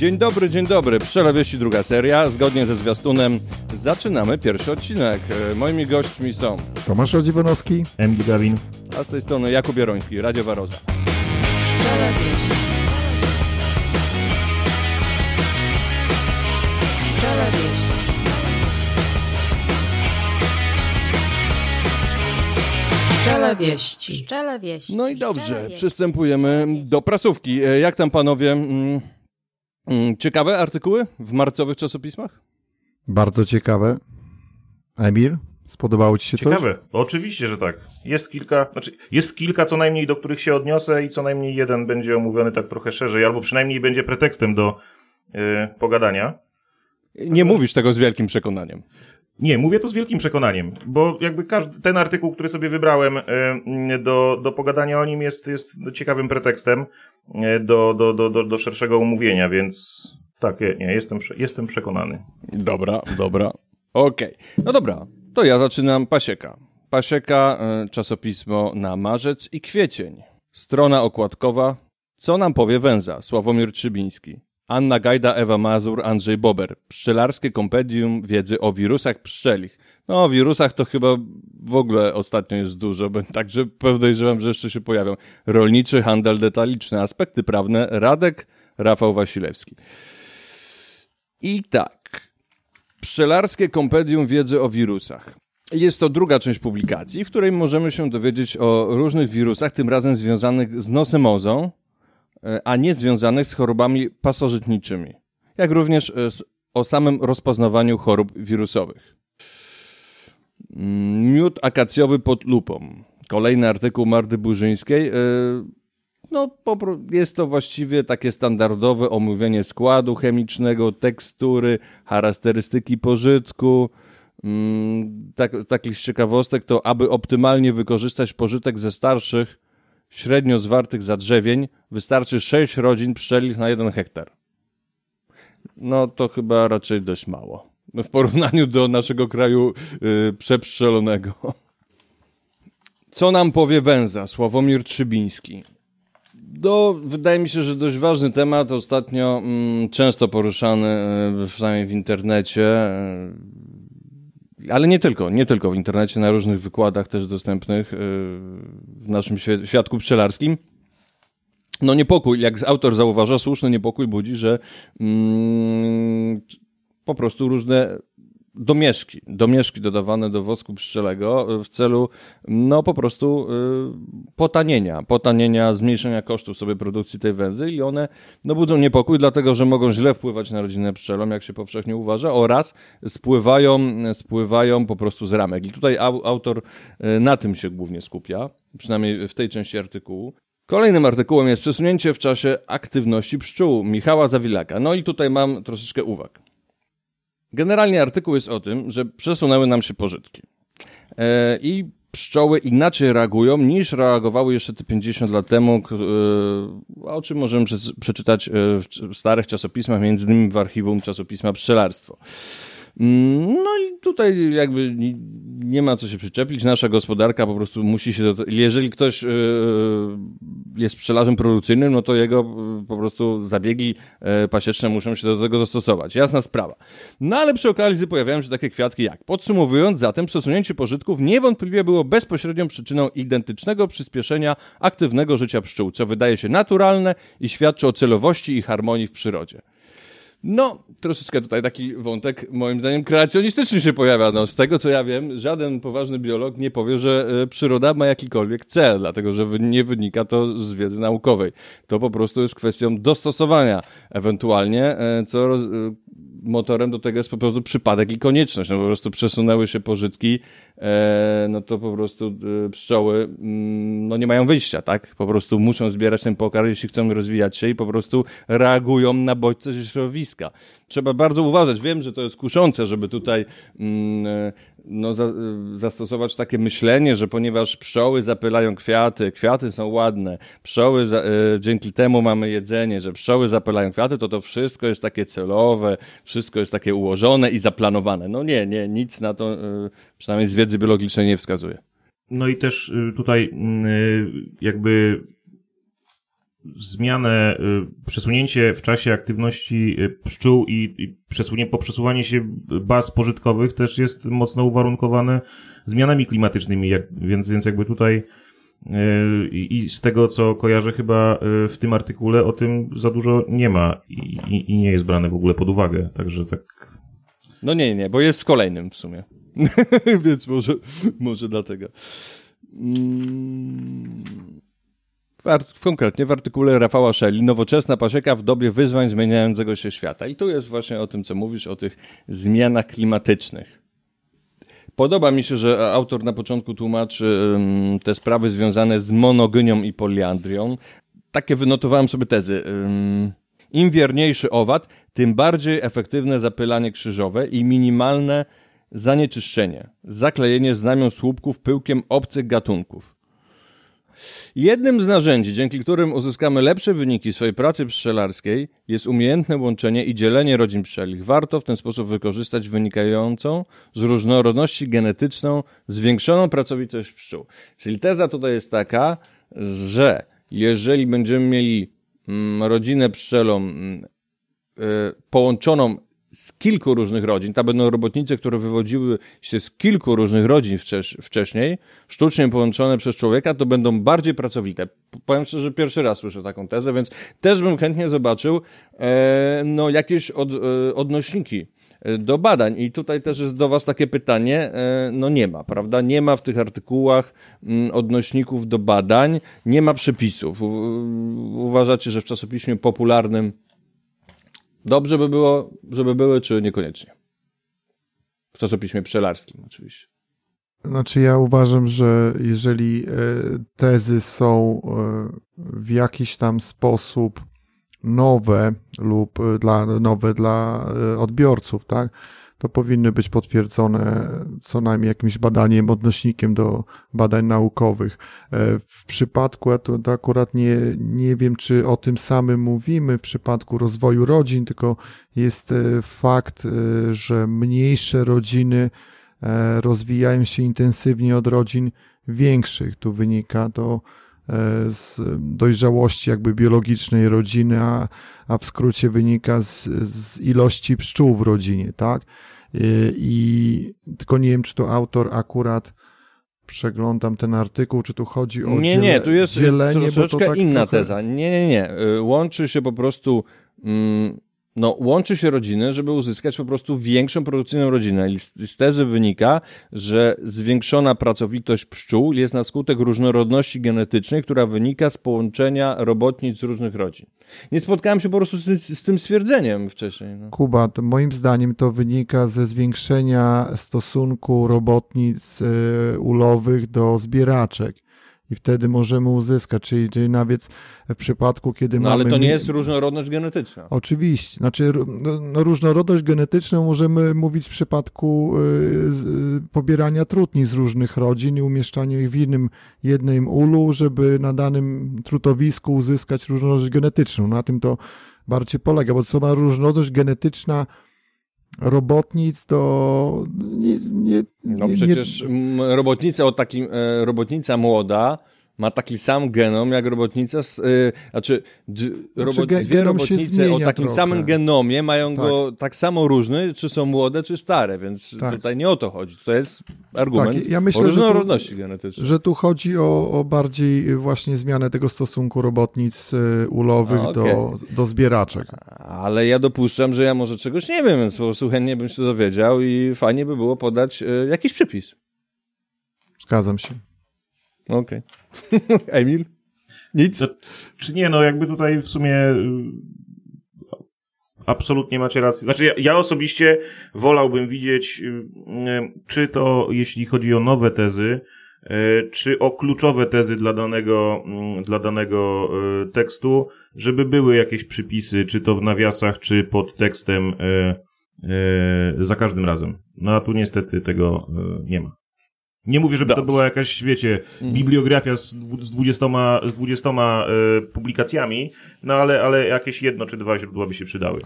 Dzień dobry, dzień dobry. Pszczela Wieści, druga seria. Zgodnie ze zwiastunem zaczynamy pierwszy odcinek. E, Moimi gośćmi są, Tomasz Radziwanowski. Emil Gawin. a z tej strony Jakub Jaroński, Radio Waroza. Pszczela wieści. Pszczela wieści. No i dobrze, przystępujemy do prasówki. E, Jak tam panowie? mm, Ciekawe artykuły w marcowych czasopismach? Bardzo ciekawe. Emil, spodobało ci się coś? Ciekawe. Oczywiście, że tak. Jest kilka, znaczy jest kilka co najmniej, do których się odniosę i co najmniej jeden będzie omówiony tak trochę szerzej, albo przynajmniej będzie pretekstem do y, pogadania. Nie mówisz tego z wielkim przekonaniem. Nie, mówię to z wielkim przekonaniem, bo jakby każdy, ten artykuł, który sobie wybrałem y, do, do pogadania o nim jest, jest ciekawym pretekstem y, do, do, do, do, do szerszego omówienia, więc tak, nie, jestem, jestem przekonany. Dobra, dobra. Okej. No dobra, to ja zaczynam pasieka. Pasieka, e, czasopismo na marzec i kwiecień. Strona okładkowa. Co nam powie węza? Sławomir Trzybiński. Anna Gajda, Ewa Mazur, Andrzej Bober. Pszczelarskie kompendium wiedzy o wirusach pszczelich. No, o wirusach to chyba w ogóle ostatnio jest dużo, także podejrzewam, że jeszcze się pojawią. Rolniczy handel detaliczny, aspekty prawne. Radek, Rafał Wasilewski. I tak. Pszczelarskie kompendium wiedzy o wirusach. Jest to druga część publikacji, w której możemy się dowiedzieć o różnych wirusach, tym razem związanych z nosemozą, a nie związanych z chorobami pasożytniczymi, jak również e, o samym rozpoznawaniu chorób wirusowych. Mm, Miód akacjowy pod lupą. Kolejny artykuł Marty Burzyńskiej. e, No, jest to właściwie takie standardowe omówienie składu chemicznego, tekstury, charakterystyki pożytku. Mm, tak, takich ciekawostek to, aby optymalnie wykorzystać pożytek ze starszych, średnio zwartych zadrzewień, wystarczy 6 rodzin pszczelich na 1 hektar. No to chyba raczej dość mało. No, w porównaniu do naszego kraju yy, przepszczelonego. Co nam powie węza? Sławomir Trzybiński. No, wydaje mi się, że dość ważny temat, ostatnio mm, często poruszany, e, przynajmniej w internecie, e, ale nie tylko, nie tylko w internecie, na różnych wykładach też dostępnych e, w naszym świadku pszczelarskim. No niepokój, jak autor zauważa, słuszny niepokój budzi, że mm, po prostu różne domieszki, domieszki dodawane do wosku pszczelego w celu, no po prostu y, potanienia, potanienia, zmniejszenia kosztów sobie produkcji tej węzy i one no, budzą niepokój, dlatego że mogą źle wpływać na rodzinę pszczelą, jak się powszechnie uważa, oraz spływają, spływają po prostu z ramek. I tutaj au, autor y, na tym się głównie skupia, przynajmniej w tej części artykułu. Kolejnym artykułem jest przesunięcie w czasie aktywności pszczół Michała Zawilaka. No i tutaj mam troszeczkę uwag. Generalnie artykuł jest o tym, że przesunęły nam się pożytki. E, I pszczoły inaczej reagują niż reagowały jeszcze te 50 lat temu, e, o czym możemy prze- przeczytać e, w starych czasopismach, między innymi w archiwum czasopisma Pszczelarstwo. Mm, No i tutaj jakby nie, ma co się przyczepić. Nasza gospodarka po prostu musi się do Jeżeli ktoś e, jest pszczelarzem produkcyjnym, no to jego e, po prostu zabiegi e, pasieczne muszą się do tego dostosować. Jasna sprawa. No ale przy okazji pojawiają się takie kwiatki jak. Podsumowując, zatem przesunięcie pożytków niewątpliwie było bezpośrednią przyczyną identycznego przyspieszenia aktywnego życia pszczół, co wydaje się naturalne i świadczy o celowości i harmonii w przyrodzie. No, troszeczkę tutaj taki wątek, moim zdaniem, kreacjonistyczny się pojawia. No, z tego, co ja wiem, żaden poważny biolog nie powie, że e, przyroda ma jakikolwiek cel, dlatego że nie wynika to z wiedzy naukowej. To po prostu jest kwestią dostosowania ewentualnie, e, co roz, e, motorem do tego jest po prostu przypadek i konieczność. No, po prostu przesunęły się pożytki, no to po prostu e, pszczoły mm, no, nie mają wyjścia, tak? Po prostu muszą zbierać ten pokarm, jeśli chcą rozwijać się i po prostu reagują na bodźce środowiska. Trzeba bardzo uważać. Wiem, że to jest kuszące, żeby tutaj mm, e, no, za, e, zastosować takie myślenie, że ponieważ pszczoły zapylają kwiaty, kwiaty są ładne, pszczoły za, e, dzięki temu mamy jedzenie, że pszczoły zapylają kwiaty, to to wszystko jest takie celowe, wszystko jest takie ułożone i zaplanowane. No nie, nie, nic na to, przynajmniej z wiedzy biologicznej nie wskazuje. No i też tutaj y, jakby zmianę, y, przesunięcie w czasie aktywności y, pszczół i, i przesunie, poprzesuwanie się baz pożytkowych też jest mocno uwarunkowane zmianami klimatycznymi, jak, więc, więc jakby tutaj y, i z tego, co kojarzę chyba w tym artykule, o tym za dużo nie ma i, i, i nie jest brane w ogóle pod uwagę, także tak No nie, nie, bo jest w kolejnym w sumie. Więc może, może dlatego. Mm. W konkretnie w artykule Rafała Szeli Nowoczesna pasieka w dobie wyzwań zmieniającego się świata. I tu jest właśnie o tym, co mówisz, o tych zmianach klimatycznych. Podoba mi się, że autor na początku tłumaczy te sprawy związane z monogonią i poliandrią. Takie wynotowałem sobie tezy. Im wierniejszy owad, tym bardziej efektywne zapylanie krzyżowe i minimalne zanieczyszczenie, zaklejenie znamion słupków pyłkiem obcych gatunków. Jednym z narzędzi, dzięki którym uzyskamy lepsze wyniki swojej pracy pszczelarskiej, jest umiejętne łączenie i dzielenie rodzin pszczelich. Warto w ten sposób wykorzystać wynikającą z różnorodności genetyczną zwiększoną pracowitość pszczół. Czyli teza tutaj jest taka, że jeżeli będziemy mieli mm, rodzinę pszczelą mm, y, połączoną z kilku różnych rodzin, tam będą robotnice, które wywodziły się z kilku różnych rodzin wcześ, wcześniej, sztucznie połączone przez człowieka, to będą bardziej pracowite. Powiem szczerze, że pierwszy raz słyszę taką tezę, więc też bym chętnie zobaczył e, no, jakieś od, e, odnośniki e, do badań. I tutaj też jest do Was takie pytanie, e, no nie ma, prawda? Nie ma w tych artykułach mm, odnośników do badań, nie ma przepisów. Uważacie, że w czasopiśmie popularnym Dobrze by było, żeby były, czy niekoniecznie? W czasopiśmie pszczelarskim oczywiście. Znaczy ja uważam, że jeżeli e, tezy są e, w jakiś tam sposób nowe lub e, dla, nowe dla odbiorców, tak, to powinny być potwierdzone co najmniej jakimś badaniem, odnośnikiem do badań naukowych. E, W przypadku, to, akurat nie, nie wiem, czy o tym samym mówimy, w przypadku rozwoju rodzin, tylko jest e, fakt, e, że mniejsze rodziny rozwijają się intensywnie od rodzin większych. Tu wynika to z dojrzałości jakby biologicznej rodziny, a, a w skrócie wynika z, z ilości pszczół w rodzinie, tak? I, I tylko nie wiem, czy to autor akurat przeglądam ten artykuł, czy tu chodzi o nie, dziele, nie, tu jest dzielenie, bo to troszeczkę tak inna trochę... teza. Nie, nie, nie. Y, Łączy się po prostu, mm, no, łączy się rodziny, żeby uzyskać po prostu większą produkcyjną rodzinę. I z, tezy wynika, że zwiększona pracowitość pszczół jest na skutek różnorodności genetycznej, która wynika z połączenia robotnic różnych rodzin. Nie spotkałem się po prostu z, z tym stwierdzeniem wcześniej. No. Kuba, moim zdaniem to wynika ze zwiększenia stosunku robotnic e, ulowych do zbieraczek. I wtedy możemy uzyskać, czyli, czyli nawet w przypadku, kiedy no mamy... ale to nie jest różnorodność genetyczna. Oczywiście. Znaczy, no, no, różnorodność genetyczną możemy mówić w przypadku y, z, y, pobierania trutni z różnych rodzin i umieszczania ich w innym, jednym ulu, żeby na danym trutowisku uzyskać różnorodność genetyczną. Na tym to bardziej polega, bo co ma różnorodność genetyczna robotnic, to nie, nie, No nie, przecież mm, robotnica o takim, e, robotnica młoda ma taki sam genom jak robotnica, z, e, znaczy d, robot, ge- dwie robotnice o takim trochę. samym genomie mają Tak. go tak samo różny, czy są młode, czy stare, więc Tak. tutaj nie o to chodzi. To jest argument Tak, ja myślę, o różnorodności genetycznej. Że tu chodzi o, o bardziej właśnie zmianę tego stosunku robotnic y, ulowych A, okej. do, do zbieraczek. Ale ja dopuszczam, że ja może czegoś nie wiem, więc po prostu chętnie bym się dowiedział i fajnie by było podać e, jakiś przypis. Zgadzam się. Okej. Emil? Nic? Czy nie, no jakby tutaj w sumie y, absolutnie macie rację. Znaczy ja, ja osobiście wolałbym widzieć, y, y, czy to jeśli chodzi o nowe tezy, czy o kluczowe tezy dla danego, mm, dla danego tekstu, żeby były jakieś przypisy, czy to w nawiasach, czy pod tekstem za każdym razem. No a tu niestety tego nie ma. Nie mówię, żeby to Dobrze. była jakaś, wiecie, bibliografia z, z 20, z 20 e, publikacjami, no ale, ale jakieś jedno czy dwa źródła by się przydały.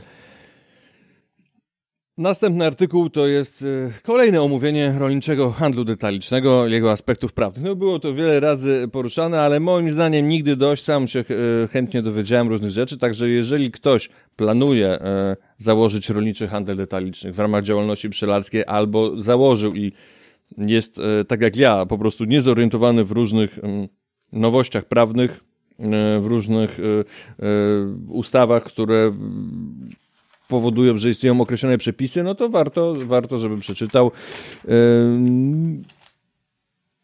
Następny artykuł to jest e, kolejne omówienie rolniczego handlu detalicznego, jego aspektów prawnych. No było to wiele razy poruszane, ale moim zdaniem nigdy dość. Sam się e, chętnie dowiedziałem różnych rzeczy, także jeżeli ktoś planuje założyć rolniczy handel detaliczny w ramach działalności pszczelarskiej albo założył i jest tak jak ja, po prostu niezorientowany w różnych mm, nowościach prawnych, w różnych ustawach, które powodują, że istnieją określone przepisy, no to warto, warto żeby przeczytał.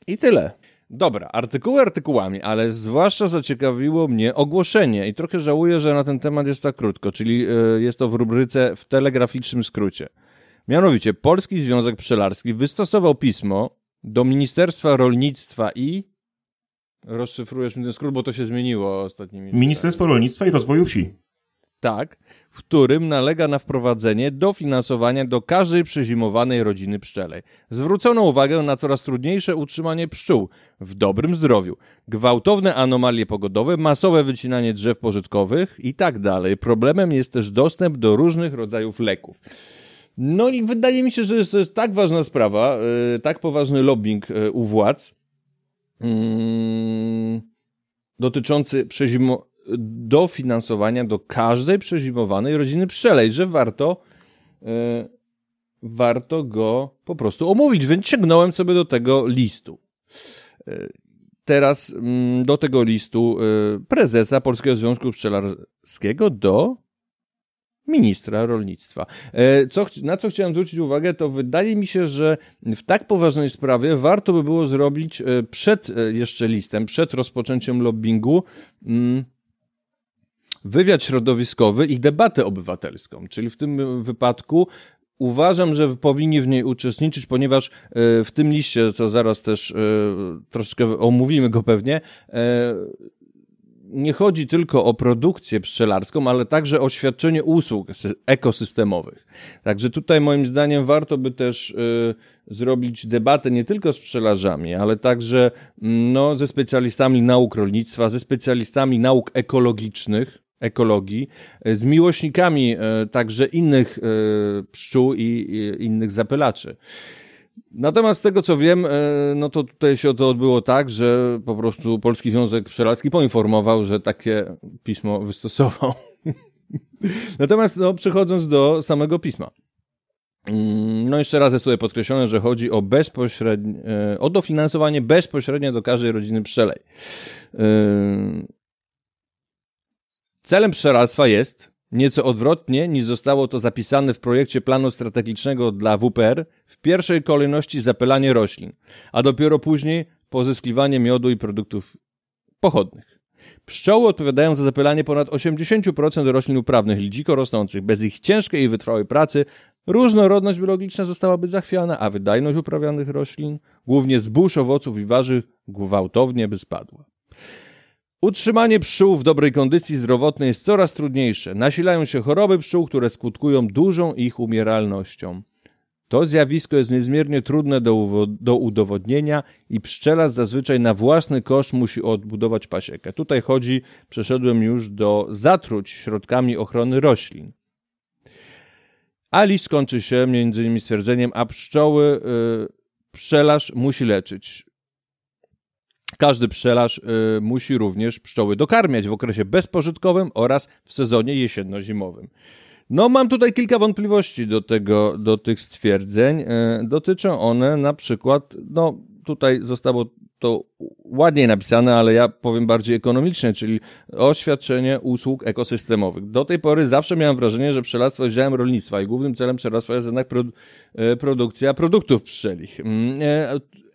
I tyle. Dobra, artykuły artykułami, ale zwłaszcza zaciekawiło mnie ogłoszenie i trochę żałuję, że na ten temat jest tak krótko, czyli e, jest to w rubryce w telegraficznym skrócie. Mianowicie Polski Związek Pszczelarski wystosował pismo do Ministerstwa Rolnictwa i rozszyfrujesz mi ten skrót, bo to się zmieniło ostatnimi Ministerstwo Rolnictwa i Rozwoju Wsi. Tak, w którym nalega na wprowadzenie dofinansowania do każdej przezimowanej rodziny pszczelej. Zwrócono uwagę na coraz trudniejsze utrzymanie pszczół w dobrym zdrowiu, gwałtowne anomalie pogodowe, masowe wycinanie drzew pożytkowych i tak dalej. Problemem jest też dostęp do różnych rodzajów leków. No i wydaje mi się, że to jest tak ważna sprawa, yy, tak poważny lobbying yy, u władz, yy, dotyczący przezimo dofinansowania do każdej przezimowanej rodziny pszczelej, że warto, e, warto go po prostu omówić, więc sięgnąłem sobie do tego listu. Teraz mm, do tego listu prezesa Polskiego Związku Pszczelarskiego do ministra rolnictwa. Co, na co chciałem zwrócić uwagę, to wydaje mi się, że w tak poważnej sprawie warto by było zrobić przed jeszcze listem, przed rozpoczęciem lobbingu, mm, wywiad środowiskowy i debatę obywatelską. Czyli w tym wypadku uważam, że powinni w niej uczestniczyć, ponieważ e, w tym liście, co zaraz też e, troszeczkę omówimy go pewnie, e, nie chodzi tylko o produkcję pszczelarską, ale także o świadczenie usług ekosystemowych. Także tutaj moim zdaniem warto by też zrobić debatę nie tylko z pszczelarzami, ale także mm, no, ze specjalistami nauk rolnictwa, ze specjalistami nauk ekologicznych, ekologii, e, z miłośnikami e, także innych e, pszczół i innych zapylaczy. Natomiast z tego co wiem, no to tutaj się to odbyło tak, że po prostu Polski Związek Pszczelarski poinformował, że takie pismo wystosował. Natomiast no, przechodząc do samego pisma. Mm, no jeszcze raz jest tutaj podkreślone, że chodzi o bezpośrednie, o dofinansowanie bezpośrednie do każdej rodziny pszczelej. Celem pszczelarstwa jest, nieco odwrotnie niż zostało to zapisane w projekcie planu strategicznego dla WPR, w pierwszej kolejności zapylanie roślin, a dopiero później pozyskiwanie miodu i produktów pochodnych. Pszczoły odpowiadają za zapylanie ponad 80% roślin uprawnych dziko rosnących. Bez ich ciężkiej i wytrwałej pracy różnorodność biologiczna zostałaby zachwiana, a wydajność uprawianych roślin, głównie zbóż, owoców i warzyw, gwałtownie by spadła. Utrzymanie pszczół w dobrej kondycji zdrowotnej jest coraz trudniejsze. Nasilają się choroby pszczół, które skutkują dużą ich umieralnością. To zjawisko jest niezmiernie trudne do, do udowodnienia i pszczelarz zazwyczaj na własny koszt musi odbudować pasiekę. Tutaj chodzi, przeszedłem już do zatruć środkami ochrony roślin. A list kończy się między innymi stwierdzeniem, a pszczoły yy, pszczelarz musi leczyć. Każdy pszczelarz y, musi również pszczoły dokarmiać w okresie bezpożytkowym oraz w sezonie jesienno-zimowym. No, mam tutaj kilka wątpliwości do tego, do tych stwierdzeń. Y, dotyczą one na przykład, no, tutaj zostało to ładniej napisane, ale ja powiem bardziej ekonomicznie, czyli oświadczenie usług ekosystemowych. Do tej pory zawsze miałem wrażenie, że pszczelarstwo jest działem rolnictwa i głównym celem pszczelarstwa jest jednak produ y, produkcja produktów pszczelich.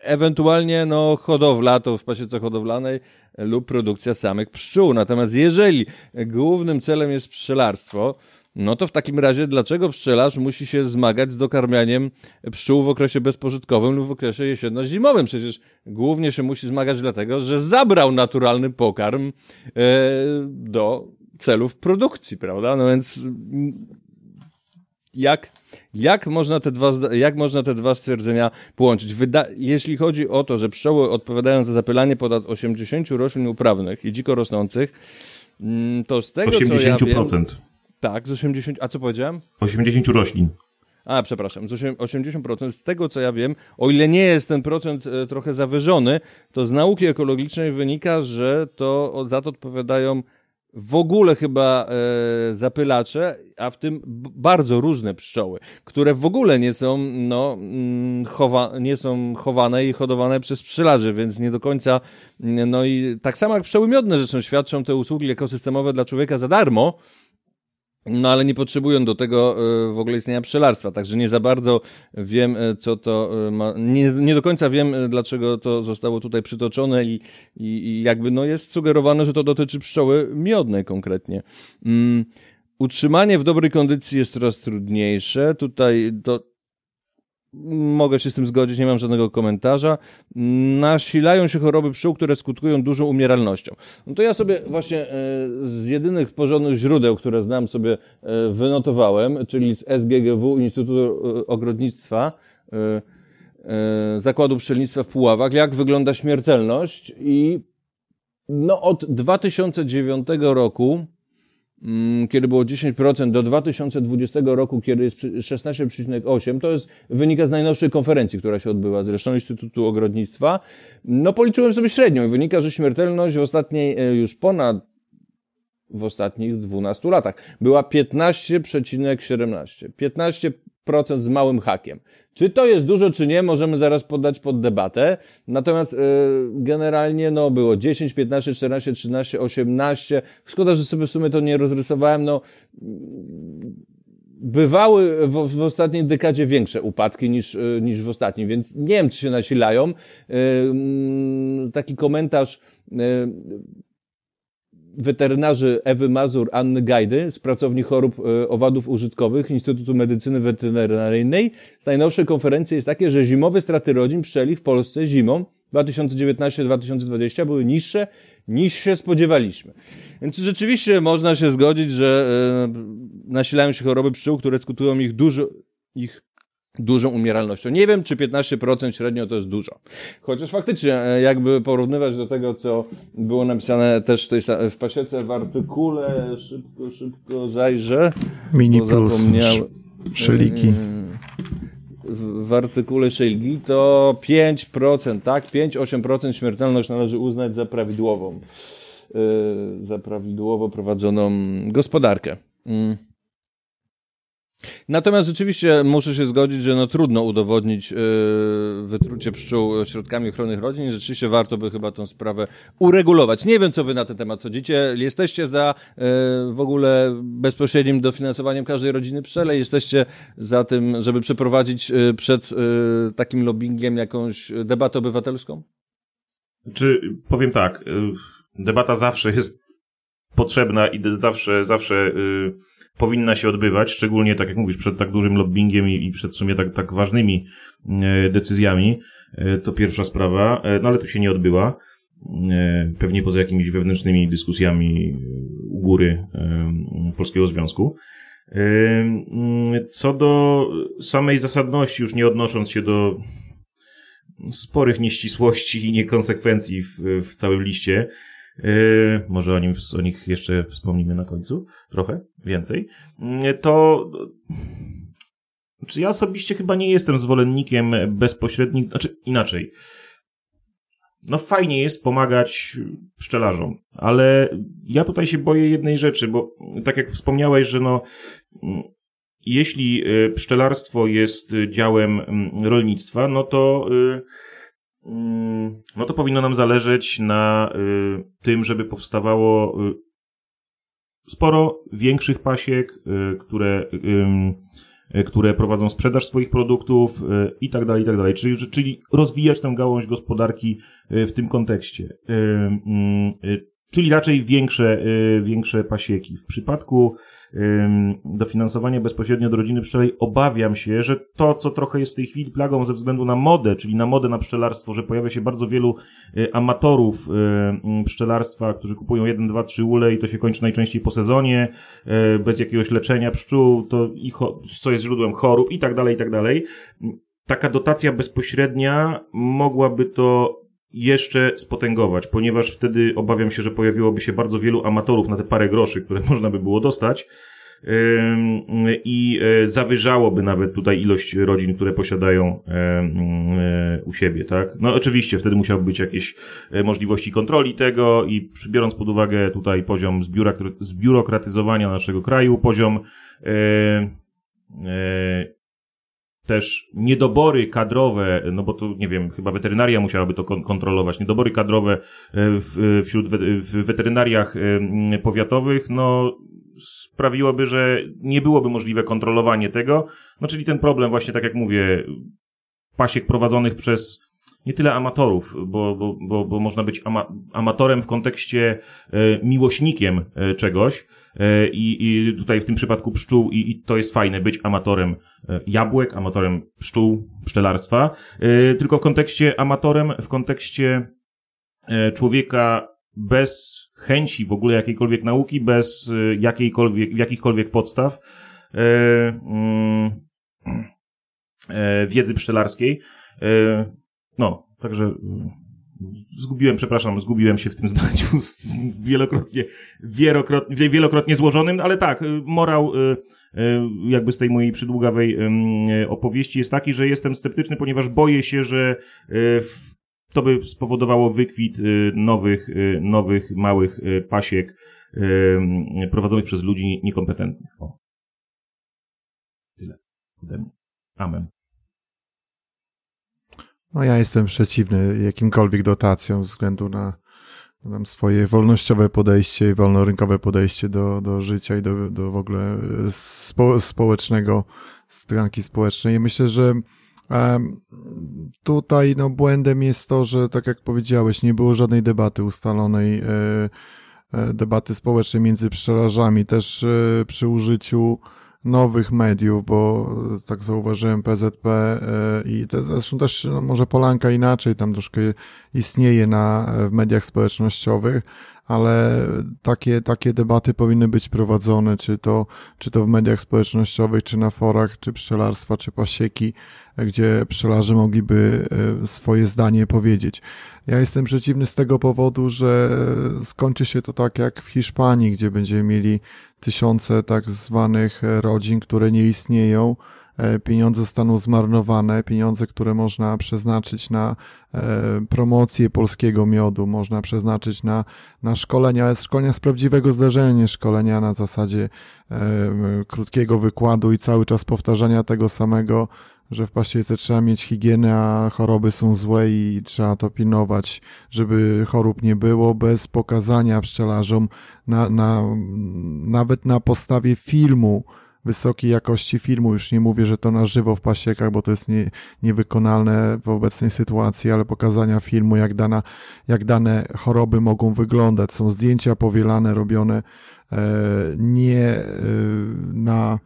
Ewentualnie no, hodowla to w pasiece hodowlanej lub produkcja samych pszczół. Natomiast jeżeli głównym celem jest pszczelarstwo, no to w takim razie dlaczego pszczelarz musi się zmagać z dokarmianiem pszczół w okresie bezpożytkowym lub w okresie jesienno-zimowym? Przecież głównie się musi zmagać dlatego, że zabrał naturalny pokarm e, do celów produkcji, prawda? No więc jak, jak, można te dwa, jak można te dwa stwierdzenia połączyć? Wyda jeśli chodzi o to, że pszczoły odpowiadają za zapylanie ponad 80 roślin uprawnych i dziko rosnących, mm, to z tego 80%. co ja wiem... Tak, z 80... A co powiedziałem? 80 roślin. a przepraszam, z osiem- 80%, z tego co ja wiem, o ile nie jest ten procent e, trochę zawyżony, to z nauki ekologicznej wynika, że to za to odpowiadają w ogóle chyba e, zapylacze, a w tym bardzo różne pszczoły, które w ogóle nie są, no, mm, chowa, nie są chowane i hodowane przez pszczelarzy, więc nie do końca, mm, no i tak samo jak pszczoły miodne, zresztą świadczą te usługi ekosystemowe dla człowieka za darmo, no ale nie potrzebują do tego e, w ogóle istnienia pszczelarstwa, także nie za bardzo wiem, e, co to e, ma. Nie, nie do końca wiem, dlaczego to zostało tutaj przytoczone i, i, i jakby no jest sugerowane, że to dotyczy pszczoły miodnej konkretnie. Mm, utrzymanie w dobrej kondycji jest coraz trudniejsze. Tutaj to mogę się z tym zgodzić, nie mam żadnego komentarza. Nasilają się choroby pszczół, które skutkują dużą umieralnością. No to ja sobie właśnie e, z jedynych porządnych źródeł, które znam sobie e, wynotowałem, czyli z SGGW Instytutu e, Ogrodnictwa, Zakładu Pszczelnictwa w Puławach, jak wygląda śmiertelność i no od 2009 roku kiedy było 10%, do 2020 roku, kiedy jest przy- 16,8%, to jest, wynika z najnowszej konferencji, która się odbyła, zresztą Instytutu Ogrodnictwa. No policzyłem sobie średnią i wynika, że śmiertelność w ostatniej, e, już ponad, w ostatnich 12 latach była 15,17. 15% z małym hakiem. Czy to jest dużo, czy nie, możemy zaraz poddać pod debatę. Natomiast e, generalnie no, było 10, 15, 14, 13, 18. Szkoda, że sobie w sumie to nie rozrysowałem. No, bywały w, w ostatniej dekadzie większe upadki niż, e, niż w ostatnim, więc nie wiem, czy się nasilają. E, Taki komentarz weterynarzy Ewy Mazur, Anny Gajdy z pracowni chorób e, owadów użytkowych Instytutu Medycyny Weterynaryjnej z najnowszej konferencji jest takie, że zimowe straty rodzin pszczeli w Polsce zimą 2019-2020 były niższe niż się spodziewaliśmy. Więc rzeczywiście można się zgodzić, że e, nasilają się choroby pszczół, które skutkują ich dużo, ich dużą umieralnością. Nie wiem, czy 15% średnio to jest dużo. Chociaż faktycznie, e, jakby porównywać do tego, co było napisane też w, tej, w pasiece w artykule, szybko, szybko zajrzę, Mini plus, szyliki. w, w artykule Szylgi, to 5%, tak? 5-8% śmiertelność należy uznać za prawidłową, yy, za prawidłowo prowadzoną gospodarkę. Mm. Natomiast rzeczywiście muszę się zgodzić, że no trudno udowodnić yy, wytrucie pszczół środkami ochrony rodzin. Rzeczywiście warto by chyba tą sprawę uregulować. Nie wiem, co wy na ten temat sądzicie. Jesteście za yy, w ogóle bezpośrednim dofinansowaniem każdej rodziny pszczele? Jesteście za tym, żeby przeprowadzić yy, przed yy, takim lobbyingiem jakąś debatę obywatelską? Czy powiem tak, debata zawsze jest potrzebna i zawsze, zawsze y, powinna się odbywać, szczególnie tak jak mówisz, przed tak dużym lobbyingiem i, i przed w sumie tak, tak ważnymi y, decyzjami. Y, to pierwsza sprawa, y, no ale tu się nie odbyła. Pewnie poza jakimiś wewnętrznymi dyskusjami u góry Polskiego Związku. Y, Co do samej zasadności, już nie odnosząc się do sporych nieścisłości i niekonsekwencji w, w całym liście. Może o, nim, o nich jeszcze wspomnimy na końcu, trochę więcej. Yy, to czy ja osobiście chyba nie jestem zwolennikiem bezpośrednich, znaczy inaczej. No fajnie jest pomagać pszczelarzom, ale ja tutaj się boję jednej rzeczy, bo tak jak wspomniałeś, że no mm, jeśli y, pszczelarstwo jest działem mm, rolnictwa, no to y, mm, no to powinno nam zależeć na y, tym, żeby powstawało sporo większych pasiek, y, które, y, które prowadzą sprzedaż swoich produktów y, i tak dalej, i tak dalej. Czyli, czyli rozwijać tę gałąź gospodarki w tym kontekście. Mm, Czyli raczej większe, większe pasieki. W przypadku dofinansowania bezpośrednio do rodziny pszczelej obawiam się, że to, co trochę jest w tej chwili plagą ze względu na modę, czyli na modę na pszczelarstwo, że pojawia się bardzo wielu y, amatorów y, y, pszczelarstwa, którzy kupują jeden, dwa, trzy ule i to się kończy najczęściej po sezonie, y, bez jakiegoś leczenia pszczół, to i cho- co jest źródłem chorób i tak dalej, i tak dalej. Taka dotacja bezpośrednia mogłaby to jeszcze spotęgować, ponieważ wtedy obawiam się, że pojawiłoby się bardzo wielu amatorów na te parę groszy, które można by było dostać. i e, zawyżałoby nawet tutaj ilość rodzin, które posiadają e, u siebie, tak? No oczywiście wtedy musiały być jakieś e, możliwości kontroli tego i biorąc pod uwagę tutaj poziom zbiurokra- zbiurokratyzowania naszego kraju, poziom też niedobory kadrowe, no bo to nie wiem, chyba weterynaria musiałaby to kon- kontrolować, niedobory kadrowe e, w, wśród w weterynariach e, powiatowych, no sprawiłoby, że nie byłoby możliwe kontrolowanie tego, no czyli ten problem właśnie, tak jak mówię, pasiek prowadzonych przez nie tyle amatorów, bo, bo, bo, bo można być ama, amatorem w kontekście e, miłośnikiem e, czegoś, I, I tutaj w tym przypadku pszczół, i, i to jest fajne, być amatorem e, jabłek, amatorem pszczół, pszczelarstwa, e, tylko w kontekście amatorem, w kontekście e, człowieka bez chęci w ogóle jakiejkolwiek nauki, bez e, jakiejkolwiek, jakichkolwiek podstaw e, mm, e, wiedzy pszczelarskiej. E, no, także mm, zgubiłem, przepraszam, zgubiłem się w tym zdaniu wielokrotnie, wielokrotnie, wielokrotnie złożonym, ale tak, y, morał y, y, jakby z tej mojej przydługawej opowieści jest taki, że jestem sceptyczny, ponieważ boję się, że to by spowodowało wykwit nowych, nowych małych pasiek prowadzonych przez ludzi niekompetentnych. O. Tyle. Ode. Amen. No ja jestem przeciwny jakimkolwiek dotacjom ze względu na tam swoje wolnościowe podejście i wolnorynkowe podejście do, do życia i do, do w ogóle e, spo, społecznego, stronki społecznej. I myślę, że tutaj no, błędem jest to, że tak jak powiedziałeś, nie było żadnej debaty ustalonej, e, e, debaty społecznej między pszczelarzami, też przy użyciu nowych mediów, bo e, tak zauważyłem PZP e, i te, zresztą też no, może Polanka inaczej tam troszkę istnieje na, w mediach społecznościowych, ale takie, takie debaty powinny być prowadzone, czy to, czy to w mediach społecznościowych, czy na forach, czy pszczelarstwa, czy pasieki, gdzie pszczelarze mogliby e, swoje zdanie powiedzieć. Ja jestem przeciwny z tego powodu, że skończy się to tak jak w Hiszpanii, gdzie będziemy mieli tysiące tak zwanych e, rodzin, które nie istnieją. E, Pieniądze zostaną zmarnowane, pieniądze, które można przeznaczyć na e, promocję polskiego miodu, można przeznaczyć na, na szkolenia, ale szkolenia z prawdziwego zdarzenia, szkolenia na zasadzie e, krótkiego wykładu i cały czas powtarzania tego samego, że w pasiece trzeba mieć higienę, a choroby są złe i trzeba to pilnować, żeby chorób nie było, bez pokazania pszczelarzom na, na, nawet na podstawie filmu, wysokiej jakości filmu, już nie mówię, że to na żywo w pasiekach, bo to jest nie, niewykonalne w obecnej sytuacji, ale pokazania filmu, jak, dana, jak dane choroby mogą wyglądać. Są zdjęcia powielane, robione e, nie e, na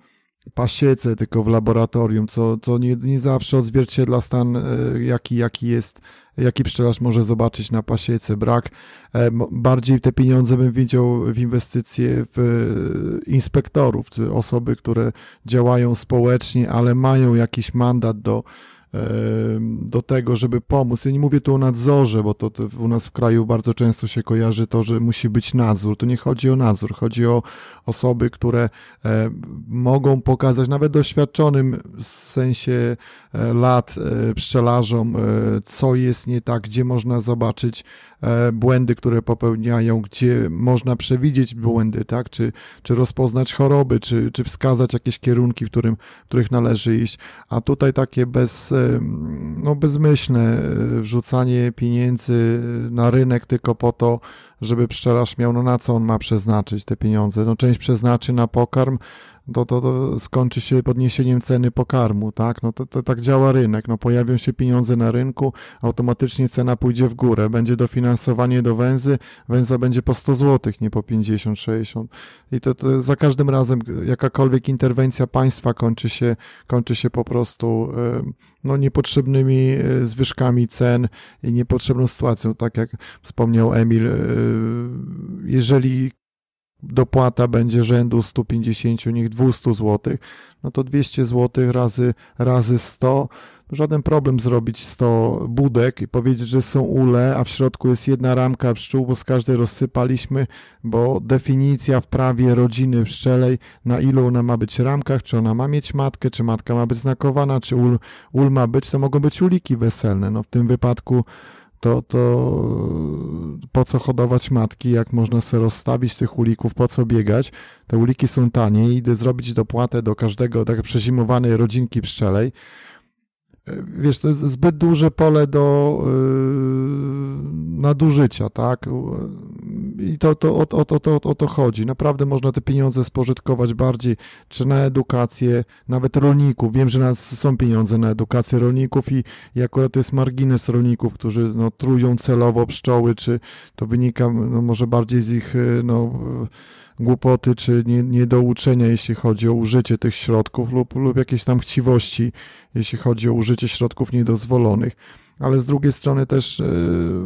pasiece, tylko w laboratorium, co, co nie, nie zawsze odzwierciedla stan, e, jaki, jaki jest, jaki pszczelarz może zobaczyć na pasiece. Brak, e, bardziej te pieniądze bym widział w inwestycje w e, inspektorów, czy osoby, które działają społecznie, ale mają jakiś mandat do, do tego, żeby pomóc. Ja nie mówię tu o nadzorze, bo to, to u nas w kraju bardzo często się kojarzy to, że musi być nadzór. Tu nie chodzi o nadzór, chodzi o osoby, które e, mogą pokazać nawet doświadczonym w sensie lat e, pszczelarzom, e, co jest nie tak, gdzie można zobaczyć e, błędy, które popełniają, gdzie można przewidzieć błędy, tak? Czy, czy rozpoznać choroby, czy, czy wskazać jakieś kierunki, w którym, w których należy iść. A tutaj takie bez, e, no bezmyślne e, wrzucanie pieniędzy na rynek tylko po to, żeby pszczelarz miał, no na co on ma przeznaczyć te pieniądze? No część przeznaczy na pokarm, to, to, to skończy się podniesieniem ceny pokarmu, tak? No to, to tak działa rynek. No pojawią się pieniądze na rynku, automatycznie cena pójdzie w górę. Będzie dofinansowanie do węzy, węza będzie po 100 zł, nie po 50, 60. I to, to za każdym razem jakakolwiek interwencja państwa kończy się, kończy się po prostu e, no, niepotrzebnymi e, zwyżkami cen i niepotrzebną sytuacją. Tak jak wspomniał Emil, e, jeżeli dopłata będzie rzędu 150, niech 200 zł, no to 200 zł razy, razy 100 żaden problem zrobić 100 budek i powiedzieć, że są ule, a w środku jest jedna ramka pszczół, bo z każdej rozsypaliśmy, bo definicja w prawie rodziny pszczelej, na ilu ona ma być ramkach, czy ona ma mieć matkę, czy matka ma być znakowana, czy ul, ul ma być, to mogą być uliki weselne. No w tym wypadku to, to po co hodować matki, jak można sobie rozstawić tych ulików, po co biegać. Te uliki są tanie, idę zrobić dopłatę do każdego tak przezimowanej rodzinki pszczelej. Wiesz, to jest zbyt duże pole do yy, nadużycia, tak? I to, to, o, o, to, to, o to chodzi. Naprawdę można te pieniądze spożytkować bardziej, czy na edukację, nawet rolników. Wiem, że nas są pieniądze na edukację rolników i, i akurat to jest margines rolników, którzy no, trują celowo pszczoły, czy to wynika no, może bardziej z ich no, głupoty czy nie, niedouczenia, jeśli chodzi o użycie tych środków lub, lub jakieś tam chciwości, jeśli chodzi o użycie środków niedozwolonych ale z drugiej strony też e,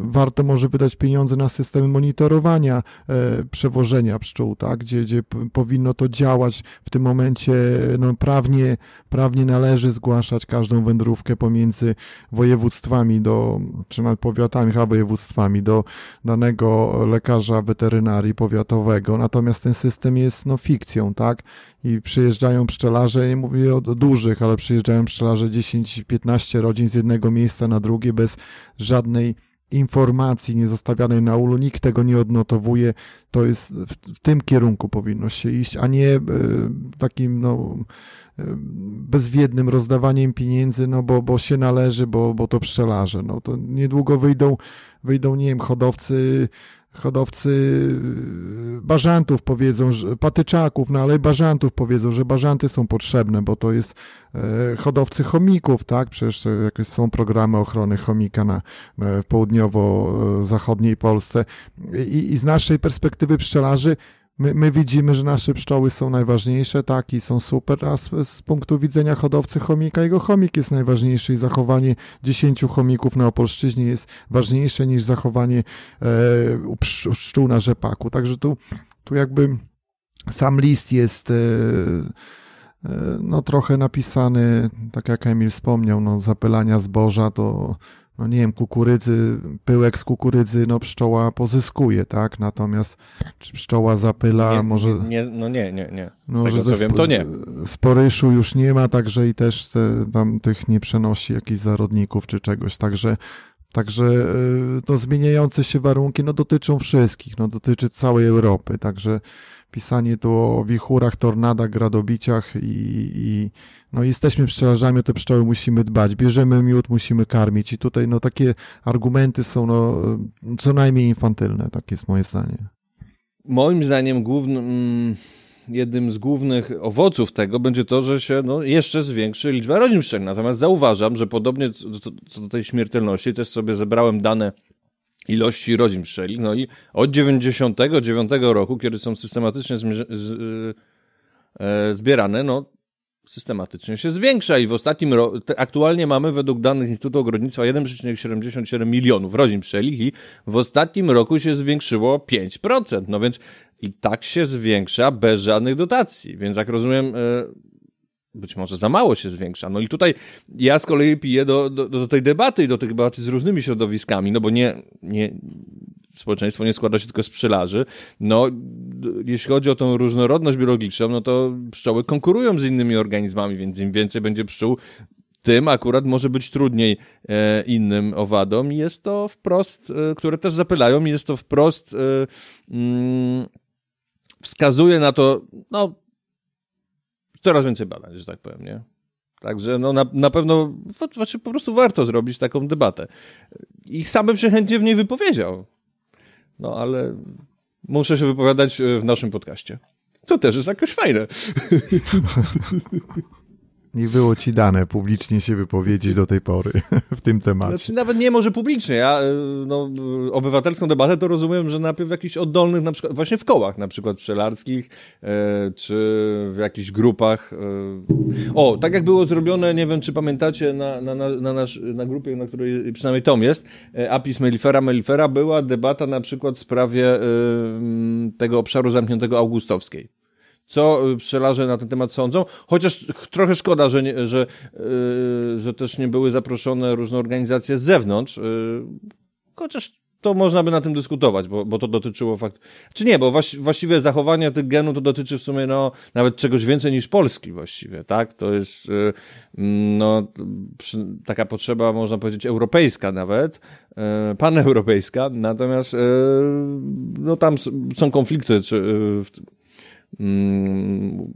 warto może wydać pieniądze na systemy monitorowania e, przewożenia pszczół, tak? gdzie, gdzie powinno to działać w tym momencie no, prawnie, prawnie należy zgłaszać każdą wędrówkę pomiędzy województwami do, czy nawet powiatami, a województwami do danego lekarza weterynarii powiatowego. Natomiast ten system jest no, fikcją, tak? I przyjeżdżają pszczelarze, nie mówię o dużych, ale przyjeżdżają pszczelarze 10-15 rodzin z jednego miejsca na drugie bez żadnej informacji nie zostawianej na ulu, nikt tego nie odnotowuje, to jest w, w tym kierunku powinno się iść, a nie y, takim no, y, bezwiednym rozdawaniem pieniędzy, no bo, bo się należy, bo, bo to pszczelarze. No to niedługo wyjdą, wyjdą, nie wiem, hodowcy hodowcy y, bażantów powiedzą, że, patyczaków, no ale bażantów powiedzą, że bażanty są potrzebne, bo to jest e, hodowcy chomików, tak? Przecież jakieś są programy ochrony chomika na, w południowo-zachodniej Polsce. I, I z naszej perspektywy pszczelarzy My, my, widzimy, że nasze pszczoły są najważniejsze, tak, i są super, a z, z, punktu widzenia hodowcy chomika, jego chomik jest najważniejszy i zachowanie 10 chomików na Opolszczyźnie jest ważniejsze niż zachowanie e, pszczół na rzepaku. Także tu, tu jakby sam list jest e, e, no trochę napisany, tak jak Emil wspomniał, no zapylania zboża to no nie wiem, kukurydzy, pyłek z kukurydzy, no pszczoła pozyskuje, tak? Natomiast czy pszczoła zapyla, nie, może... Nie, no nie, nie, nie. Z no, tego, co wiem, to nie. Sporyszu już nie ma, także i też te, tam tych nie przenosi jakichś zarodników czy czegoś, także Także to zmieniające się warunki no, dotyczą wszystkich, no, dotyczy całej Europy. Także pisanie tu o wichurach, tornadach, gradobiciach i, i no jesteśmy pszczelarzami, o te pszczoły musimy dbać, bierzemy miód, musimy karmić i tutaj no takie argumenty są no co najmniej infantylne, takie jest moje zdanie. Moim zdaniem głównym, jednym z głównych owoców tego będzie to, że się no, jeszcze zwiększy liczba rodzin pszczelnych. Natomiast zauważam, że podobnie co do tej śmiertelności, też sobie zebrałem dane ilości rodzin pszczelich. No i od 99 roku, kiedy są systematycznie z, e, zbierane, no systematycznie się zwiększa i w ostatnim roku, aktualnie mamy według danych Instytutu Ogrodnictwa 1,77 milionów rodzin pszczelich i w ostatnim roku się zwiększyło 5%. No więc i tak się zwiększa bez żadnych dotacji. Więc jak rozumiem, e, być może za mało się zwiększa. No i tutaj ja z kolei piję do, do, do tej debaty i do tej debaty z różnymi środowiskami, no bo nie, nie, społeczeństwo nie składa się tylko z pszczelarzy. No, jeśli chodzi o tą różnorodność biologiczną, no to pszczoły konkurują z innymi organizmami, więc im więcej będzie pszczół, tym akurat może być trudniej e, innym owadom i jest to wprost, e, które też zapylają, jest to wprost e, mm, wskazuje na to, no, coraz więcej badań, że tak powiem, nie? Także no na, na pewno znaczy po prostu warto zrobić taką debatę. I sam bym się chętnie w niej wypowiedział. No ale muszę się wypowiadać e, w naszym podcaście. Co też jest jakoś fajne. Nie było ci dane publicznie się wypowiedzieć do tej pory w tym temacie. Znaczy, nawet nie może publicznie. Ja e, no, obywatelską debatę to rozumiem, że najpierw w jakichś oddolnych, na przykład właśnie w kołach na przykład pszczelarskich, e, czy w jakichś grupach. O, tak jak było zrobione, nie wiem czy pamiętacie, na, na, na, na, nasz, na grupie, na której przynajmniej Tom jest, Apis mellifera mellifera, była debata na przykład w sprawie tego obszaru zamkniętego augustowskiej co y, pszczelarze na ten temat sądzą, chociaż ch- trochę szkoda, że, nie, że, yy, że też nie były zaproszone różne organizacje z zewnątrz, yy, chociaż to można by na tym dyskutować, bo, bo to dotyczyło fakt. Czy nie, bo właś, właściwie zachowanie tych genów to dotyczy w sumie no, nawet czegoś więcej niż Polski właściwie, tak? To jest y, mm, no, przy, taka potrzeba, można powiedzieć, europejska nawet, y, paneuropejska, natomiast y, no, tam są konflikty, czy y, w, mm,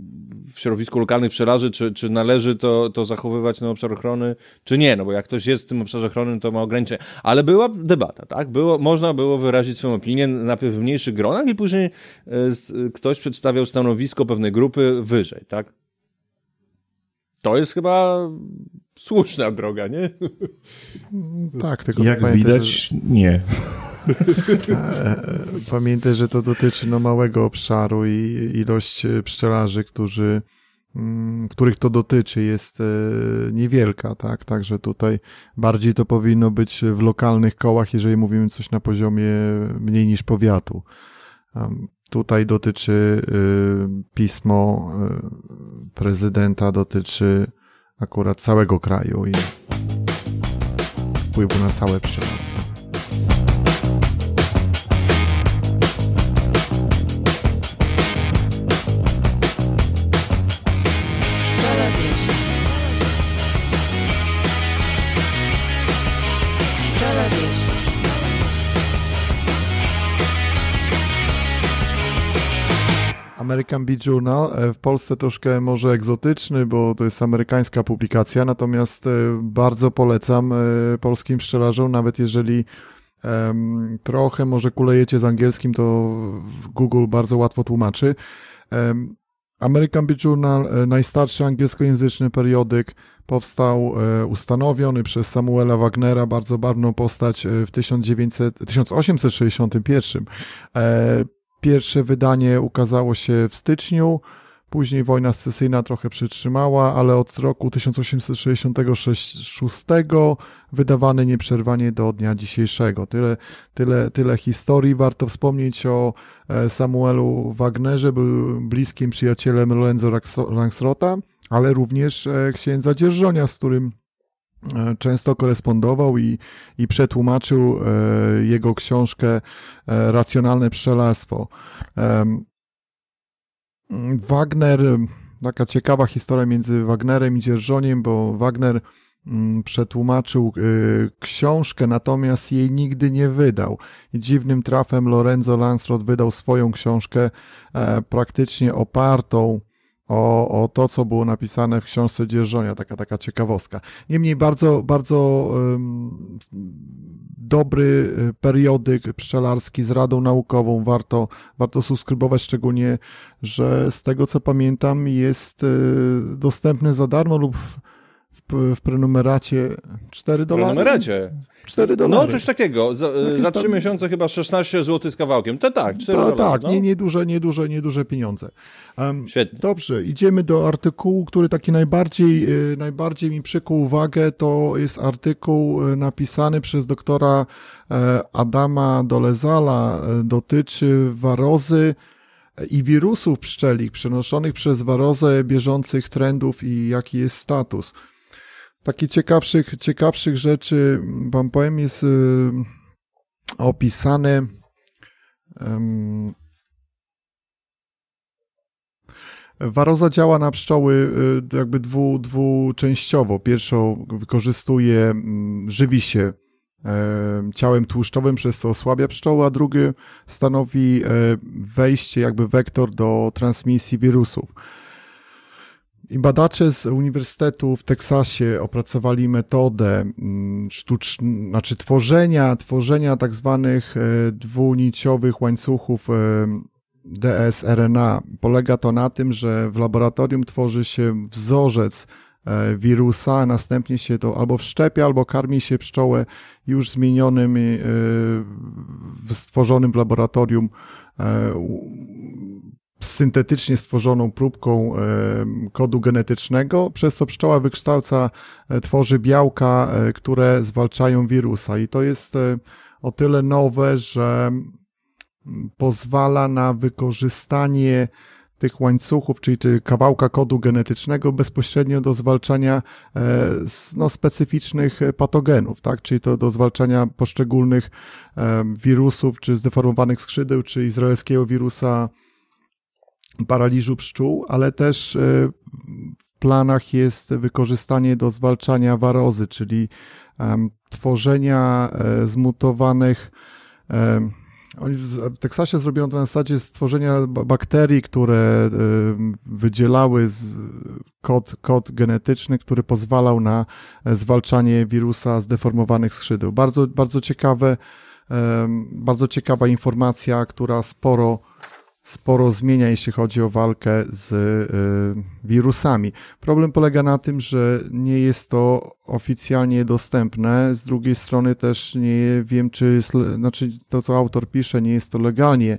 w środowisku lokalnych pszczelarzy, czy, czy należy to, to zachowywać na obszar ochrony, czy nie, no bo jak ktoś jest w tym obszarze ochrony, to ma ograniczenia. Ale była debata, tak? Było, można było wyrazić swoją opinię najpierw w mniejszych gronach i później e, ktoś przedstawiał stanowisko pewnej grupy wyżej, tak? To jest chyba słuszna droga, nie? Tak, tylko Jak widać, że, nie. pamiętaj, że to dotyczy no, małego obszaru i ilość e, pszczelarzy, którzy, mm, których to dotyczy jest e, niewielka, tak? Także tutaj bardziej to powinno być w lokalnych kołach, jeżeli mówimy coś na poziomie mniej niż powiatu. Tutaj dotyczy y, pismo y, prezydenta, dotyczy akurat całego kraju i wpływu na całe pszczelarstwo. American Bee Journal, e, w Polsce troszkę może egzotyczny, bo to jest amerykańska publikacja, natomiast e, bardzo polecam e, polskim pszczelarzom, nawet jeżeli trochę może kulejecie z angielskim, to Google bardzo łatwo tłumaczy. American Bee Journal, najstarszy angielskojęzyczny periodyk, powstał ustanowiony przez Samuela Wagnera, bardzo barwną postać w 1900, 1861. Pierwsze wydanie ukazało się w styczniu, później wojna secesyjna trochę przytrzymała, ale od roku 1866 wydawany nieprzerwanie do dnia dzisiejszego. Tyle, tyle, tyle historii. Warto wspomnieć o e, Samuelu Wagnerze, był bliskim przyjacielem Lorenzo Langsrota, ale również e, księdza Dzierżonia, z którym często korespondował i, i przetłumaczył e, jego książkę e, Racjonalne pszczelarstwo. Wagner, taka ciekawa historia między Wagnerem i Dzierżoniem, bo Wagner przetłumaczył książkę, natomiast jej nigdy nie wydał. Dziwnym trafem Lorenzo Lansrod wydał swoją książkę e, praktycznie opartą o, o to, co było napisane w książce Dzierżonia, taka, taka ciekawostka. Niemniej bardzo, bardzo um, dobry y, periodyk pszczelarski z radą naukową, warto, warto subskrybować, szczególnie, że z tego co pamiętam jest y, dostępny za darmo lub w, w, w prenumeracie 4 W dolary. numeracie. 4 dolary. No, coś takiego. Za, Jakieś za tam- 3 miesiące chyba 16 zł z kawałkiem. To tak, 4 To, dolary. tak, no. nie, nieduże, nieduże, nieduże pieniądze. Um, Świetnie. Dobrze, idziemy do artykułu, który taki najbardziej, y, najbardziej mi przykuł uwagę. To jest artykuł y, napisany przez doktora e, Adama Dolezala. E, Dotyczy warozy i wirusów pszczelich przenoszonych przez warozę bieżących trendów i jaki jest status. Takich ciekawszych, ciekawszych rzeczy wam powiem jest y, opisany em, Waroza działa na pszczoły y, jakby dwu, dwuczęściowo. Pierwszą wykorzystuje, żywi się ciałem tłuszczowym, przez co osłabia pszczoły, a drugi stanowi e, wejście, jakby wektor do transmisji wirusów. I badacze z Uniwersytetu w Teksasie opracowali metodę mm, sztuczn, znaczy tworzenia, tworzenia tak zwanych e, dwuniciowych łańcuchów e, DSRNA. Polega to na tym, że w laboratorium tworzy się wzorzec e, wirusa, następnie się to albo wszczepia, albo karmi się pszczołę już zmienionym, stworzonym w laboratorium syntetycznie stworzoną próbką e, kodu genetycznego, przez co pszczoła wykształca, e, tworzy białka, e, które zwalczają wirusa. I to jest o tyle nowe, że pozwala na wykorzystanie tych łańcuchów, czyli, czyli kawałka kodu genetycznego bezpośrednio do zwalczania no, specyficznych patogenów, tak? czyli to do zwalczania poszczególnych wirusów, czy zdeformowanych skrzydeł, czy izraelskiego wirusa paraliżu pszczół, ale też e, w planach jest wykorzystanie do zwalczania warozy, czyli tworzenia e, zmutowanych oni w Teksasie zrobiono zasadzie stworzenia ba- bakterii, które em, wydzielały z kod, kod genetyczny, który pozwalał na e, zwalczanie wirusa zdeformowanych skrzydeł. Bardzo, bardzo ciekawe, bardzo ciekawa informacja, która sporo sporo zmienia, jeśli chodzi o walkę z y, wirusami. Problem polega na tym, że nie jest to oficjalnie dostępne. Z drugiej strony też nie wiem, czy znaczy to, co autor pisze, nie jest to legalnie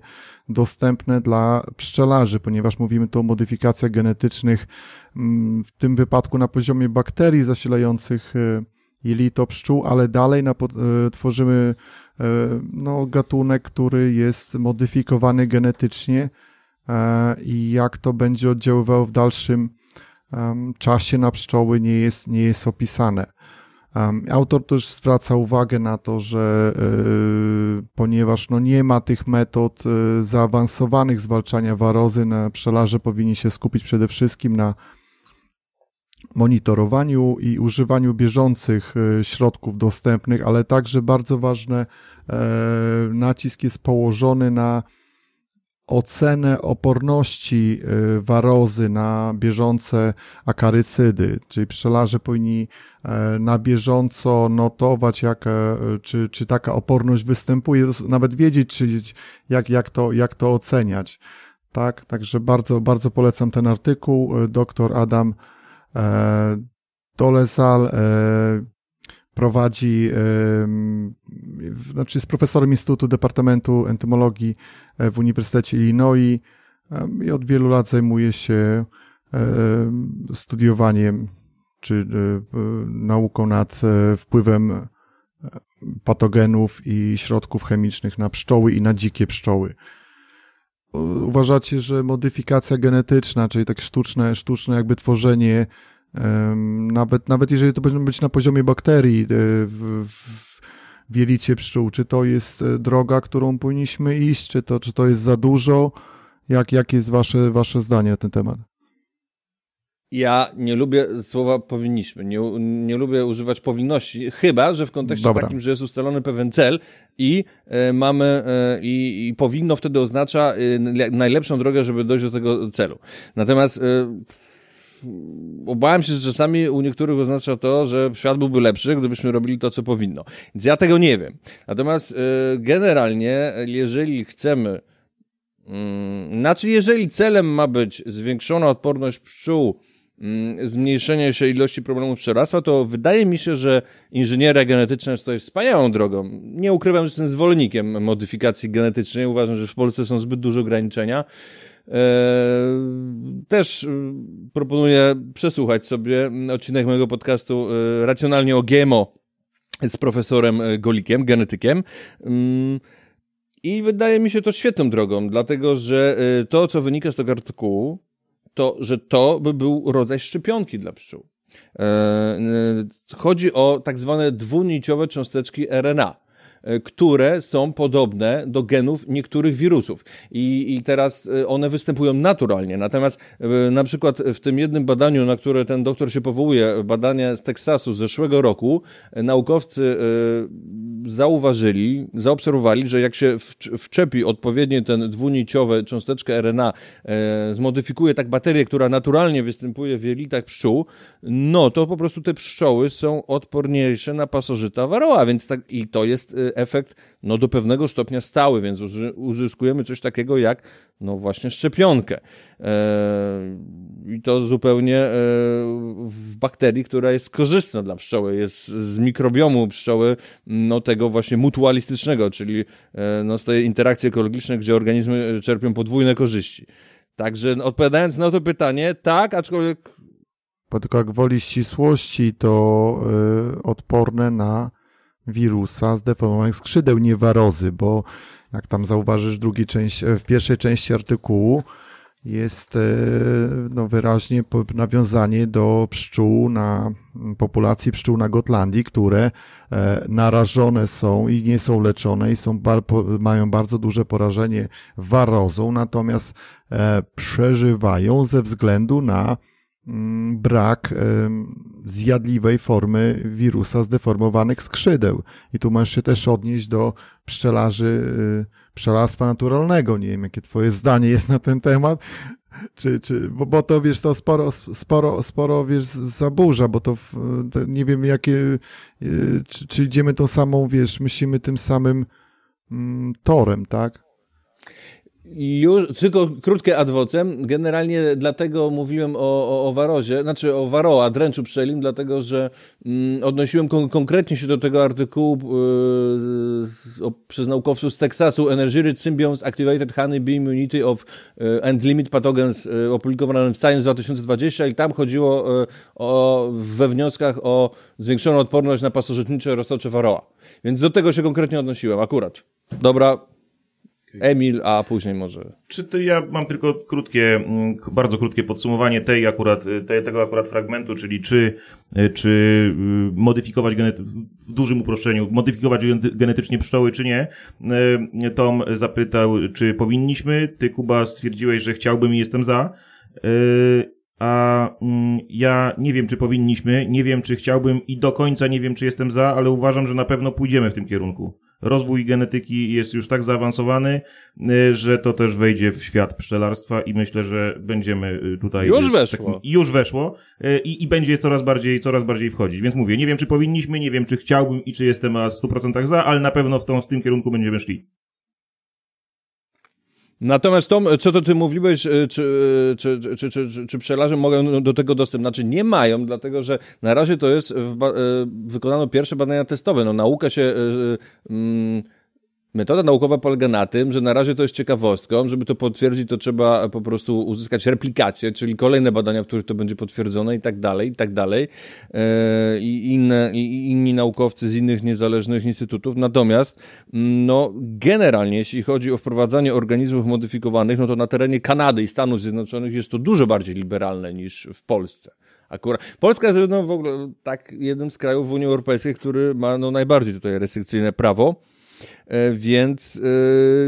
dostępne dla pszczelarzy, ponieważ mówimy tu o modyfikacjach genetycznych, mm, w tym wypadku na poziomie bakterii zasilających y, jelito pszczół, ale dalej na, y, tworzymy no, gatunek, który jest modyfikowany genetycznie e, i jak to będzie oddziaływało w dalszym czasie na pszczoły nie jest, nie jest opisane. Autor też zwraca uwagę na to, że e, ponieważ no, nie ma tych metod e, zaawansowanych zwalczania warozy, na pszczelarze powinni się skupić przede wszystkim na monitorowaniu i używaniu bieżących e, środków dostępnych, ale także bardzo ważne, e, nacisk jest położony na ocenę oporności e, warozy na bieżące akarycydy, czyli pszczelarze powinni na bieżąco notować, jak, e, czy, czy taka oporność występuje, nawet wiedzieć, czy, jak, jak, to, jak to oceniać. Tak, także bardzo, bardzo polecam ten artykuł. Doktor Adam Dolezal e, prowadzi, e, znaczy jest profesorem Instytutu Departamentu Entymologii e, w Uniwersytecie Illinois e, i od wielu lat zajmuje się e, studiowaniem czy e, e, nauką nad e, wpływem e, patogenów i środków chemicznych na pszczoły i na dzikie pszczoły. Uważacie, że modyfikacja genetyczna, czyli takie sztuczne, sztuczne jakby tworzenie, nawet, nawet jeżeli to będzie być na poziomie bakterii e, w, w, w jelicie pszczół, czy to jest e, droga, którą powinniśmy iść, czy to, czy to jest za dużo? Jak, jakie jest wasze, wasze zdanie na ten temat? Ja nie lubię słowa powinniśmy, nie, nie lubię używać powinności, chyba, że w kontekście Dobra. takim, że jest ustalony pewien cel i e, mamy, e, i, i powinno wtedy oznacza e, le- najlepszą drogę, żeby dojść do tego celu. Natomiast obawiam się, że czasami u niektórych oznacza to, że świat byłby lepszy, gdybyśmy robili to, co powinno. Więc ja tego nie wiem. Natomiast generalnie, jeżeli chcemy Mm, Znaczy, jeżeli celem ma być zwiększona odporność pszczół, zmniejszenie się ilości problemów pszczelarstwa, to wydaje mi się, że inżynieria genetyczna tutaj wspaniałą drogą. Nie ukrywam, że jestem zwolennikiem modyfikacji genetycznej. Uważam, że w Polsce są zbyt duże ograniczenia. Eee, Też y, proponuję przesłuchać sobie mm, odcinek mojego podcastu y, Racjonalnie o GMO z profesorem y, Golikiem, genetykiem. Mm, i wydaje mi się to świetną drogą, dlatego że to, co wynika z tego artykułu, to, że to by był rodzaj szczepionki dla pszczół. E, y, Chodzi o tak zwane dwuniciowe cząsteczki RNA, które są podobne do genów niektórych wirusów. I, I teraz y, one występują naturalnie. Natomiast y, na przykład w tym jednym badaniu, na które ten doktor się powołuje, badanie z Teksasu z zeszłego roku, naukowcy zauważyli, zaobserwowali, że jak się wcz- wczepi odpowiednio ten dwuniciowe cząsteczkę RNA, e, zmodyfikuje tak baterię, która naturalnie występuje w jelitach pszczół, no to po prostu te pszczoły są odporniejsze na pasożyta waroła, więc tak, i to jest e, efekt no, do pewnego stopnia stały, więc uzyskujemy coś takiego jak no właśnie szczepionkę. E, I to zupełnie e, w bakterii, która jest korzystna dla pszczoły, jest z mikrobiomu pszczoły, no tego właśnie mutualistycznego, czyli e, no, z tej interakcji ekologicznej, gdzie organizmy czerpią podwójne korzyści. Także no, odpowiadając na to pytanie, tak, aczkolwiek Bo tylko jak woli ścisłości, to y, odporne na wirusa zdeformowanych skrzydeł, nie warozy, bo jak tam zauważysz w drugiej części, w pierwszej części artykułu, jest e, no, wyraźnie nawiązanie do pszczół na populacji pszczół na Gotlandii, które e, narażone są i nie są leczone i są mają bardzo duże porażenie warozą, natomiast e, przeżywają ze względu na brak em, zjadliwej formy wirusa zdeformowanych skrzydeł. I tu możesz się też odnieść do pszczelarzy, y, pszczelarstwa naturalnego. Nie wiem, jakie twoje zdanie jest na ten temat. Czy, czy, bo, bo to wiesz, to sporo, sporo, sporo wiesz, zaburza, bo to, to nie wiem, jakie, y, czy, czy idziemy tą samą, wiesz, myślimy tym samym mm, torem, tak? Już, tylko krótkie adwocem. Generalnie dlatego mówiłem o, o, o warozie, znaczy o waroa, dręczu pszczelim, dlatego że mm, odnosiłem kon konkretnie się do tego artykułu yy, z, o, przez naukowców z Teksasu Energy Rich Symbionts Activated Honey Bee Immunity of yy, and Limit Pathogens yy, opublikowanym w Science 2020 i tam chodziło yy, o, we wnioskach o zwiększoną odporność na pasożytnicze roztocze waroa. Więc do tego się konkretnie odnosiłem, akurat. Dobra, Emil, a później może. Czy to ja mam tylko krótkie, mm, bardzo krótkie podsumowanie tej akurat, tej, tego akurat fragmentu, czyli czy, czy y, modyfikować genety- w dużym uproszczeniu, modyfikować gene- genetycznie pszczoły, czy nie. Y, Tom zapytał, czy powinniśmy. Ty, Kuba, stwierdziłeś, że chciałbym i jestem za. Y, A mm, ja nie wiem, czy powinniśmy, nie wiem, czy chciałbym i do końca nie wiem, czy jestem za, ale uważam, że na pewno pójdziemy w tym kierunku. Rozwój genetyki jest już tak zaawansowany, y, że to też wejdzie w świat pszczelarstwa i myślę, że będziemy y, tutaj... Już weszło. takim- Już weszło y, i, i będzie coraz bardziej, coraz bardziej wchodzić. Więc mówię, nie wiem, czy powinniśmy, nie wiem, czy chciałbym i czy jestem na 100% za, ale na pewno w, tą, w tym kierunku będziemy szli. Natomiast Tom, co to ty mówiłeś, e, czy, czy, czy, czy, czy, czy pszczelarze mogą do tego dostęp? Znaczy nie mają, dlatego że na razie to jest, e, wykonano pierwsze badania testowe. No nauka się, e, e, mm, metoda naukowa polega na tym, że na razie to jest ciekawostką, żeby to potwierdzić, to trzeba po prostu uzyskać replikację, czyli kolejne badania, w których to będzie potwierdzone i tak dalej, i tak dalej. E, I inne, i inni naukowcy z innych niezależnych instytutów. Natomiast, mm, no, generalnie, jeśli chodzi o wprowadzanie organizmów modyfikowanych, no to na terenie Kanady i Stanów Zjednoczonych jest to dużo bardziej liberalne niż w Polsce. Akurat. Polska jest no, w ogóle tak jednym z krajów w Unii Europejskiej, który ma no, najbardziej tutaj restrykcyjne prawo. E, Więc e,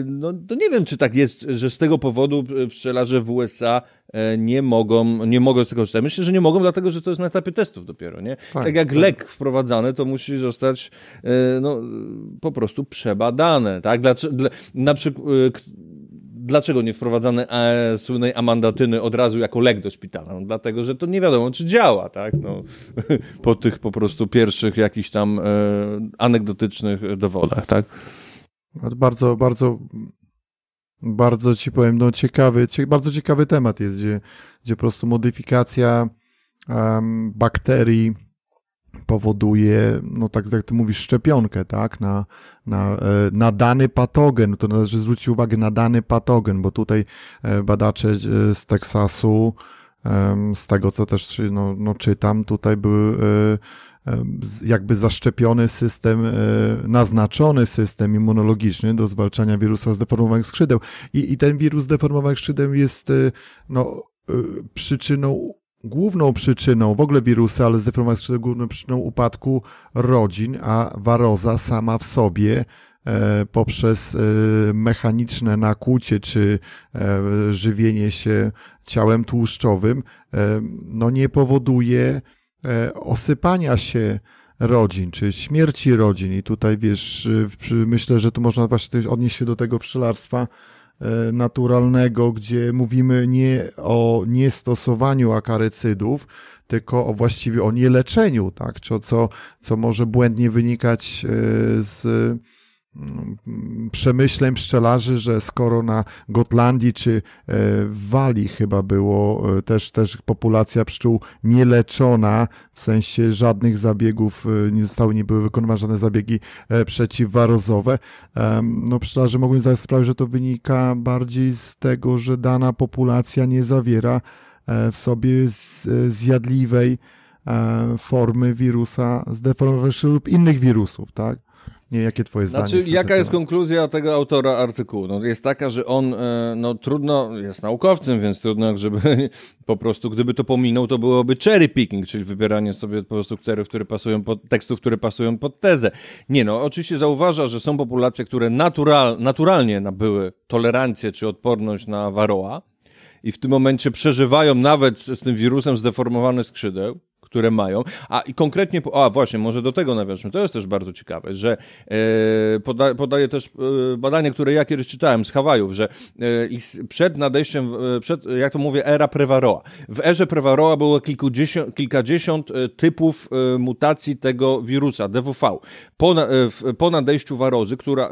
no, to nie wiem, czy tak jest, że z tego powodu e, pszczelarze w USA nie mogą, nie mogą z tego korzystać. Myślę, że nie mogą, dlatego że to jest na etapie testów dopiero, nie? Tak, Tak, jak tak. lek wprowadzany, to musi zostać no, po prostu przebadane, tak? Dlaczego, dla, na przykład, dlaczego nie wprowadzane e, słynnej amandatyny od razu jako lek do szpitala? No, dlatego, że to nie wiadomo, czy działa, tak? No, po tych po prostu pierwszych jakichś tam e, anegdotycznych dowodach, tak? No, Bardzo, bardzo, bardzo ci powiem, no ciekawy, cie, bardzo ciekawy temat jest, gdzie, gdzie po prostu modyfikacja em, bakterii powoduje, no tak jak ty mówisz, szczepionkę, tak, na, na, e, na dany patogen, to należy zwrócić uwagę na dany patogen, bo tutaj e, badacze e, z Teksasu, z tego co też no, no, czytam, tutaj z- jakby zaszczepiony system, naznaczony system immunologiczny do zwalczania wirusa zdeformowanych skrzydeł. I, i ten wirus zdeformowanych skrzydeł jest no, przyczyną, główną przyczyną w ogóle wirusa, ale zdeformowanych skrzydeł główną przyczyną upadku rodzin, a waroza sama w sobie e, poprzez e, mechaniczne nakłucie czy e, żywienie się ciałem tłuszczowym, no nie powoduje osypania się rodzin, czy śmierci rodzin. I tutaj wiesz, myślę, że tu można właśnie odnieść się do tego pszczelarstwa naturalnego, gdzie mówimy nie o niestosowaniu akarycydów, tylko o właściwie o nieleczeniu, tak? Co, co, co może błędnie wynikać e, z przemyśleń pszczelarzy, że skoro na Gotlandii czy e, w Walii chyba było e, też, też populacja pszczół nieleczona, w sensie żadnych zabiegów, e, nie zostały, nie były wykonywane żadne zabiegi przeciwwarozowe, no pszczelarze mogą zdać sprawę, że to wynika bardziej z tego, że dana populacja nie zawiera w sobie zjadliwej formy wirusa zdeformowanego lub innych wirusów, tak? Nie, jakie twoje zdanie Znaczy, jaka jest konkluzja tego autora artykułu? No, jest taka, że on, e, no trudno, jest naukowcem, więc trudno, żeby po prostu, gdyby to pominął, to byłoby cherry picking, czyli wybieranie sobie po prostu tekstów, które pasują pod, tekstów, które pasują pod tezę. Nie no, oczywiście zauważa, że są populacje, które natural, naturalnie nabyły tolerancję czy odporność na waroa i w tym momencie przeżywają nawet z, z tym wirusem zdeformowane skrzydeł, które mają. A i konkretnie, a właśnie, może do tego nawiążmy. To jest też bardzo ciekawe, że e, poda, podaje też e, badanie, które ja kiedyś czytałem z Hawajów, że e, przed nadejściem, e, przed, jak to mówię, era Prevaroa. W erze Prevaroa było kilkudziesiąt, kilkadziesiąt e, typów e, mutacji tego wirusa, DWV. Po, e, po nadejściu warozy, która e,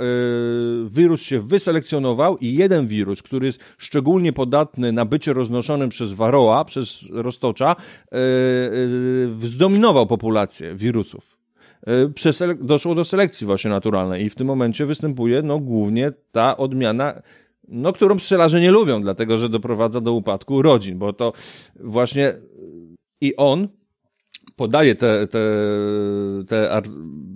wirus się wyselekcjonował i jeden wirus, który jest szczególnie podatny na bycie roznoszonym przez waroa, przez roztocza, e, e, zdominował populację wirusów. E, Przesele- doszło do selekcji właśnie naturalnej i w tym momencie występuje no głównie ta odmiana, no którą pszczelarze nie lubią, dlatego że doprowadza do upadku rodzin, bo to właśnie i on podaje te, te, te,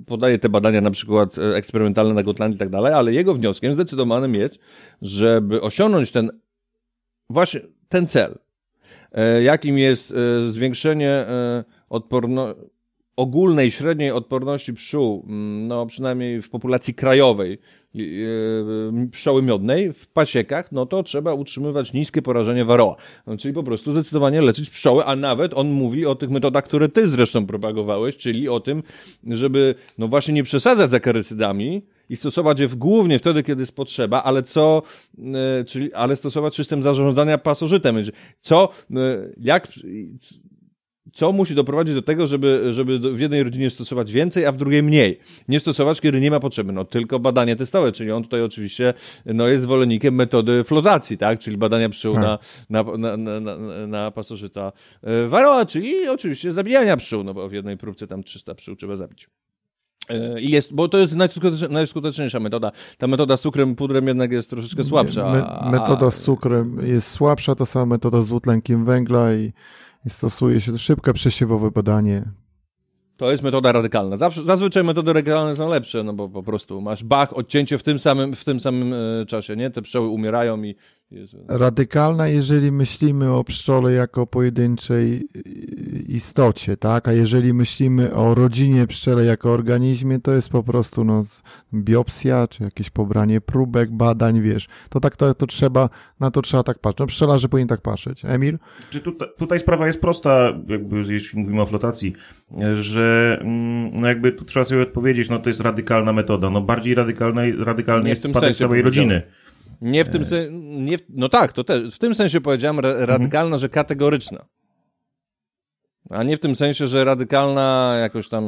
podaje te badania na przykład e, eksperymentalne na Gotlandii i tak dalej, ale jego wnioskiem zdecydowanym jest, żeby osiągnąć ten właśnie ten cel, e, jakim jest e, zwiększenie e, odporno ogólnej, średniej odporności pszczół, mm, no przynajmniej w populacji krajowej, e, pszczoły miodnej w pasiekach, no to trzeba utrzymywać niskie porażenie waroa. No, czyli po prostu zdecydowanie leczyć pszczoły, a nawet on mówi o tych metodach, które ty zresztą propagowałeś, czyli o tym, żeby no właśnie nie przesadzać z akerysydami i stosować je w, głównie wtedy, kiedy jest potrzeba, ale co, e, czyli, ale stosować system zarządzania pasożytem. Co, e, jak, co musi doprowadzić do tego, żeby, żeby w jednej rodzinie stosować więcej, a w drugiej mniej. Nie stosować, kiedy nie ma potrzeby. No tylko badanie testowe, czyli on tutaj oczywiście no, jest zwolennikiem metody flotacji, tak? Czyli badania pszczół Tak. na, na, na, na, na, na pasożyta e, waroa, czyli oczywiście zabijania pszczół, no bo w jednej próbce tam 300 pszczół trzeba zabić. E, I jest, bo to jest najskuteczniejsza, najskuteczniejsza metoda. Ta metoda z cukrem, pudrem jednak jest troszeczkę słabsza. Me, metoda z cukrem jest słabsza, to sama metoda z dwutlenkiem węgla i, i stosuje się szybkie przesiewowe badanie. To jest metoda radykalna. Zawsze, zazwyczaj metody radykalne są lepsze, no bo po prostu masz bach, odcięcie w tym samym, w tym samym e, czasie, nie? Te pszczoły umierają i... Radykalna, jeżeli myślimy o pszczole jako pojedynczej y, istocie, tak? A jeżeli myślimy o rodzinie pszczele jako organizmie, to jest po prostu no, biopsja, czy jakieś pobranie próbek, badań, wiesz. To tak to, to trzeba, na to trzeba tak patrzeć. No, pszczelarze powinni tak patrzeć. Emil? Czy tutaj, tutaj sprawa jest prosta, jakby jeśli mówimy o flotacji, że mm, no jakby tu trzeba sobie odpowiedzieć, no to jest radykalna metoda. No bardziej radykalna, radykalny jest spadek całej rodziny. Nie w tym sensie... Nie w, no tak, to też. W tym sensie powiedziałem ra, radykalna, że kategoryczna. A nie w tym sensie, że radykalna jakoś tam...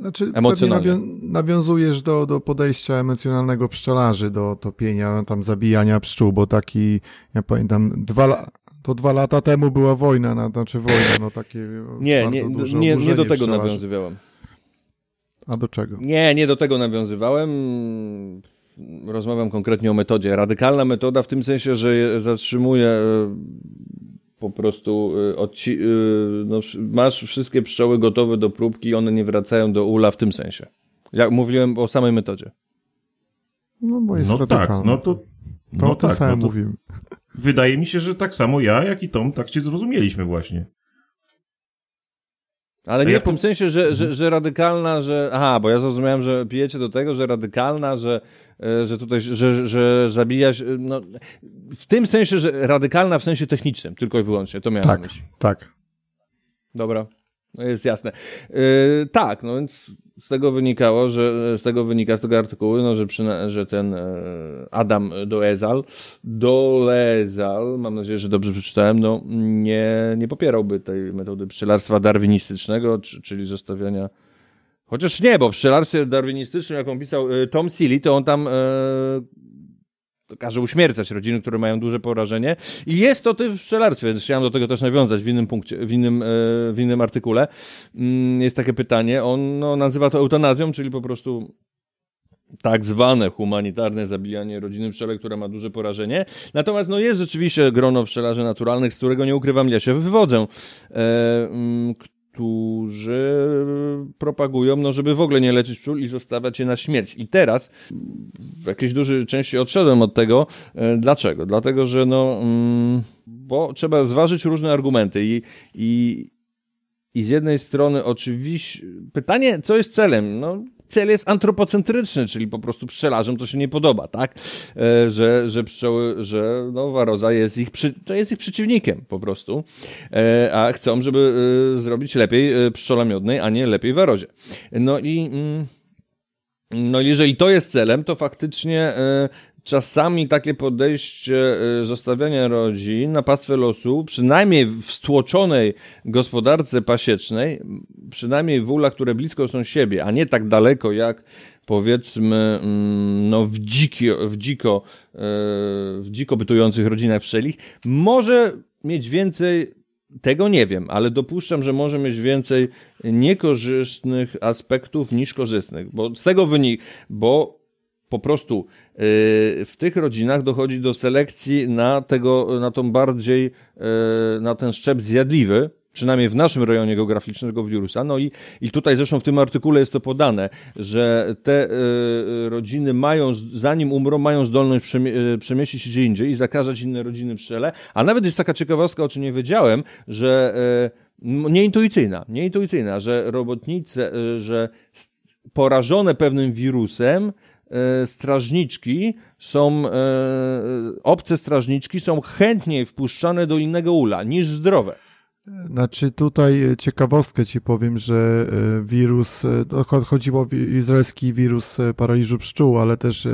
Znaczy, pewnie Emocjonalnie. nawią- nawiązujesz do, do podejścia emocjonalnego pszczelarzy, do topienia, tam zabijania pszczół, bo taki, ja pamiętam, dwa la- to dwa lata temu była wojna, na, znaczy wojna, no takie Nie, bardzo nie, duże nie, nie do tego pszczelarzy. nawiązywałem. A do czego? Nie, nie do tego nawiązywałem. Rozmawiam konkretnie o metodzie. Radykalna metoda w tym sensie, że je- zatrzymuje e, po prostu e, odci- e, no, masz wszystkie pszczoły gotowe do próbki, one nie wracają do ula w tym sensie. Jak mówiłem o samej metodzie. No bo jest No tak, radykalna. no to... to No o tym tak, samym no to mówimy. wydaje mi się, że tak samo ja, jak i Tom, tak cię zrozumieliśmy właśnie. Ale To nie w tym sensie, że, że, że radykalna, że. Aha, bo ja zrozumiałem, że pijecie do tego, że radykalna, że, e, że tutaj, że, że zabijać. No, w tym sensie, że radykalna w sensie technicznym, tylko i wyłącznie. To miałem na Tak, myśli. tak. Dobra, no jest jasne. Yy, tak, no więc z tego wynikało, że z tego wynika z tego artykułu, no, że, przyna- że ten e, Adam Doezal, Dolezal, mam nadzieję, że dobrze przeczytałem, no nie, nie popierałby tej metody pszczelarstwa darwinistycznego, czy, czyli zostawiania Chociaż nie, bo pszczelarstwie darwinistycznym, jaką pisał e, Tom Seeley, to on tam e, to każe uśmiercać rodziny, które mają duże porażenie. I jest to ty w pszczelarstwie, więc chciałem do tego też nawiązać w innym punkcie, w innym, e, w innym artykule. Mm, Jest takie pytanie, on no, nazywa to eutanazją, czyli po prostu tak zwane humanitarne zabijanie rodziny pszczele, która ma duże porażenie. Natomiast no, jest rzeczywiście grono pszczelarzy naturalnych, z którego nie ukrywam, ja się wywodzę, e, mm, którzy propagują, no żeby w ogóle nie leczyć pszczół i zostawiać je na śmierć. I teraz w jakiejś dużej części odszedłem od tego. E, Dlaczego? Dlatego, że no, mm, bo trzeba zważyć różne argumenty i, i, i z jednej strony oczywiście pytanie, co jest celem? No, cel jest antropocentryczny, czyli po prostu pszczelarzom to się nie podoba, tak? E, że, że pszczoły, że no, waroza jest ich, to jest ich przeciwnikiem po prostu, e, a chcą, żeby e, zrobić lepiej pszczola miodnej, a nie lepiej warozie. No i... Mm, no jeżeli to jest celem, to faktycznie czasami takie podejście e, zostawiania rodzin na pastwę losu, przynajmniej w stłoczonej gospodarce pasiecznej, przynajmniej w ulach, które blisko są siebie, a nie tak daleko jak powiedzmy mm, no, w, dziki, w, dziko, e, w dziko bytujących rodzinach pszczelich, może mieć więcej tego nie wiem, ale dopuszczam, że może mieć więcej niekorzystnych aspektów niż korzystnych, bo z tego wynik, bo po prostu yy, w tych rodzinach dochodzi do selekcji na tego, na tą bardziej, yy, na ten szczep zjadliwy, przynajmniej w naszym rejonie geograficznym tego wirusa. No i, i tutaj zresztą w tym artykule jest to podane, że te y, rodziny mają, zanim umrą, mają zdolność przemie y, przemieścić się gdzie indziej i zakażać inne rodziny pszczele. A nawet jest taka ciekawostka, o czym nie wiedziałem, że y, nieintuicyjna, nieintuicyjna, że robotnice, y, że porażone pewnym wirusem, strażniczki są, e, obce strażniczki są chętniej wpuszczane do innego ula niż zdrowe. Znaczy tutaj e, ciekawostkę ci powiem, że e, wirus, e, no, cho- chodziło o izraelski wirus e, paraliżu pszczół, ale też e,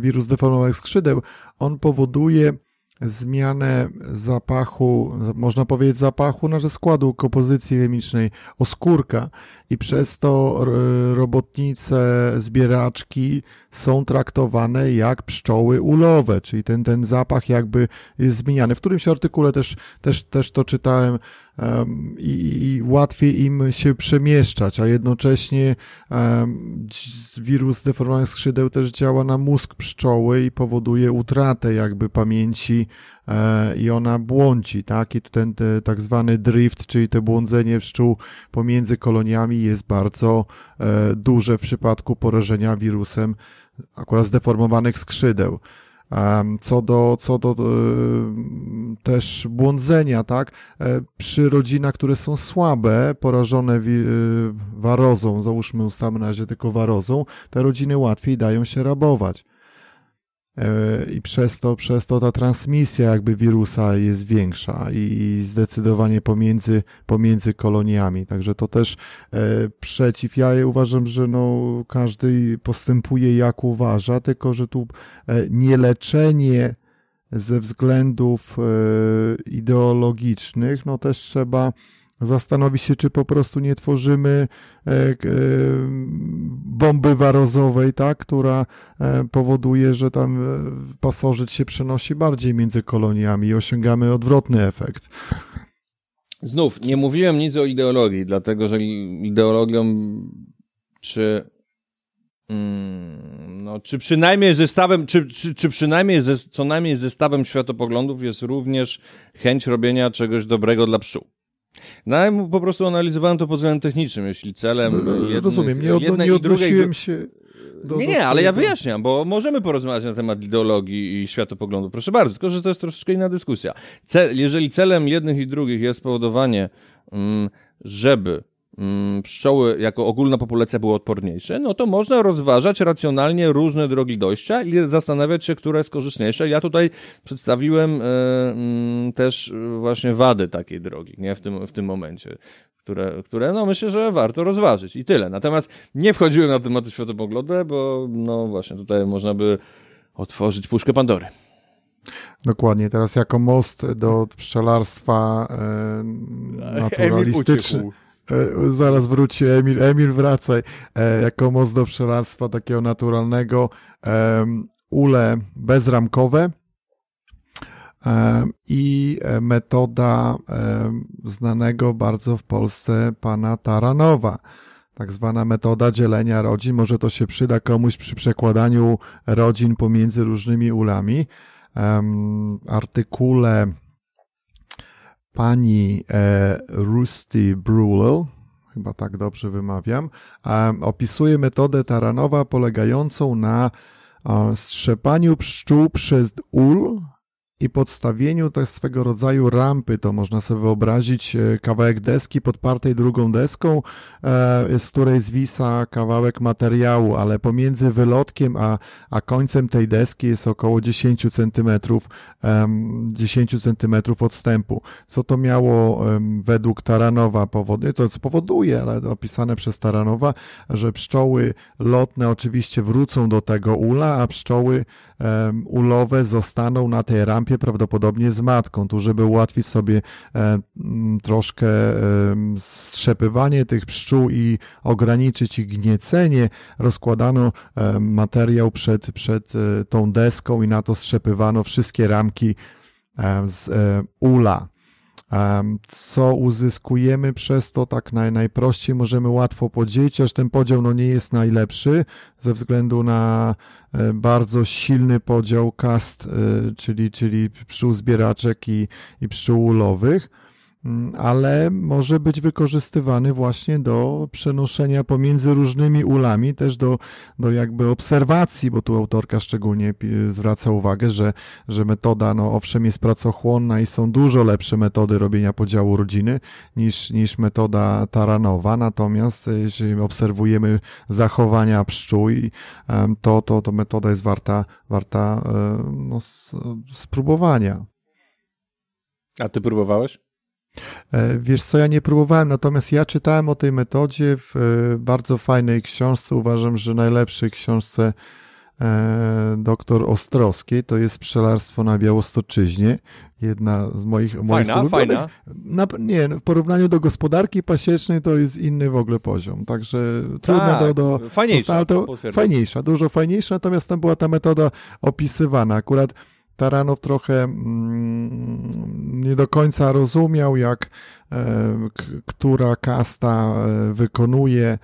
wirus deformowanych skrzydeł, on powoduje zmianę zapachu, można powiedzieć zapachu, że składu kompozycji chemicznej oskórka i przez to r- robotnice, zbieraczki są traktowane jak pszczoły ulowe, czyli ten, ten zapach jakby jest zmieniany. W którymś artykule też, też, też to czytałem em, i, łatwiej im się przemieszczać, a jednocześnie wirus deformowanych skrzydeł też działa na mózg pszczoły i powoduje utratę jakby pamięci e, i ona błądzi, tak? I ten te, tak zwany drift, czyli te błądzenie pszczół pomiędzy koloniami jest bardzo e, duże w przypadku porażenia wirusem akurat zdeformowanych skrzydeł. Co do, co do e, też błądzenia, tak? E, Przy rodzinach, które są słabe, porażone e, warozą, załóżmy ustalmy na razie tylko warozą, te rodziny łatwiej dają się rabować. I przez to, przez to ta transmisja jakby wirusa jest większa i, i zdecydowanie pomiędzy, pomiędzy koloniami. Także to też e, przeciw. Ja uważam, że no, każdy postępuje jak uważa, tylko że tu e, nie-leczenie ze względów e, ideologicznych, no też trzeba zastanowić się, czy po prostu nie tworzymy e, e, bomby warozowej, tak, która e, powoduje, że tam pasożyt się przenosi bardziej między koloniami i osiągamy odwrotny efekt. Znów, nie mówiłem nic o ideologii, dlatego że ideologią czy mm, no, czy przynajmniej zestawem, czy, czy, czy przynajmniej ze, co najmniej zestawem światopoglądów jest również chęć robienia czegoś dobrego dla pszczół. No, ja po prostu analizowałem to pod względem technicznym, jeśli celem jednych, No, Rozumiem, nie, odno, nie i drugiej odnosiłem się do... nie, nie, ale ja wyjaśniam, bo możemy porozmawiać na temat ideologii i światopoglądu. Proszę bardzo, tylko że to jest troszeczkę inna dyskusja. Cel, jeżeli celem jednych i drugich jest spowodowanie, mm, żeby pszczoły jako ogólna populacja były odporniejsze, no to można rozważać racjonalnie różne drogi dojścia i zastanawiać się, która jest korzystniejsza. Ja tutaj przedstawiłem e, mm, też e, właśnie wady takiej drogi, nie w tym, w tym momencie które, które no myślę, że warto rozważyć i tyle. Natomiast nie wchodziłem na tematy światopoglądowe, bo no właśnie tutaj można by otworzyć puszkę Pandory. Dokładnie, teraz jako most do pszczelarstwa e, naturalistycznego. E, Zaraz wróci Emil. Emil, wracaj. E, Jako most do pszczelarstwa takiego naturalnego. Ule bezramkowe em, i e, metoda znanego bardzo w Polsce pana Taranowa. Tak zwana metoda dzielenia rodzin. Może to się przyda komuś przy przekładaniu rodzin pomiędzy różnymi ulami. Artykule pani e, Rusty Brulel, chyba tak dobrze wymawiam, opisuje metodę Taranowa polegającą na strzepaniu pszczół przez ul i podstawieniu jest swego rodzaju rampy, to można sobie wyobrazić e, kawałek deski podpartej drugą deską, e, z której zwisa kawałek materiału, ale pomiędzy wylotkiem a, a końcem tej deski jest około 10 centymetrów, 10 centymetrów odstępu. Co to miało według Taranowa powody? To co powoduje, ale opisane przez Taranowa, że pszczoły lotne oczywiście wrócą do tego ula, a pszczoły ulowe zostaną na tej rampie prawdopodobnie z matką, tu żeby ułatwić sobie troszkę strzepywanie tych pszczół i ograniczyć ich gniecenie, rozkładano materiał przed, przed e, tą deską i na to strzepywano wszystkie ramki z e, ula. Co uzyskujemy przez to, tak naj, najprościej możemy łatwo podzielić, chociaż ten podział no, nie jest najlepszy ze względu na e, bardzo silny podział kast, e, czyli, czyli pszczół zbieraczek i, i pszczół ulowych. Mm, ale może być wykorzystywany właśnie do przenoszenia pomiędzy różnymi ulami, też do, do jakby obserwacji, bo tu autorka szczególnie zwraca uwagę, że, że metoda, no owszem, jest pracochłonna i są dużo lepsze metody robienia podziału rodziny niż, niż metoda taranowa, natomiast e, jeśli obserwujemy zachowania pszczół, to, to, to metoda jest warta, warta e, no, spróbowania. A ty próbowałeś? E, wiesz co, ja nie próbowałem, natomiast ja czytałem o tej metodzie w e, bardzo fajnej książce, uważam, że najlepszej książce e, doktor Ostrowskiej, to jest Pszczelarstwo na Białostoczyźnie, jedna z moich, fajna, moich ulubionych. Fajna. Na, nie, w porównaniu do gospodarki pasiecznej to jest inny w ogóle poziom, także trudno tak, do... do fajniejsza, to, fajniejsza, dużo fajniejsza, natomiast tam była ta metoda opisywana, akurat Taranow trochę mm, nie do końca rozumiał, jak e, która kasta e, wykonuje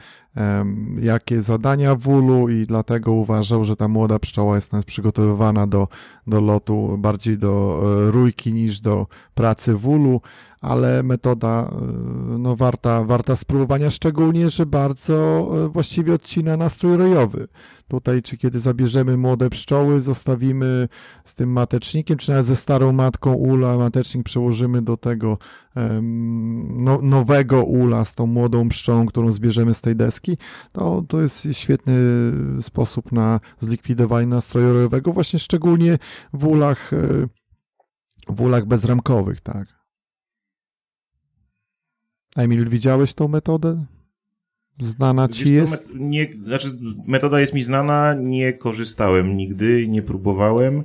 jakie zadania w ulu i dlatego uważał, że ta młoda pszczoła jest przygotowywana do, do lotu bardziej do e, rójki niż do pracy w ulu, ale metoda no, warta, warta spróbowania, szczególnie, że bardzo właściwie odcina nastrój rojowy. Tutaj, czy kiedy zabierzemy młode pszczoły, zostawimy z tym matecznikiem, czy nawet ze starą matką ula, matecznik przełożymy do tego no, nowego ula z tą młodą pszczołą, którą zbierzemy z tej deski, to, to jest świetny sposób na zlikwidowanie nastroju rojowego, właśnie szczególnie w ulach, e, w ulach bezramkowych, tak. Emil, widziałeś tą metodę? Znana ci jest? Co, nie, znaczy, metoda jest mi znana, nie korzystałem nigdy, nie próbowałem.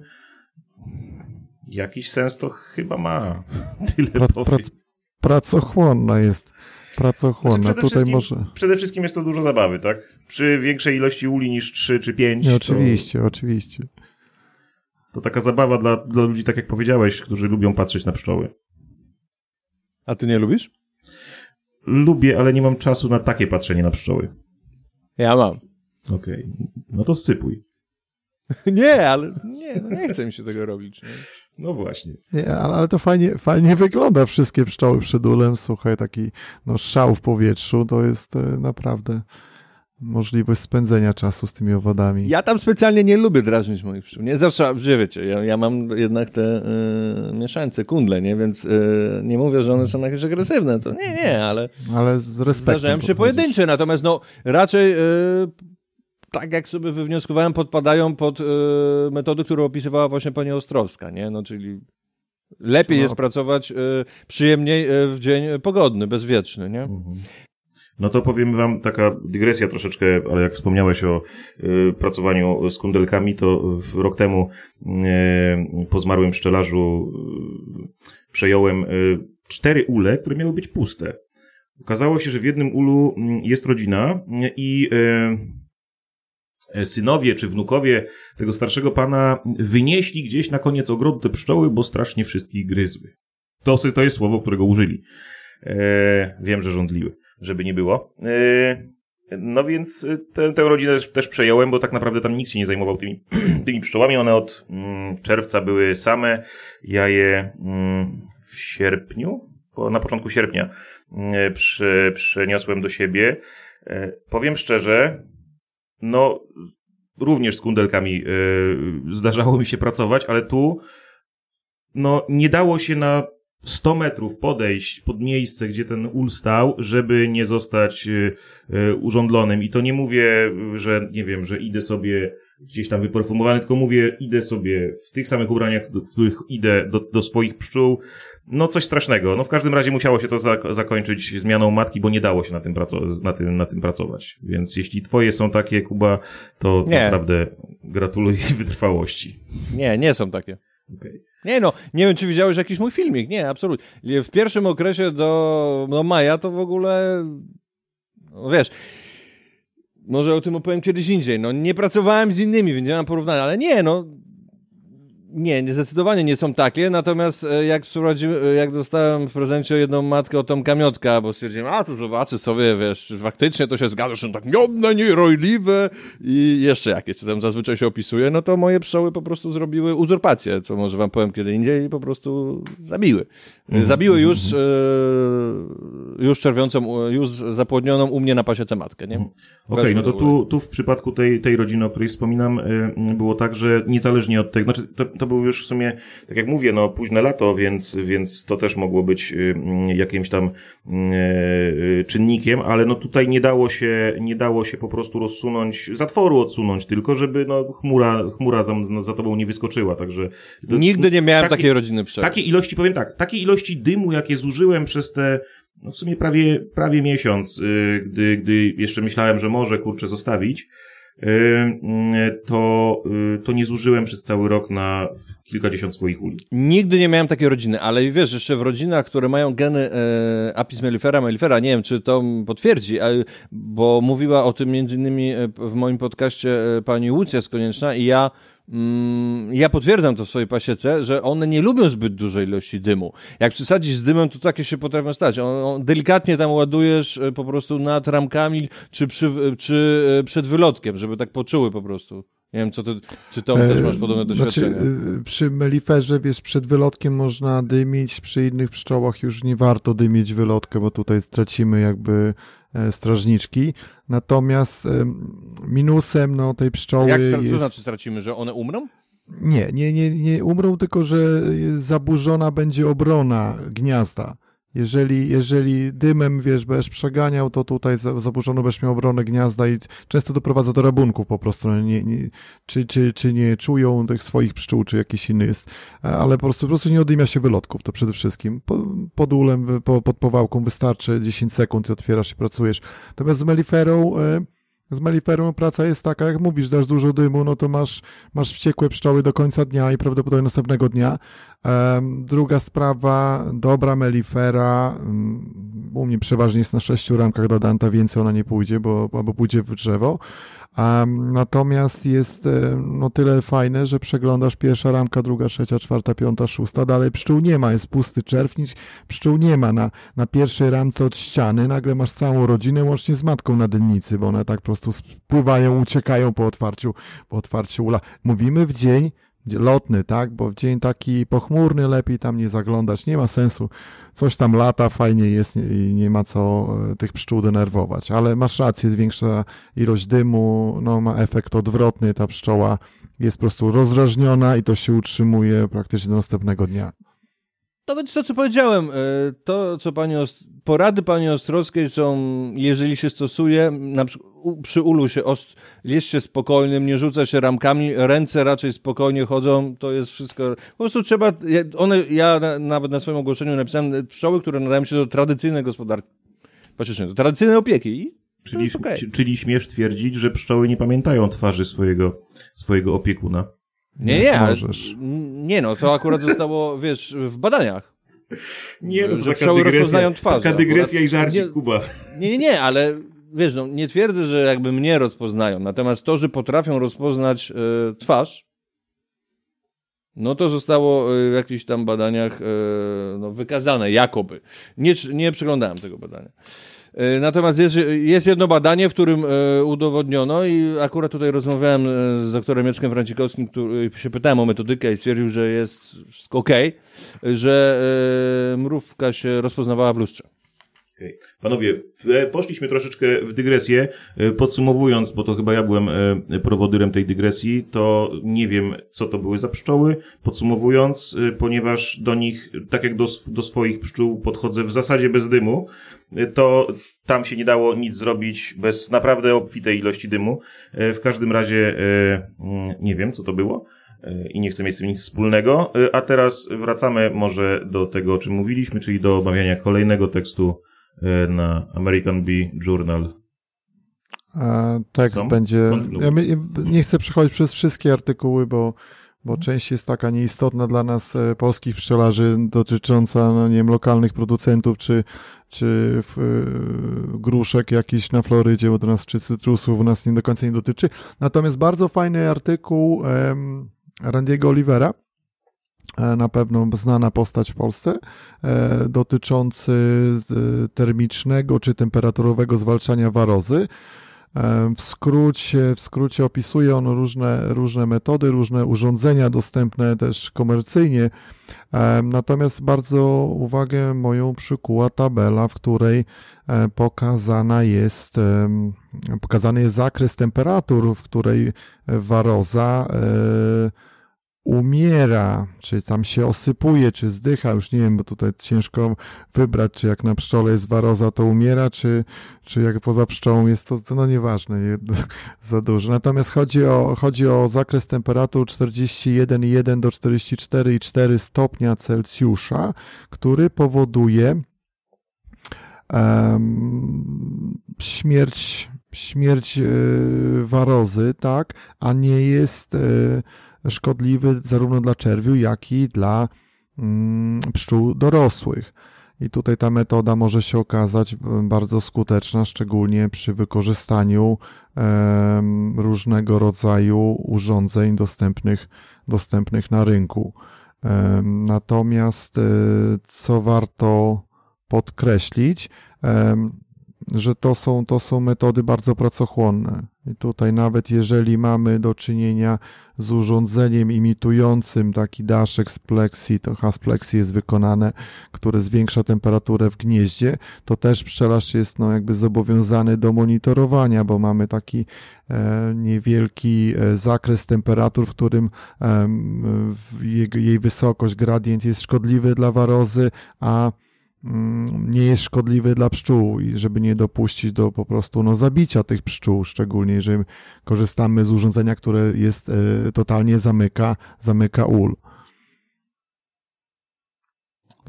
Jakiś sens to chyba ma. Tyle prac, prac, pracochłonna jest. Pracochłonna. Znaczy Tutaj może. Przede wszystkim jest to dużo zabawy, tak? Przy większej ilości uli niż 3 czy 5. Nie, oczywiście, to... oczywiście. To taka zabawa dla, dla ludzi, tak jak powiedziałeś, którzy lubią patrzeć na pszczoły. A ty nie lubisz? lubię, ale nie mam czasu na takie patrzenie na pszczoły. Ja mam. Okej, okay. no to sypuj. nie, ale nie, no nie chcę mi się tego robić. Nie? No właśnie. Nie, ale, ale to fajnie, fajnie wygląda wszystkie pszczoły przed ulem. Słuchaj, taki no, szał w powietrzu to jest e, naprawdę możliwość spędzenia czasu z tymi owadami. Ja tam specjalnie nie lubię drażnić moich pszczół. Nie zawsze, że wiecie, ja, ja mam jednak te y, mieszańce, kundle, nie? Więc y, nie mówię, że one są jakieś agresywne, to nie, nie, ale, ale z respektem zdarzają się pojedyncze, natomiast no raczej y, tak jak sobie wywnioskowałem, podpadają pod y, metody, którą opisywała właśnie pani Ostrowska, nie? No, czyli lepiej no. jest pracować y, przyjemniej y, w dzień pogodny, bezwieczny, nie? Mhm. No to powiem wam taka dygresja troszeczkę, ale jak wspomniałeś o y, pracowaniu z kundelkami, to w rok temu y, po zmarłym pszczelarzu y, przejąłem cztery ule, które miały być puste. Okazało się, że w jednym ulu mm, jest rodzina i synowie czy wnukowie tego starszego pana wynieśli gdzieś na koniec ogrodu te pszczoły, bo strasznie wszystkich gryzły. To, to jest słowo, którego użyli. E, wiem, że żądliły żeby nie było. Yy, no więc y, tę, rodzinę też, też, przejąłem, bo tak naprawdę tam nikt się nie zajmował tymi, tymi pszczołami. One od mm, czerwca były same. Ja je mm, w sierpniu, na początku sierpnia e, przy, przeniosłem do siebie. E, powiem szczerze, no, również z kundelkami e, zdarzało mi się pracować, ale tu, no, nie dało się na 100 metrów podejść pod miejsce, gdzie ten ul stał, żeby nie zostać e, urządlonym. I to nie mówię, że, nie wiem, że idę sobie gdzieś tam wyperfumowany, tylko mówię, idę sobie w tych samych ubraniach, w których idę do, do swoich pszczół. No coś strasznego. No w każdym razie musiało się to za- zakończyć zmianą matki, bo nie dało się na tym, na, tym, na tym pracować. Więc jeśli twoje są takie, Kuba, to Nie. naprawdę gratuluję wytrwałości. Nie, nie są takie. Okej. Nie no, nie wiem, czy widziałeś jakiś mój filmik. Nie, absolutnie. W pierwszym okresie do, do maja to w ogóle, no wiesz, może o tym opowiem kiedyś indziej. No nie pracowałem z innymi, więc nie mam porównania, ale nie, no nie, nie, zdecydowanie nie są takie, natomiast e, jak e, jak dostałem w prezencie jedną matkę od Tomka Miotka, bo stwierdziłem, a tu zobaczę sobie, wiesz, czy faktycznie to się zgadza, że są tak miodne, nierojliwe i jeszcze jakieś, co tam zazwyczaj się opisuje, no to moje pszczoły po prostu zrobiły uzurpację, co może wam powiem kiedy indziej i po prostu zabiły. Zabiły już, e, już czerwiącą, już zapłodnioną u mnie na pasiece matkę, nie? Okej, Weszły no to tu, tu w przypadku tej, tej rodziny, o której wspominam, było tak, że niezależnie od tego, znaczy to, to był już w sumie, tak jak mówię, no późne lato, więc, więc to też mogło być y, jakimś tam y, y, czynnikiem, ale no tutaj nie dało się, nie dało się po prostu rozsunąć, zatworu odsunąć tylko, żeby no chmura, chmura za, no, za tobą nie wyskoczyła, także... to- Nigdy nie miałem takie- takiej rodziny pszczół. Takie ilości, powiem tak, takie ilości dymu, jakie zużyłem przez te, no w sumie prawie, prawie miesiąc, gdy, gdy jeszcze myślałem, że może kurczę zostawić, to, y, to nie zużyłem przez cały rok na kilkadziesiąt swoich uli. Nigdy nie miałem takiej rodziny, ale wiesz, jeszcze w rodzinach, które mają geny e, Apis mellifera, mellifera, nie wiem, czy to potwierdzi, ale, bo mówiła o tym między innymi e, w moim podcaście e, pani Łucja Skonieczna i ja ja potwierdzam to w swojej pasiece, że one nie lubią zbyt dużej ilości dymu. Jak przesadzisz z dymem, to takie się potrafią stać. On, on delikatnie tam ładujesz e, po prostu nad ramkami, czy, przy, czy e, przed wylotkiem, żeby tak poczuły po prostu. Nie wiem, co ty, czy to też masz podobne doświadczenie. Znaczy, przy meliferze, wiesz, przed wylotkiem można dymić, przy innych pszczołach już nie warto dymić wylotkę, bo tutaj stracimy jakby e, strażniczki. Natomiast em, minusem no, tej pszczoły Jak jest... to znaczy stracimy, że one umrą? Nie, nie, nie, nie umrą, tylko że zaburzona będzie obrona gniazda. Jeżeli, jeżeli dymem, wiesz, będziesz przeganiał, to tutaj za- zaburzono będziesz miał obronę gniazda i często doprowadza do rabunków po prostu. No Nie, nie, czy, czy, czy nie czują tych swoich pszczół, czy jakiś inny jest, ale po prostu, po prostu nie odymia się wylotków, to przede wszystkim. Po, pod ulem, po, pod powałką wystarczy 10 sekund i otwierasz i pracujesz. Natomiast z meliferą... e, z meliferą praca jest taka, jak mówisz, dasz dużo dymu, no to masz, masz wściekłe pszczoły do końca dnia i prawdopodobnie następnego dnia. Em, druga sprawa, dobra melifera, mm, u mnie przeważnie jest na sześciu ramkach do Danta, więcej ona nie pójdzie, bo albo pójdzie w drzewo. Natomiast jest e, no tyle fajne, że przeglądasz pierwsza ramka, druga, trzecia, czwarta, piąta, szósta, dalej pszczół nie ma, jest pusty czerwnik, pszczół nie ma. Na, na pierwszej ramce od ściany nagle masz całą rodzinę, łącznie z matką na dynnicy, bo one tak po prostu spływają, uciekają po otwarciu, po otwarciu ula. Mówimy w dzień lotny, tak? Bo w dzień taki pochmurny lepiej tam nie zaglądać, nie ma sensu. Coś tam lata, fajnie jest i nie ma co e, tych pszczół denerwować. Ale masz rację, zwiększa ilość dymu, no ma efekt odwrotny, ta pszczoła jest po prostu rozdrażniona i to się utrzymuje praktycznie do następnego dnia. Więc to, co powiedziałem, e, to, co pani, Ost- porady pani Ostrowskiej są, jeżeli się stosuje, na przykład przy ulu się, ost- jest się spokojnym, nie rzuca się ramkami, ręce raczej spokojnie chodzą, to jest wszystko, po prostu trzeba, ja- one, ja na, nawet na swoim ogłoszeniu napisałem e, pszczoły, które nadają się do tradycyjnej gospodarki, patrzcie, do tradycyjnej opieki i Czyli, c- czyli śmiesz twierdzić, że pszczoły nie pamiętają twarzy swojego, swojego opiekuna. Nie, nie, ale- Możesz. nie no, to akurat zostało, wiesz, w badaniach. Nie, no, że pszczoły rozpoznają twarze. Taka dygresja Akurat i żarcik, nie- Kuba. Nie, nie, nie, ale wiesz, no, nie twierdzę, że jakby mnie rozpoznają, natomiast to, że potrafią rozpoznać e, twarz, no to zostało e, w jakichś tam badaniach e, no, wykazane, jakoby. Nie, nie przeglądałem tego badania. E, Natomiast jest, jest jedno badanie, w którym e, udowodniono i akurat tutaj rozmawiałem e, z doktorem Jackiem Francikowskim, który się pytałem o metodykę i stwierdził, że jest okej, że mrówka się rozpoznawała w lustrze. Panowie, poszliśmy troszeczkę w dygresję. Podsumowując, bo to chyba ja byłem prowodyrem tej dygresji, to nie wiem, co to były za pszczoły. Podsumowując, ponieważ do nich, tak jak do, do swoich pszczół podchodzę w zasadzie bez dymu, to tam się nie dało nic zrobić bez naprawdę obfitej ilości dymu. E, W każdym razie e, mm, nie wiem, co to było e, i nie chcę mieć z tym nic wspólnego. A teraz wracamy może do tego, o czym mówiliśmy, czyli do omawiania kolejnego tekstu na American Bee Journal. E, Tekst Co? będzie. Ja nie chcę przechodzić przez wszystkie artykuły, bo, bo część jest taka nieistotna dla nas, e, polskich pszczelarzy, dotycząca, no nie wiem, lokalnych producentów, czy, czy w, e, gruszek jakiś na Florydzie u nas, czy cytrusów u nas nie do końca nie dotyczy. Natomiast bardzo fajny artykuł em, Randiego Olivera, e, na pewno znana postać w Polsce, e, dotyczący e, termicznego czy temperaturowego zwalczania warozy. E, W skrócie, w skrócie opisuje on różne, różne metody, różne urządzenia dostępne też komercyjnie. E, Natomiast bardzo uwagę moją przykuła tabela, w której e, pokazana jest, pokazany jest zakres temperatur, w której waroza umiera, czy tam się osypuje, czy zdycha, już nie wiem, bo tutaj ciężko wybrać, czy jak na pszczole jest waroza, to umiera, czy, czy jak poza pszczołą jest to, no nieważne, nie, za dużo. Natomiast chodzi o, chodzi o zakres temperatur 41,1 do 44,4 stopnia Celsjusza, który powoduje em, śmierć, śmierć e, warozy, tak, a nie jest e, szkodliwy zarówno dla czerwiu, jak i dla mm, pszczół dorosłych. I tutaj ta metoda może się okazać e, bardzo skuteczna, szczególnie przy wykorzystaniu różnego rodzaju urządzeń dostępnych, dostępnych na rynku. Natomiast e, co warto podkreślić, że to są, to są metody bardzo pracochłonne. I tutaj nawet jeżeli mamy do czynienia z urządzeniem imitującym taki daszek z plexi, to has plexi jest wykonane, które zwiększa temperaturę w gnieździe, to też pszczelarz jest no, jakby zobowiązany do monitorowania, bo mamy taki e, niewielki e, zakres temperatur, w którym w jego, jej wysokość, gradient jest szkodliwy dla warozy, a nie jest szkodliwy dla pszczół i żeby nie dopuścić do po prostu no, zabicia tych pszczół, szczególnie jeżeli korzystamy z urządzenia, które jest e, totalnie zamyka, zamyka ul.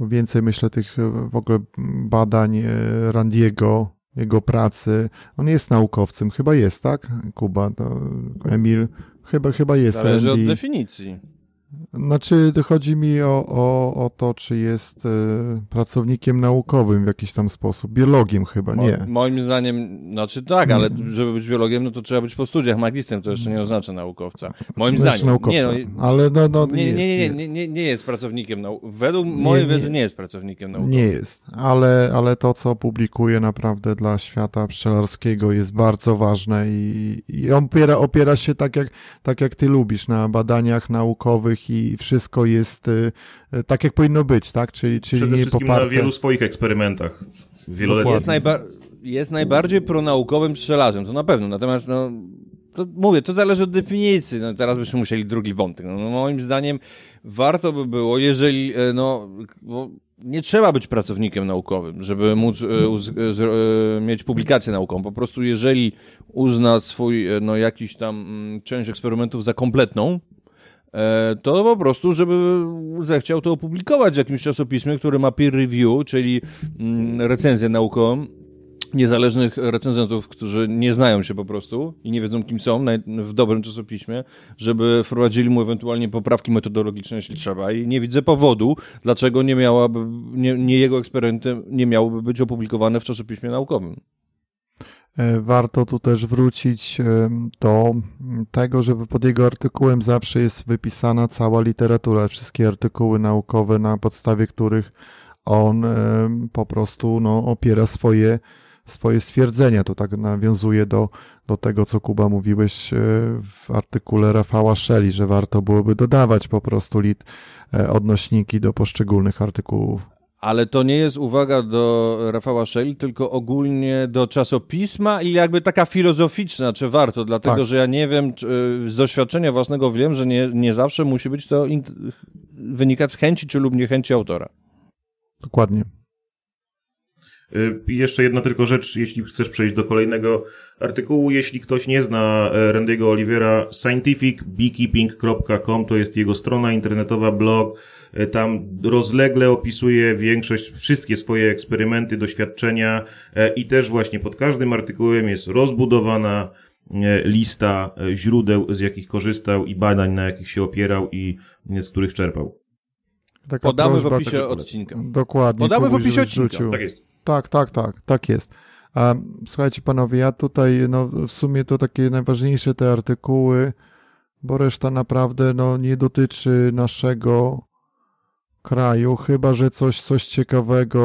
Więcej myślę tych e, w ogóle badań e, Randiego, jego pracy. On jest naukowcem, chyba jest, tak? Kuba, Emil, chyba, chyba jest Zależy od Randy. definicji. Znaczy, chodzi mi o, o, o to, czy jest e, pracownikiem naukowym w jakiś tam sposób, biologiem chyba, Mo- nie. Moim zdaniem, znaczy tak, ale żeby być biologiem, no to trzeba być po studiach magistrem, to jeszcze nie oznacza naukowca. Moim Znaczy zdaniem. naukowca, Nie, no, ale no, no, nie, nie, nie, jest, nie, jest. nie, nie, nie jest pracownikiem naukowym. Według mojej nie. wiedzy nie jest pracownikiem naukowym. Nie jest, ale, ale to, co publikuje naprawdę dla świata pszczelarskiego jest bardzo ważne i, i opiera, opiera się tak jak, tak jak ty lubisz, na badaniach naukowych i wszystko jest y, y, tak, jak powinno być, tak? Czyli, czyli Przede nie poparte. na wielu swoich eksperymentach. Wieloletnich. Jest, najba- jest najbardziej pronaukowym pszczelarzem, to na pewno. Natomiast, no, to mówię, to zależy od definicji. No, teraz byśmy musieli drugi wątek. No, no, moim zdaniem warto by było, jeżeli, e, no, bo nie trzeba być pracownikiem naukowym, żeby móc e, e, mieć publikację naukową. Po prostu, jeżeli uzna swój, no, jakiś tam mm, część eksperymentów za kompletną, to po prostu, żeby zechciał to opublikować w jakimś czasopismie, który ma peer review, czyli mm, recenzję naukową, niezależnych recenzentów, którzy nie znają się po prostu i nie wiedzą, kim są w dobrym czasopiśmie, żeby wprowadzili mu ewentualnie poprawki metodologiczne, jeśli trzeba. I nie widzę powodu, dlaczego nie miałaby, nie, nie jego eksperymenty nie miałyby być opublikowane w czasopiśmie naukowym. E, Warto tu też wrócić em, do tego, że pod jego artykułem zawsze jest wypisana cała literatura, wszystkie artykuły naukowe, na podstawie których on em, po prostu no, opiera swoje, swoje stwierdzenia. To tak nawiązuje do, do tego, co Kuba mówiłeś e, w artykule Rafała Szeli, że warto byłoby dodawać po prostu lit, e, odnośniki do poszczególnych artykułów. Ale to nie jest uwaga do Rafała Szeli, tylko ogólnie do czasopisma i jakby taka filozoficzna, czy warto, dlatego Tak. że ja nie wiem, czy, y, z doświadczenia własnego wiem, że nie, nie zawsze musi być to in, wynikać z chęci czy lub niechęci autora. Dokładnie. Y, Jeszcze jedna tylko rzecz, jeśli chcesz przejść do kolejnego artykułu. Jeśli ktoś nie zna e, Randy'ego Olivera, scientificbeekeeping.com to jest jego strona internetowa, blog. E, Tam rozlegle opisuje większość, wszystkie swoje eksperymenty, doświadczenia e, i też właśnie pod każdym artykułem jest rozbudowana e, lista źródeł, z jakich korzystał i badań, na jakich się opierał i z których czerpał. Taka Podamy w prośba, opisie taka- odcinka. Dokładnie. Podamy w opisie rzucił. odcinka. Tak jest. Tak, tak, tak, tak jest. A, słuchajcie panowie, ja tutaj, no w sumie to takie najważniejsze te artykuły, bo reszta naprawdę no, nie dotyczy naszego kraju, chyba że coś, coś ciekawego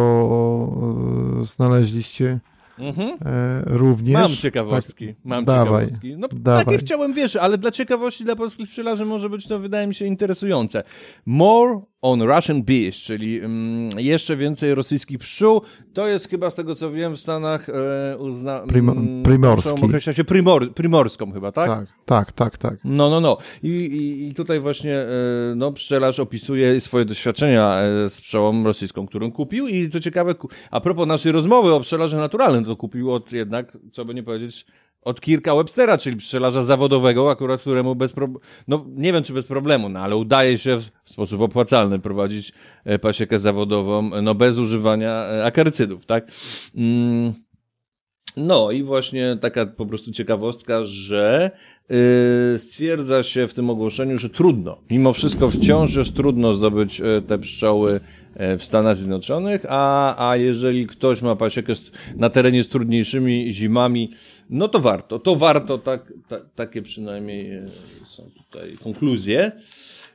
znaleźliście Mhm. e, również. Mam ciekawostki. Mam Dawaj, ciekawostki. No, dawaj. takie chciałem, wiesz, ale dla ciekawości dla polskich pszczelarzy może być to, wydaje mi się, interesujące. More on Russian bees, czyli mm, jeszcze więcej rosyjskich pszczół. To jest chyba z tego, co wiem, w Stanach e, uzna... Primo- mm, primorski. Określa się primor, primorską chyba, tak? Tak, tak, tak, tak. No, no, no. I, i, i tutaj właśnie e, no, pszczelarz opisuje swoje doświadczenia e, z pszczołą rosyjską, którą kupił i co ciekawe, a propos naszej rozmowy o pszczelarze naturalnym, to kupił od jednak, co by nie powiedzieć, od Kirka Webstera, czyli pszczelarza zawodowego, akurat któremu bez problemu, no nie wiem czy bez problemu, no ale udaje się w sposób opłacalny prowadzić e, pasiekę zawodową, no bez używania e, akarycydów, tak? Mm. No i właśnie taka po prostu ciekawostka, że yy, stwierdza się w tym ogłoszeniu, że trudno, mimo wszystko wciąż jest trudno zdobyć e, te pszczoły e, w Stanach Zjednoczonych, a, a jeżeli ktoś ma pasiekę na terenie z trudniejszymi zimami, no to warto, to warto, tak, ta, takie przynajmniej e, są tutaj konkluzje.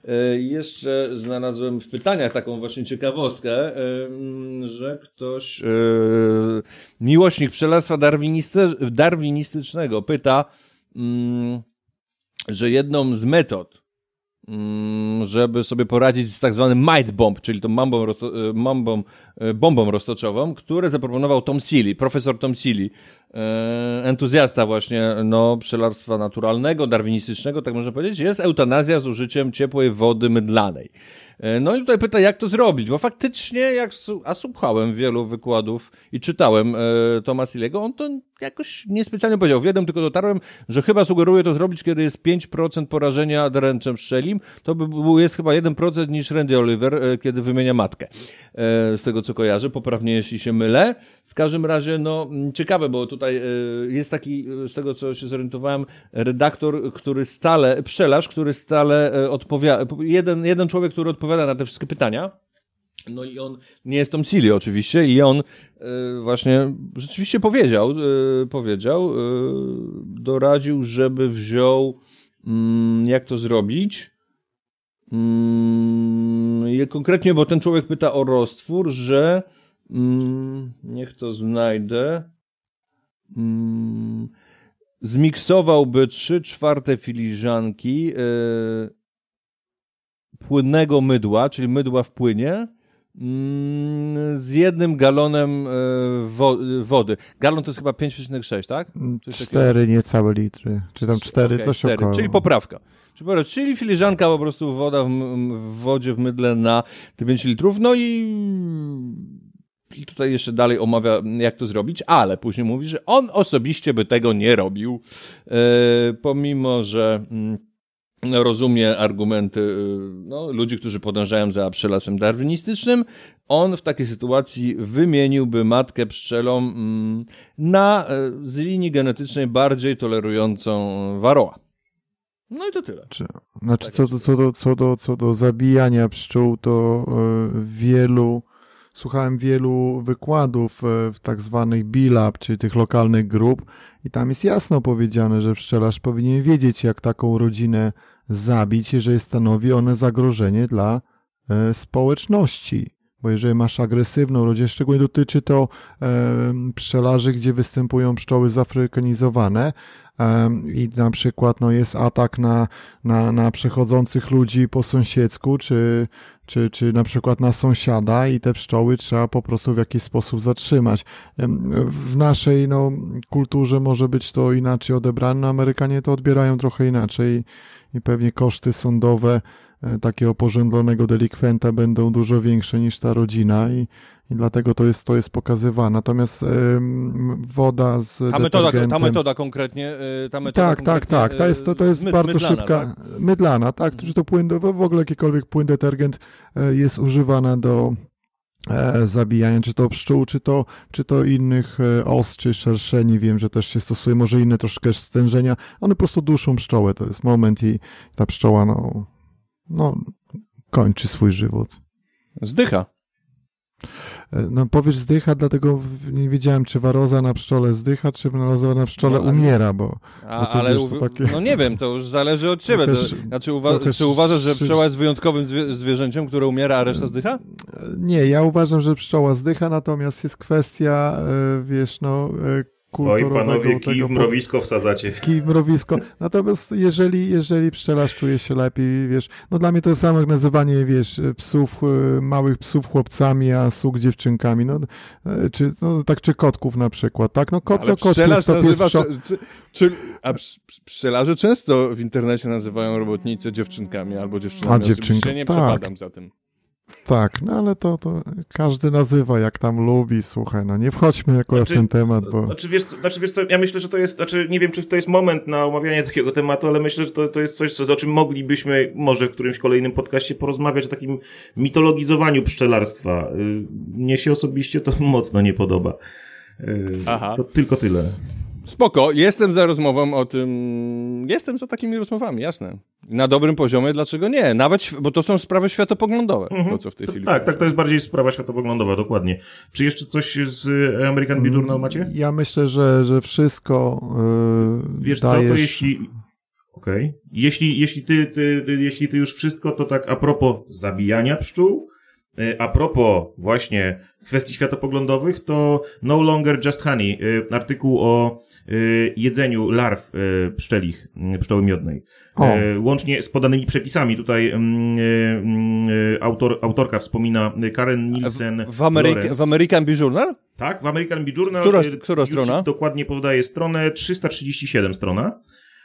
E, Jeszcze znalazłem w pytaniach taką właśnie ciekawostkę, em, że ktoś, e, miłośnik darwiniste- darwinistycznego pyta, mm, że jedną z metod, mm, żeby sobie poradzić z tak zwanym might bomb, czyli tą mambą, rozto- e, mambą, e, bombą roztoczową, które zaproponował Tom Seeley, profesor Tom Seeley, e, entuzjasta właśnie no, pszczelarstwa naturalnego, darwinistycznego, tak można powiedzieć, jest eutanazja z użyciem ciepłej wody mydlanej. E, No i tutaj pyta, jak to zrobić, bo faktycznie, jak a słuchałem wielu wykładów i czytałem e, Toma on to jakoś niespecjalnie powiedział. W jednym tylko dotarłem, że chyba sugeruje to zrobić, kiedy jest 5% porażenia dręczem szczelim. To by był, jest chyba 1% niż Randy Oliver, e, kiedy wymienia matkę. E, z tego, co kojarzę, poprawnie, jeśli się mylę. W każdym razie, no, ciekawe, bo tutaj e, jest taki, e, z tego, co się zorientowałem, redaktor, który stale, pszczelarz, który stale odpowiada, jeden, jeden człowiek, który odpowiada na te wszystkie pytania. No i on, nie jest Tom Seeley oczywiście, i on e, właśnie rzeczywiście powiedział, e, powiedział, e, doradził, żeby wziął, mm, jak to zrobić. Mm, konkretnie, bo ten człowiek pyta o roztwór, że mm, niech to znajdę. Zmiksowałby 3 czwarte filiżanki płynnego mydła, czyli mydła w płynie, mm, z jednym galonem e, wo wody. Galon to jest chyba 5,6, tak? Cztery niecałe litry, czy tam cztery, Okej, coś cztery, około. Czyli poprawka. Czyli filiżanka po prostu woda w, w wodzie, w mydle na te 5 litrów. No i, i tutaj jeszcze dalej omawia, jak to zrobić, ale później mówi, że on osobiście by tego nie robił, e, pomimo, że no, rozumie argumenty y, no, ludzi, którzy podążają za pszczelasem darwinistycznym. On w takiej sytuacji wymieniłby matkę pszczelą mm, na e, z linii genetycznej bardziej tolerującą waroa. No i to tyle. Czy, znaczy, co, do, co, do, co, do, co do zabijania pszczół, to e, wielu, słuchałem wielu wykładów e, w tak zwanych BILAB, czyli tych lokalnych grup, i tam jest jasno powiedziane, że pszczelarz powinien wiedzieć, jak taką rodzinę zabić, jeżeli stanowi one zagrożenie dla e, społeczności. Bo jeżeli masz agresywną rodzę, szczególnie dotyczy to em, pszczelarzy, gdzie występują pszczoły zafrykanizowane em, i na przykład no, jest atak na, na, na przechodzących ludzi po sąsiedzku, czy, czy, czy na przykład na sąsiada i te pszczoły trzeba po prostu w jakiś sposób zatrzymać. Em, W naszej no, kulturze może być to inaczej odebrane, Amerykanie to odbierają trochę inaczej i pewnie koszty sądowe e, takiego porządlonego delikwenta będą dużo większe niż ta rodzina i, i dlatego to jest, to jest pokazywane. Natomiast woda z Ta metoda, ta metoda konkretnie, y, ta metoda tak, tak, konkretnie, tak. To jest, to, to jest y, myd- bardzo mydlana, szybka, tak? mydlana, tak. Czy to płyn, w ogóle jakikolwiek płyn detergent e, jest używana do e, zabijania, czy to pszczół, czy to, czy to innych e, os, czy szerszeni. Wiem, że też się stosuje, może inne troszkę stężenia. One po prostu duszą pszczołę. To jest moment i ta pszczoła, no, no kończy swój żywot. Zdycha. E, No powiesz zdycha, dlatego nie wiedziałem, czy waroza na pszczole zdycha, czy waroza na pszczole No, ale- umiera, bo A, No to ale wiesz, to takie- no nie wiem, to już zależy od ciebie. To, Trochę sz- znaczy, uwa- trochę czy uważasz, że sz- pszczoła jest wyjątkowym zwie- zwierzęciem, które umiera, a reszta zdycha? Nie, ja uważam, że pszczoła zdycha, natomiast jest kwestia, e, wiesz, no, e, Oj, panowie, kij w mrowisko wsadzacie. kij w mrowisko. Natomiast jeżeli, jeżeli pszczelarz czuje się lepiej, wiesz, no dla mnie to jest samo jak nazywanie, wiesz, psów, e, małych pszów chłopcami, a sług dziewczynkami, no, e, czy, no tak, czy kotków na przykład, tak? No kot, Ale no kot, pies to nazywa, pszczo- czy, czy, a ps- ps- pszczelarze często w internecie nazywają robotnice dziewczynkami albo dziewczynami. A, Osobiście dziewczynką, nie tak. przepadam za tym. Tak, no ale to, to każdy nazywa jak tam lubi, słuchaj, no nie wchodźmy akurat Znaczy- w ten temat, bo... Znaczy wiesz, co- znaczy wiesz co, ja myślę, że to jest, znaczy nie wiem, czy to jest moment na omawianie takiego tematu, ale myślę, że to, to jest coś, co, o czym moglibyśmy może w którymś kolejnym podcaście porozmawiać, o takim mitologizowaniu pszczelarstwa. Y, Mnie się osobiście to mocno nie podoba. Y, Aha. To tylko tyle. Spoko, jestem za rozmową o tym, jestem za takimi rozmowami, jasne. Na dobrym poziomie, dlaczego nie? Nawet, bo to są sprawy światopoglądowe, to co w tej chwili. Tak, tak, to jest bardziej sprawa światopoglądowa, dokładnie. Czy jeszcze coś z American Bee Journal macie? Ja myślę, że, że wszystko yy, Wiesz co, dajesz... to jeśli... Okej. Jeśli, jeśli, ty, ty, ty, jeśli ty już wszystko, to tak a propos zabijania pszczół, y, a propos właśnie kwestii światopoglądowych, to No Longer Just Honey, artykuł o jedzeniu larw y, pszczelich, y, pszczoły miodnej. O. Y, Łącznie z podanymi przepisami. Tutaj mm, y, mm, y, autor, autorka wspomina y, Karen Nielsen. W, Ameryka, Lawrence. w American Bee Journal? Tak, w American Bee Journal. Która- y, która strona? Dokładnie podaje stronę 337 strona.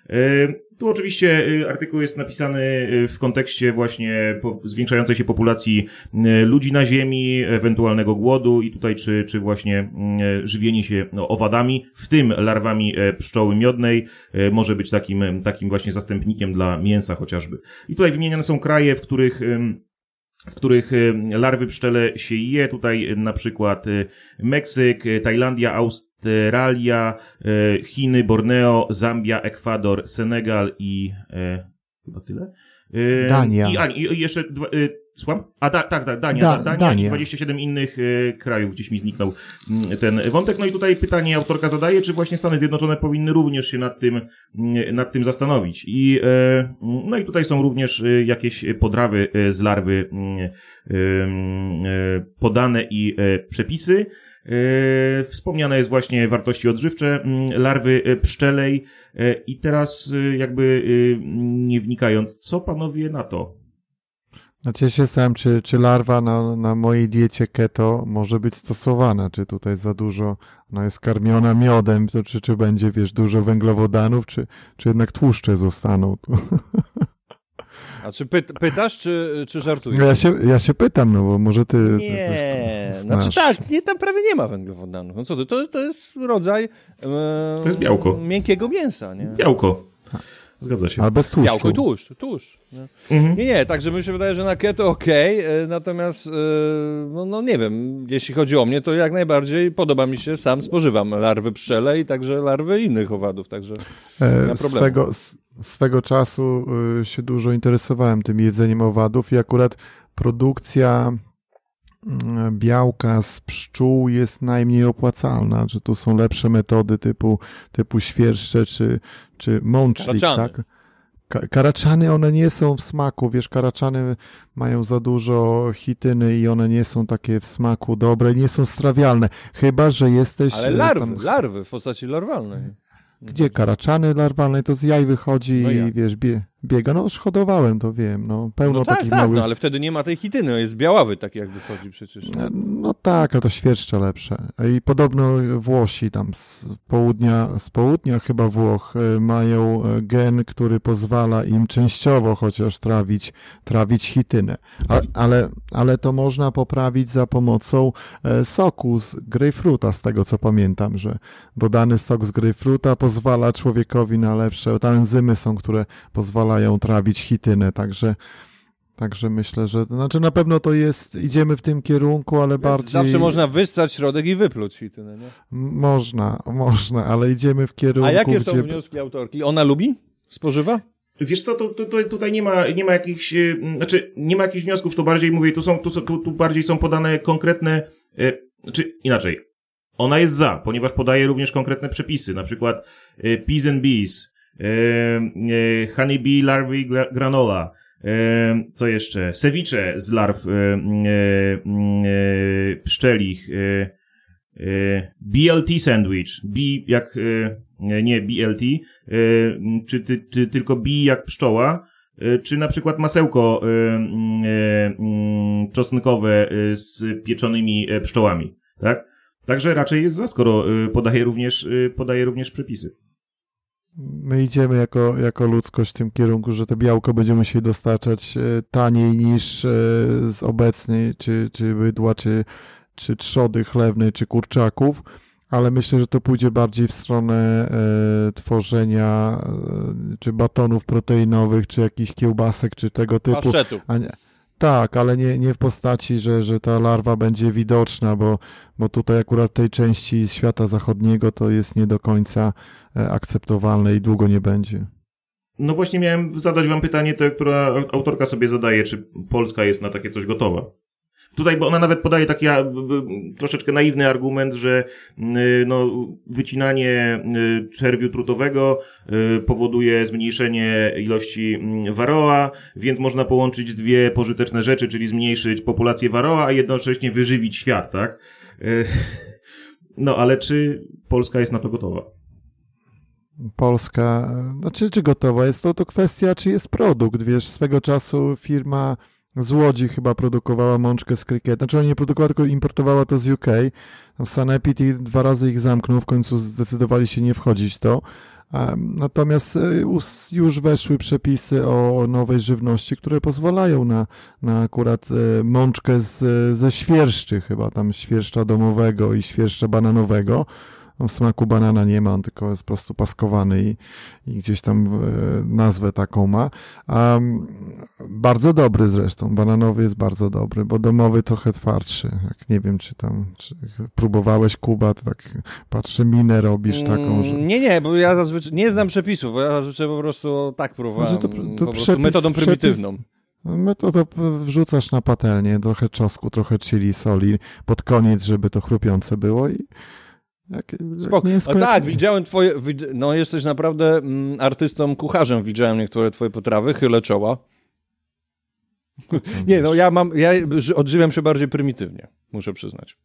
Y, Tu oczywiście y, artykuł jest napisany y, w kontekście właśnie zwiększającej się populacji ludzi na Ziemi, ewentualnego głodu i tutaj czy, czy właśnie y, żywienie się no, owadami, w tym larwami e, pszczoły miodnej, może być takim, takim właśnie zastępnikiem dla mięsa chociażby. I tutaj wymieniane są kraje, w których w których larwy pszczele się je. Tutaj na przykład Meksyk, Tajlandia, Australia, y, Chiny, Borneo, Zambia, Ekwador, Senegal i e, chyba tyle. Y, Dania. I, i, jeszcze dwa, y, słucham? A da, tak, tak, Dania, Da- da, Dania, Dania. i 27 innych y, krajów, gdzieś mi zniknął mm, ten wątek. No i tutaj pytanie autorka zadaje, czy właśnie Stany Zjednoczone powinny również się nad tym, mm, nad tym zastanowić. I, e, no i tutaj są również y, jakieś podrawy y, z larwy mm, y, y, podane i e, przepisy. E, Wspomniane jest właśnie wartości odżywcze mm, larwy e, pszczelej E, i teraz e, jakby nie wnikając, co panowie na to? Znaczy się zastanawiam, czy, czy larwa na, na mojej diecie keto może być stosowana, czy tutaj za dużo, ona jest karmiona miodem, to czy, czy będzie, wiesz, dużo węglowodanów, czy, czy jednak tłuszcze zostaną. A czy pyt, pytasz, czy, czy żartujesz? No Ja się, ja się pytam, no bo może ty, ty Nie, tu znaczy tak, nie, tam prawie nie ma węglowodanów. No co ty, to, to jest rodzaj e, To jest białko. miękkiego mięsa, nie? Białko. Zgadza się. Ale bez tłuszczu. Białko i tłuszcz, tłuszcz. Nie, Mhm. nie, nie także mi się wydaje, że na keto okej, e, natomiast e, no, no nie wiem, jeśli chodzi o mnie, to jak najbardziej podoba mi się, sam spożywam larwy pszczele i także larwy innych owadów, także E, ma problemu. swego, swego czasu y, się dużo interesowałem tym jedzeniem owadów i akurat produkcja mm, białka z pszczół jest najmniej opłacalna, że tu są lepsze metody typu, typu świerszcze czy, czy mączlik, tak? Ka- Karaczany, one nie są w smaku, wiesz, karaczany mają za dużo chityny i one nie są takie w smaku dobre, nie są strawialne, chyba, że jesteś... Ale e, larwy, tam- larwy w postaci larwalnej. Gdzie karaczany larwalne, to z jaj wychodzi No i wiesz, bie, biega. No już hodowałem, to wiem, no pełno No tak, takich tak, małych... no ale wtedy nie ma tej chityny, jest białawy tak jak wychodzi przecież. E, No tak, ale to świerszcze lepsze. I podobno Włosi tam z południa, z południa chyba Włoch e, mają e, gen, który pozwala im częściowo chociaż trawić, trawić chitynę. A, ale, ale to można poprawić za pomocą e, soku z grejpfruta, z tego co pamiętam, że dodany sok z grejpfruta pozwala człowiekowi na lepsze, tam enzymy są, które pozwalają trawić chitynę, także Także myślę, że znaczy na pewno to jest, idziemy w tym kierunku, ale bardziej. Zawsze można wyssać środek i wypluć chitynę, nie? Można, można, ale idziemy w kierunku, A jakie są gdzie. wnioski autorki? Ona lubi? Spożywa? Wiesz co, to, to, to, tutaj nie ma, nie ma jakichś, e, znaczy nie ma jakichś wniosków, to bardziej mówię, tu są, tu, tu, tu bardziej są podane konkretne, e, znaczy inaczej. Ona jest za, ponieważ podaje również konkretne przepisy, na przykład e, peas and bees, e, e, honey bee larvae gra- granola, co jeszcze? Ceviche z larw e, e, pszczelich, BLT sandwich, B jak, nie BLT, czy, ty, czy tylko B jak pszczoła, czy na przykład masełko czosnkowe z pieczonymi pszczołami, tak? Także raczej jest za, skoro podaje również, podaje również przepisy. My idziemy jako, jako ludzkość w tym kierunku, że to białko będziemy musieli dostarczać e, taniej niż e, z obecnej, czy, czy bydła, czy, czy trzody chlewnej, czy kurczaków. Ale myślę, że to pójdzie bardziej w stronę e, tworzenia czy batonów proteinowych, czy jakichś kiełbasek, czy tego typu. Paszczetu. A nie, tak, ale nie, nie w postaci, że, że ta larwa będzie widoczna, bo, bo tutaj akurat tej części świata zachodniego to jest nie do końca e, akceptowalne i długo nie będzie. No właśnie miałem zadać wam pytanie, to, które autorka sobie zadaje, czy Polska jest na takie coś gotowa. Tutaj, bo ona nawet podaje taki troszeczkę naiwny argument, że y, no, wycinanie y, czerwiu trutowego y, powoduje zmniejszenie ilości waroa, więc można połączyć dwie pożyteczne rzeczy, czyli zmniejszyć populację waroa, a jednocześnie wyżywić świat, tak? Y, No, ale czy Polska jest na to gotowa? Polska, znaczy czy gotowa jest to, to kwestia, czy jest produkt. Wiesz, swego czasu firma z Łodzi chyba produkowała mączkę z krykieta. Znaczy ona nie produkowała, tylko importowała to z UK. Sanepid dwa razy ich zamknął, w końcu zdecydowali się nie wchodzić w to. Natomiast e, już weszły przepisy o nowej żywności, które pozwalają na, na akurat e, mączkę z, ze świerszczy, chyba tam świerszcza domowego i świerszcza bananowego. No, w smaku banana nie ma, on tylko jest po prostu paskowany i, i gdzieś tam e, nazwę taką ma. Um, bardzo dobry zresztą, bananowy jest bardzo dobry, bo domowy trochę twardszy. Jak nie wiem, czy tam czy próbowałeś Kuba, to tak patrzę, minę robisz taką, że... Mm, Nie, nie, bo ja zazwyczaj nie znam przepisów, bo ja zazwyczaj po prostu tak próbowałem, Znaczy, to- to po przepis- metodą przepis- prymitywną. My to, to wrzucasz na patelnię, trochę czosnku, trochę chili, soli pod koniec, żeby to chrupiące było i jak, Spoko. jak- tak, widziałem twoje, no jesteś naprawdę mm, artystą, kucharzem, widziałem niektóre twoje potrawy, chylę czoła. Nie, no ja mam, ja ży- odżywiam się bardziej prymitywnie, muszę przyznać.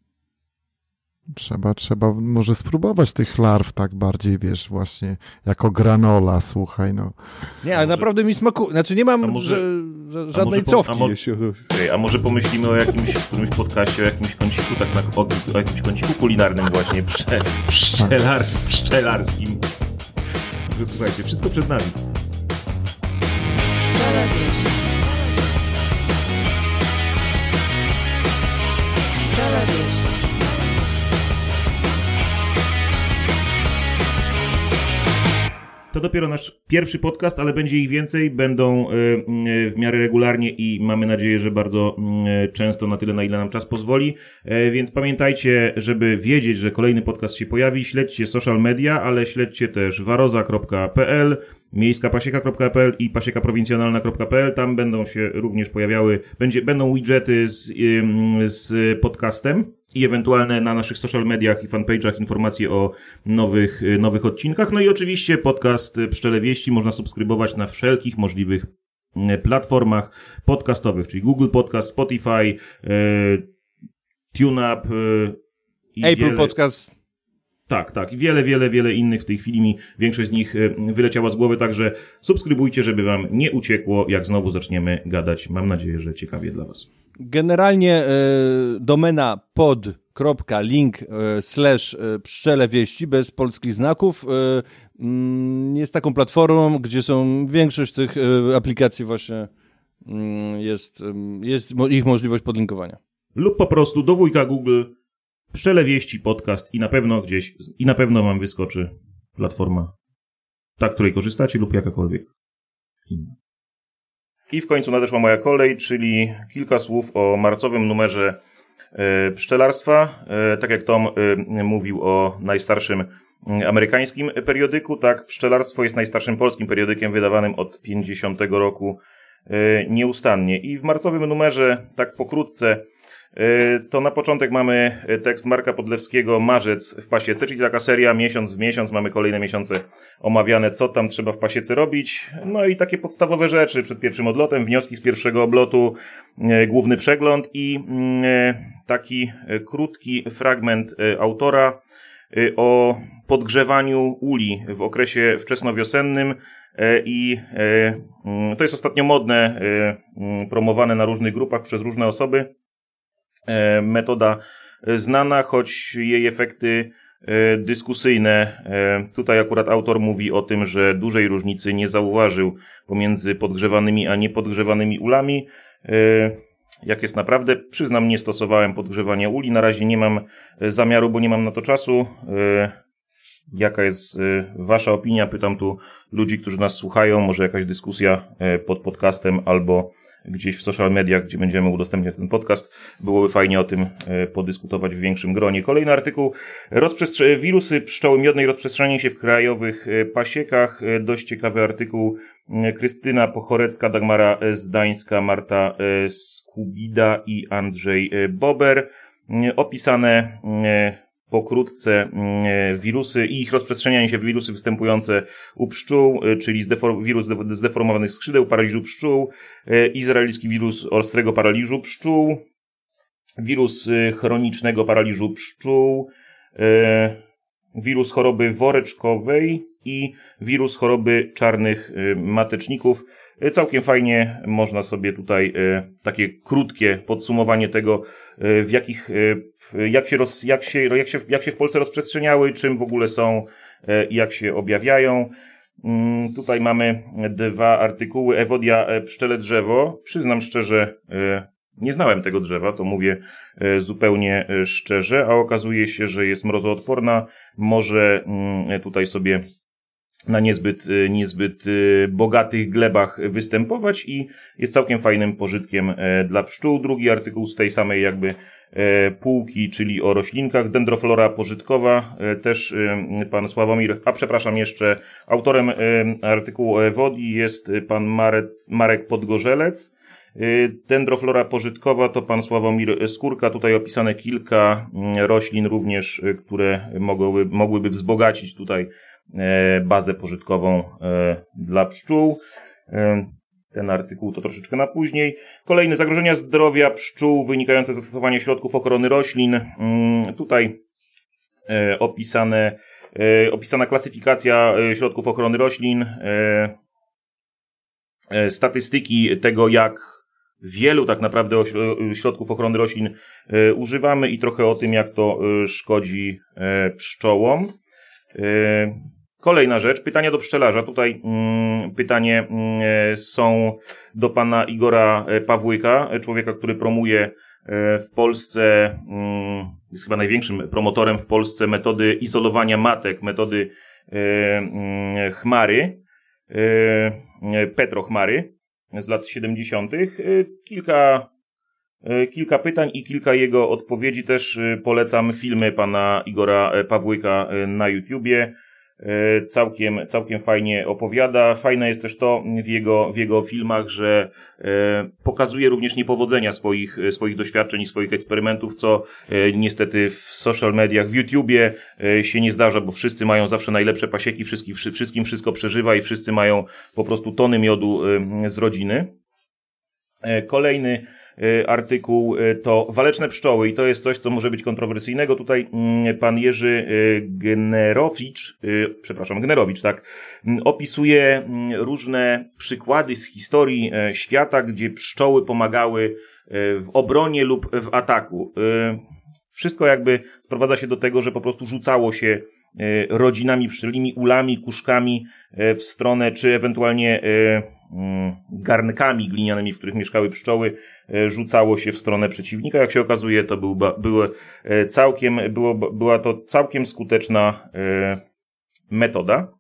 Trzeba, trzeba może spróbować tych larw tak bardziej, wiesz, właśnie jako granola, słuchaj, no. Nie, ale naprawdę mi smaku, znaczy nie mam A może- że, że, żadnej może po- cofki. a mo-. Ej, a może pomyślimy o jakimś którymś podcaście, o jakimś kąciku, tak na, o, o jakimś kąciku kulinarnym właśnie, prze, pszczelar, pszczelarskim. Słuchajcie, wszystko przed nami. Szkoda wieści. To dopiero nasz pierwszy podcast, ale będzie ich więcej, będą y, y, w miarę regularnie i mamy nadzieję, że bardzo y, często na tyle, na ile nam czas pozwoli. E, Więc pamiętajcie, żeby wiedzieć, że kolejny podcast się pojawi, śledźcie social media, ale śledźcie też waroza.pl, miejskapasieka.pl i pasiekaprowincjonalna.pl. Tam będą się również pojawiały, będzie, będą widgety z, z podcastem i ewentualne na naszych social mediach i fanpage'ach informacje o nowych, y, nowych odcinkach. No i oczywiście podcast y, Pszczele Wieści można subskrybować na wszelkich możliwych y, platformach podcastowych, czyli Google Podcast, Spotify, TuneUp Apple wiele... Podcast. Tak, tak. I wiele, wiele, wiele innych w tej chwili mi większość z nich wyleciała z głowy, także subskrybujcie, żeby wam nie uciekło, jak znowu zaczniemy gadać. Mam nadzieję, że ciekawie dla was. Generalnie e, domena pod.link e, slash e, pszczele wieści bez polskich znaków mm, jest taką platformą, gdzie są większość tych aplikacji właśnie mm, jest, jest ich możliwość podlinkowania. Lub po prostu do wujka Google Pszczele Wieści podcast i na pewno gdzieś, i na pewno wam wyskoczy platforma, ta, której korzystacie lub jakakolwiek inna. I w końcu nadeszła moja kolej, czyli kilka słów o marcowym numerze e, pszczelarstwa. E, tak jak Tom e, mówił o najstarszym amerykańskim periodyku, tak pszczelarstwo jest najstarszym polskim periodykiem wydawanym od 50 roku nieustannie. I w marcowym numerze, tak pokrótce, to na początek mamy e, tekst Marka Podlewskiego Marzec w pasiece, czyli taka seria miesiąc w miesiąc, mamy kolejne miesiące omawiane, co tam trzeba w pasiece robić. No i takie podstawowe rzeczy przed pierwszym odlotem, wnioski z pierwszego oblotu, e, główny przegląd i mm, e, taki e, krótki fragment e, autora e, o podgrzewaniu uli w okresie wczesnowiosennym e, i e, mm, to jest ostatnio modne, e, mm, promowane na różnych grupach przez różne osoby. E, Metoda e, znana, choć jej efekty e, dyskusyjne. Tutaj akurat autor mówi o tym, że dużej różnicy nie zauważył pomiędzy podgrzewanymi a niepodgrzewanymi ulami. Jak jest naprawdę, przyznam, nie stosowałem podgrzewania uli. Na razie nie mam zamiaru, bo nie mam na to czasu. Jaka jest Wasza opinia? Pytam tu ludzi, którzy nas słuchają. Może jakaś dyskusja pod podcastem albo gdzieś w social mediach, gdzie będziemy udostępniać ten podcast. Byłoby fajnie o tym e, podyskutować w większym gronie. Kolejny artykuł. Rozprzestrze- wirusy pszczoły miodnej rozprzestrzenianie się w krajowych e, pasiekach. E, Dość ciekawy artykuł. Krystyna Pochorecka, Dagmara Zdańska, Marta Skubida i Andrzej Bober. Opisane pokrótce mm, wirusy i ich rozprzestrzenianie się wirusy występujące u pszczół, y, czyli zdefor- wirus zde- zdeformowanych skrzydeł, paraliżu pszczół, y, izraelski wirus ostrego paraliżu pszczół, wirus chronicznego paraliżu pszczół, wirus choroby woreczkowej i wirus choroby czarnych mateczników. Całkiem fajnie można sobie tutaj takie krótkie podsumowanie tego, w jakich, jak się, roz, jak, się, jak, się, jak się w Polsce rozprzestrzeniały, czym w ogóle są y, i jak się objawiają. Mm, Tutaj mamy dwa artykuły. Ewodia e, Pszczele Drzewo. Przyznam szczerze, y, nie znałem tego drzewa, to mówię zupełnie szczerze, a okazuje się, że jest mrozoodporna. Może mm, tutaj sobie na niezbyt, y, niezbyt y, bogatych glebach występować i jest całkiem fajnym pożytkiem e, dla pszczół. Drugi artykuł z tej samej jakby e, półki, czyli o roślinkach. Dendroflora pożytkowa, e, też e, pan Sławomir, a przepraszam jeszcze, autorem artykułu o Ewodii jest pan Marec, Marek Podgorzelec. Y, Dendroflora pożytkowa to pan Sławomir Skórka. Tutaj opisane kilka mm, roślin również, y, które mogłyby, mogłyby wzbogacić tutaj bazę pożytkową e, dla pszczół. E, Ten artykuł to troszeczkę na później. Kolejne zagrożenia zdrowia pszczół wynikające ze stosowania środków ochrony roślin. Mm, Tutaj e, opisane, e, opisana klasyfikacja e, środków ochrony roślin, e, e, statystyki tego, jak wielu tak naprawdę środków ochrony roślin e, używamy i trochę o tym, jak to e, szkodzi e, pszczołom. E, Kolejna rzecz, pytania do pszczelarza. Tutaj mm, pytanie mm, są do pana Igora e, Pawłyka, e, człowieka, który promuje e, w Polsce, mm, jest chyba największym promotorem w Polsce metody izolowania matek, metody chmary, e, petrochmary z lat 70. E, Kilka, kilka pytań i kilka jego odpowiedzi. Też e, polecam filmy pana Igora e, Pawłyka e, na YouTubie. e, całkiem, całkiem fajnie opowiada. Fajne jest też to w jego, w jego filmach, że e, pokazuje również niepowodzenia swoich, swoich doświadczeń i swoich eksperymentów, co e, niestety w social mediach, w YouTubie się nie zdarza, bo wszyscy mają zawsze najlepsze pasieki, wszystkim, wszystkim wszystko przeżywa i wszyscy mają po prostu tony miodu z rodziny. Kolejny artykuł y, to waleczne pszczoły i to jest coś, co może być kontrowersyjnego. Tutaj mm, pan Jerzy y, Generowicz, przepraszam, Generowicz, tak, mm, opisuje mm, różne przykłady z historii e, świata, gdzie pszczoły pomagały e, w obronie lub w ataku. Wszystko jakby sprowadza się do tego, że po prostu rzucało się e, rodzinami pszczelimi, ulami, kuszkami w stronę, czy ewentualnie garnkami glinianymi, w których mieszkały pszczoły, E, rzucało się w stronę przeciwnika. Jak się okazuje, to był, były e, całkiem, było, była to całkiem skuteczna e, metoda.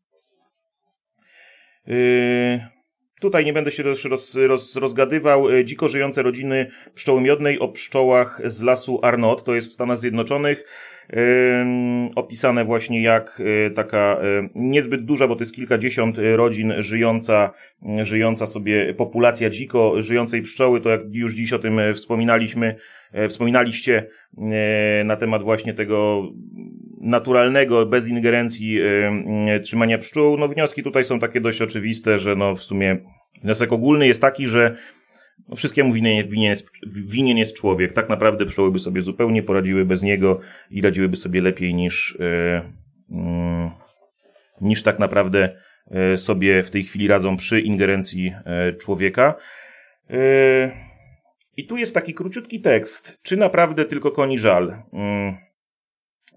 Tutaj nie będę się roz, roz, roz, rozgadywał. Dziko żyjące rodziny pszczoły miodnej o pszczołach z lasu Arnott, to jest w Stanach Zjednoczonych opisane właśnie jak e, taka e, niezbyt duża, bo to jest kilkadziesiąt e, rodzin żyjąca, żyjąca sobie populacja dziko, żyjącej pszczoły, to jak już dziś o tym wspominaliśmy, wspominaliście na temat właśnie tego naturalnego, bez ingerencji trzymania pszczół. No wnioski tutaj są takie dość oczywiste, że no w sumie wniosek ogólny jest taki, że no, wszystkiemu winien, winien, jest, winien jest człowiek. Tak naprawdę pszczoły by sobie zupełnie poradziły bez niego i radziłyby sobie lepiej niż, yy, yy, niż tak naprawdę yy, sobie w tej chwili radzą przy ingerencji człowieka. I tu jest taki króciutki tekst. Czy naprawdę tylko koni żal?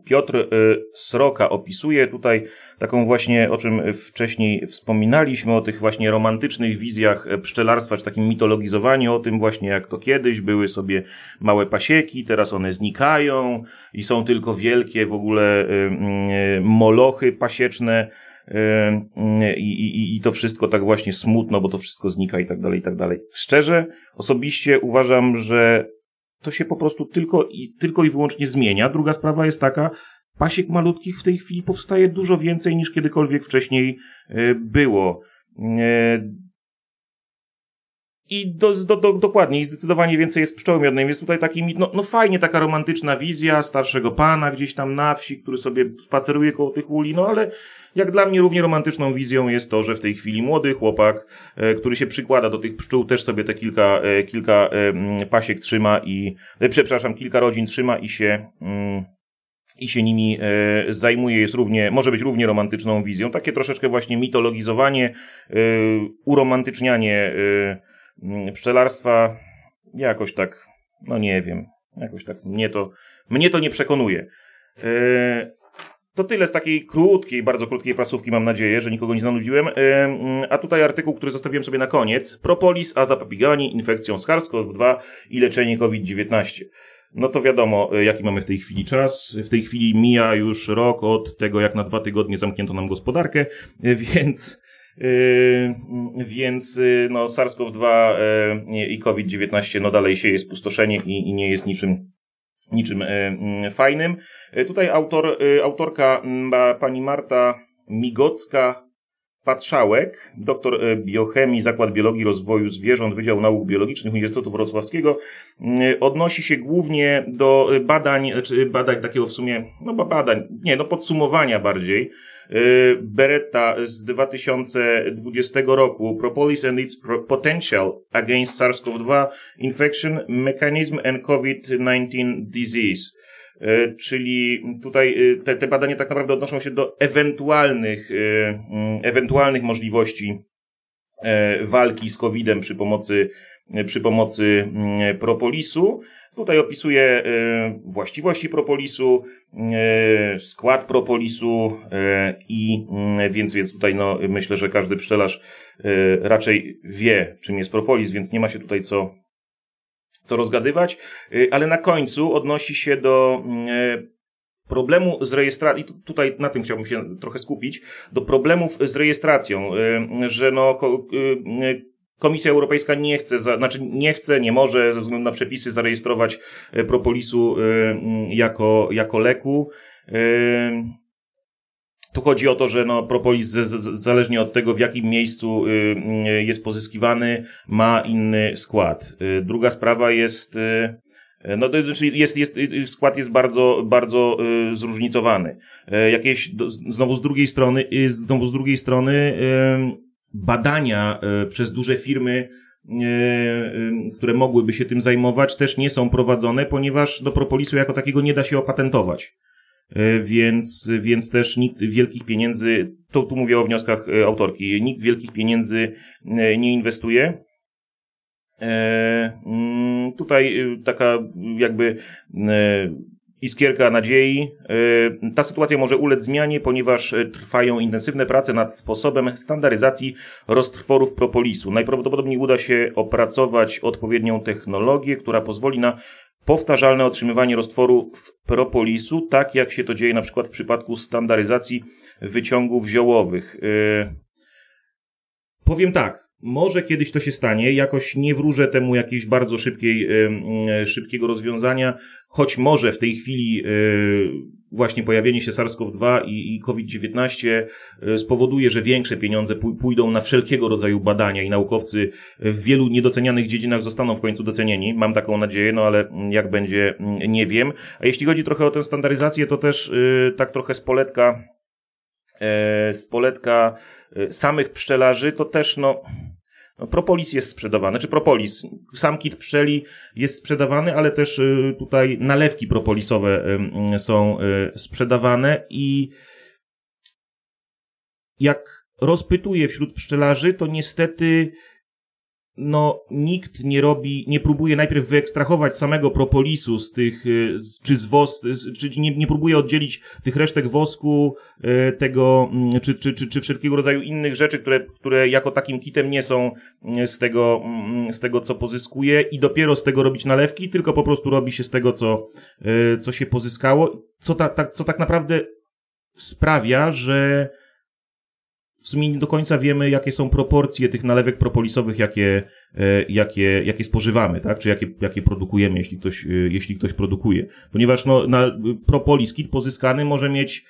Piotr y, Sroka opisuje tutaj taką właśnie, o czym wcześniej wspominaliśmy, o tych właśnie romantycznych wizjach pszczelarstwa, czy takim mitologizowaniu o tym właśnie, jak to kiedyś były sobie małe pasieki, teraz one znikają i są tylko wielkie w ogóle y, y, molochy pasieczne, i, i, i to wszystko tak właśnie smutno, bo to wszystko znika i tak dalej, i tak dalej. Szczerze, osobiście uważam, że to się po prostu tylko i, tylko i wyłącznie zmienia. Druga sprawa jest taka, pasiek malutkich w tej chwili powstaje dużo więcej niż kiedykolwiek wcześniej e, było. E, I do, do, do, dokładnie, i zdecydowanie więcej jest pszczoły miodnej. Jest tutaj taki, no, no fajnie, taka romantyczna wizja starszego pana gdzieś tam na wsi, który sobie spaceruje koło tych uli, no ale jak dla mnie równie romantyczną wizją jest to, że w tej chwili młody chłopak, e, który się przykłada do tych pszczół, też sobie te kilka, e, kilka e, pasiek trzyma i, przepraszam, kilka rodzin trzyma i się, i się nimi zajmuje, jest równie, może być równie romantyczną wizją. Takie troszeczkę właśnie mitologizowanie, uromantycznianie pszczelarstwa, jakoś tak, no nie wiem, jakoś tak mnie to, mnie to nie przekonuje. To tyle z takiej krótkiej, bardzo krótkiej prasówki, mam nadzieję, że nikogo nie zanudziłem. A tutaj artykuł, który zostawiłem sobie na koniec. Propolis, a zapobieganie infekcją SARS-CoV-2 i leczenie COVID-19. No to wiadomo, e, jaki mamy w tej chwili czas. W tej chwili mija już rok od tego, jak na dwa tygodnie zamknięto nam gospodarkę, e, więc, yy, więc no SARS-CoV-2 yy, i COVID-19 no dalej się jest pustoszenie i, i nie jest niczym niczym e, mm, fajnym. E, tutaj autor, e, autorka pani Marta Migocka Patrzałek, doktor biochemii, Zakład Biologii Rozwoju Zwierząt, Wydział Nauk Biologicznych Uniwersytetu Wrocławskiego, odnosi się głównie do badań, czy badań takiego w sumie, no badań, nie, no podsumowania bardziej, Beretta z 2020 roku Propolis and its Potential Against SARS-CoV-2 Infection Mechanism and COVID-19 Disease. Y, czyli tutaj y, te, te badania tak naprawdę odnoszą się do ewentualnych, mm, ewentualnych możliwości walki z COVID-em przy pomocy, przy pomocy mm, propolisu. Tutaj opisuje e, właściwości propolisu, e, skład propolisu e, i mm, więc, więc tutaj no, myślę, że każdy pszczelarz raczej wie, czym jest propolis, więc nie ma się tutaj co, co rozgadywać, ale na końcu odnosi się do mm, problemu z rejestracją, i tutaj na tym chciałbym się trochę skupić, do problemów z rejestracją, że no, Komisja Europejska nie chce, znaczy nie chce, nie może ze względu na przepisy zarejestrować e, propolisu e, jako, jako leku. Tu chodzi o to, że no, propolis, z, z, zależnie od tego, w jakim miejscu y, y, jest pozyskiwany, ma inny skład. Y, druga sprawa jest, y, no, to znaczy jest, jest, y, skład jest bardzo, bardzo y, zróżnicowany. Y, jakieś, do, znowu z drugiej strony, y, znowu z drugiej strony, y, badania y, przez duże firmy, y, y, które mogłyby się tym zajmować, też nie są prowadzone, ponieważ do propolisu jako takiego nie da się opatentować. E, więc, więc też nikt wielkich pieniędzy, to tu mówię o wnioskach e, autorki, nikt wielkich pieniędzy e, nie inwestuje. Mm, tutaj taka jakby iskierka nadziei. Ta sytuacja może ulec zmianie, ponieważ trwają intensywne prace nad sposobem standaryzacji roztworów propolisu. Najprawdopodobniej uda się opracować odpowiednią technologię, która pozwoli na powtarzalne otrzymywanie roztworu w propolisu, tak jak się to dzieje na przykład w przypadku standaryzacji wyciągów ziołowych. Yy... Powiem tak, może kiedyś to się stanie, jakoś nie wróżę temu jakiegoś bardzo szybkiej, yy, szybkiego rozwiązania, choć może w tej chwili właśnie pojawienie się SARS-CoV-2 i, i COVID-19 e, spowoduje, że większe pieniądze pójdą na wszelkiego rodzaju badania i naukowcy w wielu niedocenianych dziedzinach zostaną w końcu docenieni. Mam taką nadzieję, no ale jak będzie, nie wiem. A jeśli chodzi trochę o tę standaryzację, to też yy, tak trochę spoletka, yy, spoletka yy, samych pszczelarzy, to też no no, propolis jest sprzedawany, czy propolis. Sam kit pszczeli jest sprzedawany, ale też y, tutaj nalewki propolisowe y, są y, sprzedawane i jak rozpytuję wśród pszczelarzy, to niestety no, nikt nie robi, nie próbuje najpierw wyekstrahować samego propolisu z tych, y, czy z wos, czy nie, nie próbuje oddzielić tych resztek wosku, y, tego, mm, czy, czy, czy, czy wszelkiego rodzaju innych rzeczy, które, które jako takim kitem nie są y, z tego, mm, z tego, co pozyskuje i dopiero z tego robić nalewki, tylko po prostu robi się z tego, co, co się pozyskało, co, ta, ta, co tak naprawdę sprawia, że w sumie nie do końca wiemy, jakie są proporcje tych nalewek propolisowych, jakie, e, jakie, jakie spożywamy, tak? Czy jakie, jakie produkujemy, jeśli ktoś, e, jeśli ktoś produkuje. Ponieważ no, na, propolis kit pozyskany może mieć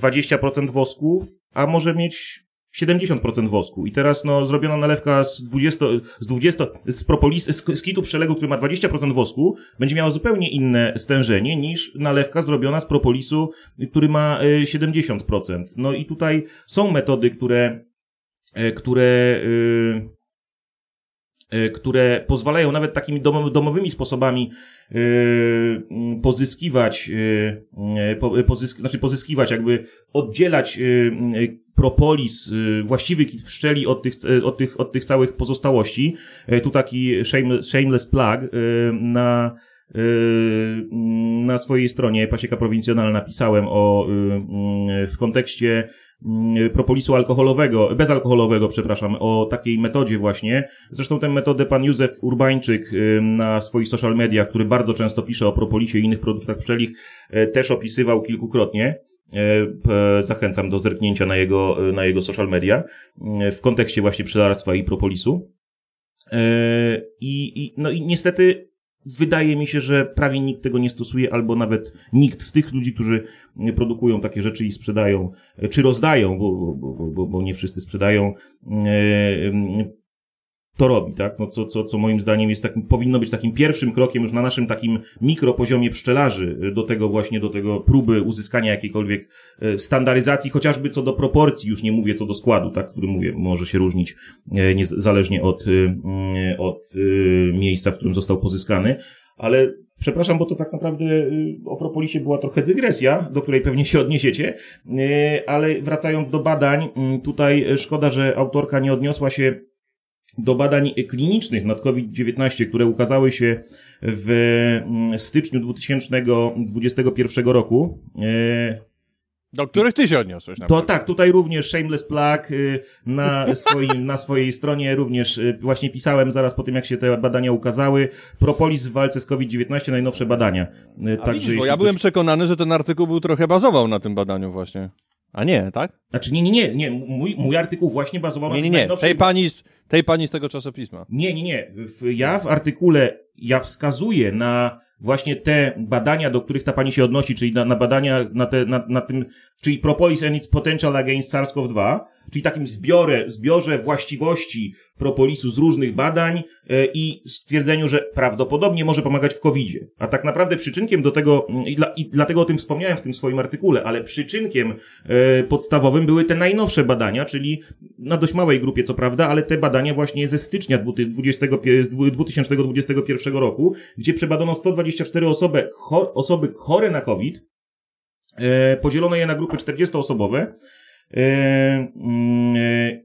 20% wosków, a może mieć 70% wosku. I teraz, no, zrobiona nalewka z 20, z 20, z propolis, z, z kitu przelegu, który ma 20% wosku, będzie miała zupełnie inne stężenie niż nalewka zrobiona z propolisu, który ma 70%. E, no i tutaj są metody, które, e, które, yy, które pozwalają nawet takimi domowymi sposobami e, pozyskiwać, e, pozysk, znaczy pozyskiwać, jakby oddzielać propolis, właściwy kit pszczeli od tych, od tych, od tych całych pozostałości. Tu taki shameless plug na na swojej stronie Pasieka Prowincjonalna napisałem o w kontekście Mm, propolisu alkoholowego, bezalkoholowego, przepraszam, o takiej metodzie właśnie. Zresztą tę metodę pan Józef Urbańczyk na swoich social mediach, który bardzo często pisze o propolisie i innych produktach pszczelich, e, też opisywał kilkukrotnie. E, zachęcam do zerknięcia na jego, na jego social media w kontekście właśnie pszczelarstwa i propolisu. I, i, no i niestety wydaje mi się, że prawie nikt tego nie stosuje, albo nawet nikt z tych ludzi, którzy produkują takie rzeczy i sprzedają, czy rozdają, bo, bo, bo, bo nie wszyscy sprzedają, e, to robi, tak? No co, co, co moim zdaniem jest takim, powinno być takim pierwszym krokiem już na naszym takim mikropoziomie pszczelarzy do tego właśnie, do tego próby uzyskania jakiejkolwiek e, standaryzacji, chociażby co do proporcji, już nie mówię co do składu, tak? Który mówię, może się różnić e, niezależnie od, od miejsca, w którym został pozyskany, ale Przepraszam, bo to tak naprawdę y, o Propolisie była trochę dygresja, do której pewnie się odniesiecie, y, ale wracając do badań, y, tutaj szkoda, że autorka nie odniosła się do badań klinicznych nad COVID-19, które ukazały się w mm, styczniu 2021 roku. Do których ty się odniosłeś. Na to tak, tutaj również Shameless Plug y, na, swoim, na swojej stronie również y, właśnie pisałem zaraz po tym, jak się te badania ukazały. Propolis w walce z COVID-19, najnowsze badania. Y, A Także widzisz, bo ja byłem przekonany, że ten artykuł był trochę bazował na tym badaniu właśnie. A nie, tak? Znaczy nie, nie, nie, nie. Mój, mój artykuł właśnie bazował nie, nie, nie. na tej pani, z, tej pani z tego czasopisma. Nie, nie, nie. W, ja w artykule, ja wskazuję na właśnie te badania, do których ta pani się odnosi, czyli na, na badania na, te, na, na tym, czyli Propolis and its potential against SARS-CoV-2, czyli takim zbiorze, zbiorze właściwości propolisu z różnych badań e, i stwierdzeniu, że prawdopodobnie może pomagać w COVID-zie. A tak naprawdę przyczynkiem do tego, mm, i, dla, i dlatego o tym wspomniałem w tym swoim artykule, ale przyczynkiem e, podstawowym były te najnowsze badania, czyli na dość małej grupie, co prawda, ale te badania właśnie ze stycznia 20, 2021 roku, gdzie przebadano 124 osoby, osoby chore na COVID, e, podzielono je na grupy 40-osobowe, e, mm, e,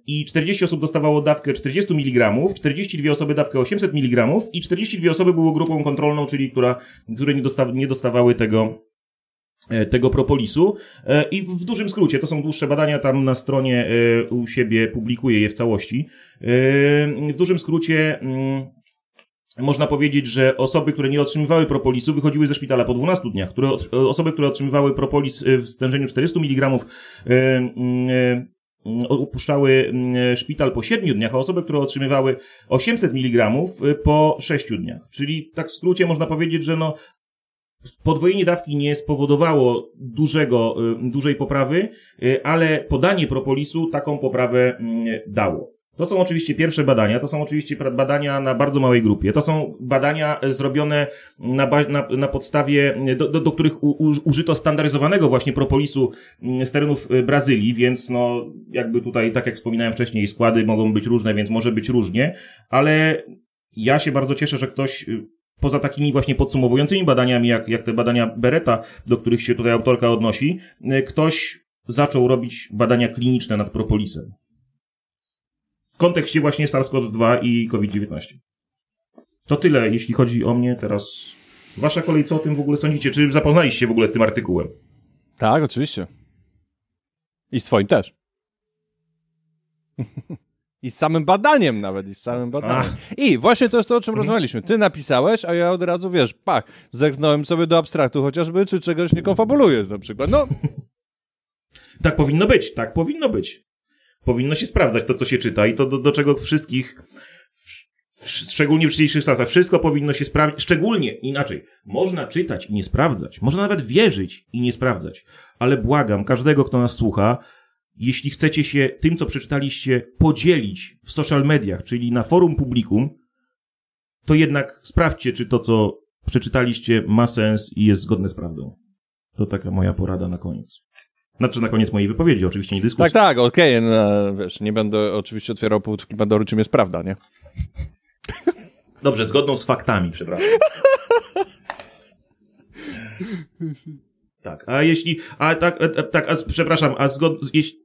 i 40 osób dostawało dawkę 40 mg, 42 osoby dawkę 800 mg i 42 osoby były grupą kontrolną, czyli która, które nie, nie dostawały tego, e, tego propolisu. E, I w dużym skrócie, to są dłuższe badania, tam na stronie e, u siebie publikuję je w całości. E, W dużym skrócie mm, można powiedzieć, że osoby, które nie otrzymywały propolisu, wychodziły ze szpitala po 12 dniach. Które, otr- osoby, które otrzymywały propolis e, w stężeniu 400 mg, e, mm, e, opuszczały mm, szpital po 7 dniach, a osoby, które otrzymywały 800 mg e, po 6 dniach. Czyli tak w skrócie można powiedzieć, że no, podwojenie dawki nie spowodowało dużego, dużej poprawy, ale podanie propolisu taką poprawę mm, dało. To są oczywiście pierwsze badania, to są oczywiście badania na bardzo małej grupie. To są badania e, zrobione na, ba- na, na podstawie, e, do, do, do których użyto standaryzowanego właśnie propolisu mm, z terenów e, Brazylii, więc no jakby tutaj, tak jak wspominałem wcześniej, składy mogą być różne, więc może być różnie, ale ja się bardzo cieszę, że ktoś poza takimi właśnie podsumowującymi badaniami, jak, jak te badania Beretta, do których się tutaj autorka odnosi, ktoś zaczął robić badania kliniczne nad propolisem. W kontekście właśnie SARS-CoV-2 i COVID-19. To tyle, jeśli chodzi o mnie. Teraz wasza kolej, co o tym w ogóle sądzicie? Czy zapoznaliście się w ogóle z tym artykułem? Tak, oczywiście. I z twoim też. I z samym badaniem nawet, i z samym badaniem. I właśnie to jest to, o czym rozmawialiśmy. Ty napisałeś, a ja od razu, wiesz, pach, zerknąłem sobie do abstraktu chociażby, czy czegoś nie konfabulujesz na przykład. No, Tak powinno być, tak powinno być. Powinno się sprawdzać to, co się czyta i to do, do czego wszystkich, w, szczególnie w dzisiejszych czasach, wszystko powinno się sprawdzić, szczególnie, inaczej, można czytać i nie sprawdzać, można nawet wierzyć i nie sprawdzać, ale błagam każdego, kto nas słucha, jeśli chcecie się tym, co przeczytaliście, podzielić w social mediach, czyli na forum publikum, to jednak sprawdźcie, czy to, co przeczytaliście, ma sens i jest zgodne z prawdą. To taka moja porada na koniec. Znaczy na koniec mojej wypowiedzi, oczywiście nie dyskusji. tak, tak, okej, no, wiesz, nie będę oczywiście otwierał półtki Pandory, czym jest prawda, nie? Dobrze, zgodną z faktami, przepraszam. tak, a jeśli, a tak, a, tak, a, przepraszam, a zgod, jeśli,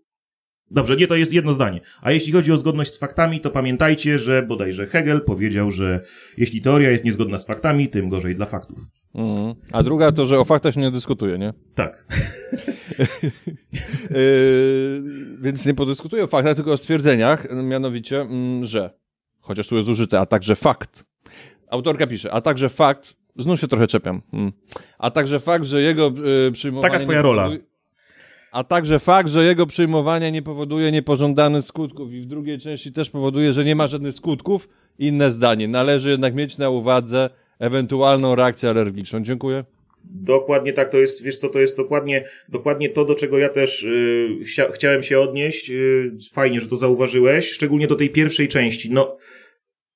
dobrze, nie, to jest jedno zdanie. A jeśli chodzi o zgodność z faktami, to pamiętajcie, że bodajże Hegel powiedział, że jeśli teoria jest niezgodna z faktami, tym gorzej dla faktów. Mhm. A druga to, że o faktach się nie dyskutuje, nie? Tak. Yy, więc nie podyskutuję o faktach, tylko o stwierdzeniach, mianowicie, mm, że, chociaż tu jest użyte, a także fakt. Autorka pisze, a także fakt, znów się trochę czepiam, mm, a także fakt, że jego y, przyjmowanie... Taka twoja rola. powoduje- A także fakt, że jego przyjmowanie nie powoduje niepożądanych skutków i w drugiej części też powoduje, że nie ma żadnych skutków. Inne zdanie. Należy jednak mieć na uwadze ewentualną reakcję alergiczną. Dziękuję. Dokładnie tak, to jest, wiesz co, to jest dokładnie, dokładnie to, do czego ja też y, chcia, chciałem się odnieść. Y, fajnie, że to zauważyłeś, szczególnie do tej pierwszej części. No,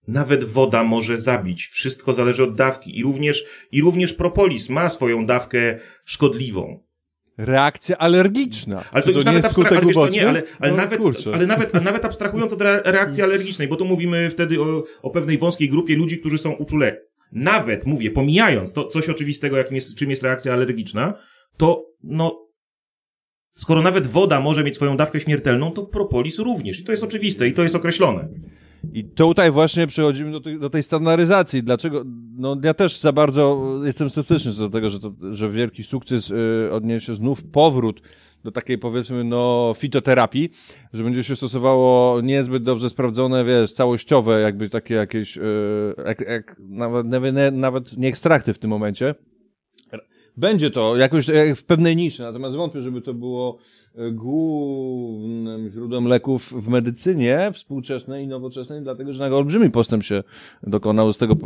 nawet woda może zabić. Wszystko zależy od dawki. I również, i również propolis ma swoją dawkę szkodliwą. Reakcja alergiczna. Ale to już nie jest skutek ale, uboczny? nie, ale, ale, No, nawet, ale nawet, a nawet abstrahując od re- reakcji alergicznej, bo tu mówimy wtedy o, o pewnej wąskiej grupie ludzi, którzy są uczuleni. Nawet, mówię, pomijając to coś oczywistego, jakim jest, czym jest reakcja alergiczna, to, no, skoro nawet woda może mieć swoją dawkę śmiertelną, to propolis również. I to jest oczywiste i to jest określone. I tutaj właśnie przechodzimy do tej, do tej standaryzacji. Dlaczego? No ja też za bardzo jestem sceptyczny do tego, że, to, że wielki sukces y, odniesie znów powrót do takiej powiedzmy no fitoterapii, że będzie się stosowało niezbyt dobrze sprawdzone, wiesz, całościowe jakby takie jakieś, y, ek, ek, nawet, nawet, nawet nie ekstrakty w tym momencie. Będzie to jakoś jak w pewnej niszy, natomiast wątpię, żeby to było e, głównym źródłem leków w medycynie współczesnej i nowoczesnej, dlatego że nagle olbrzymi postęp się dokonał z tego, e,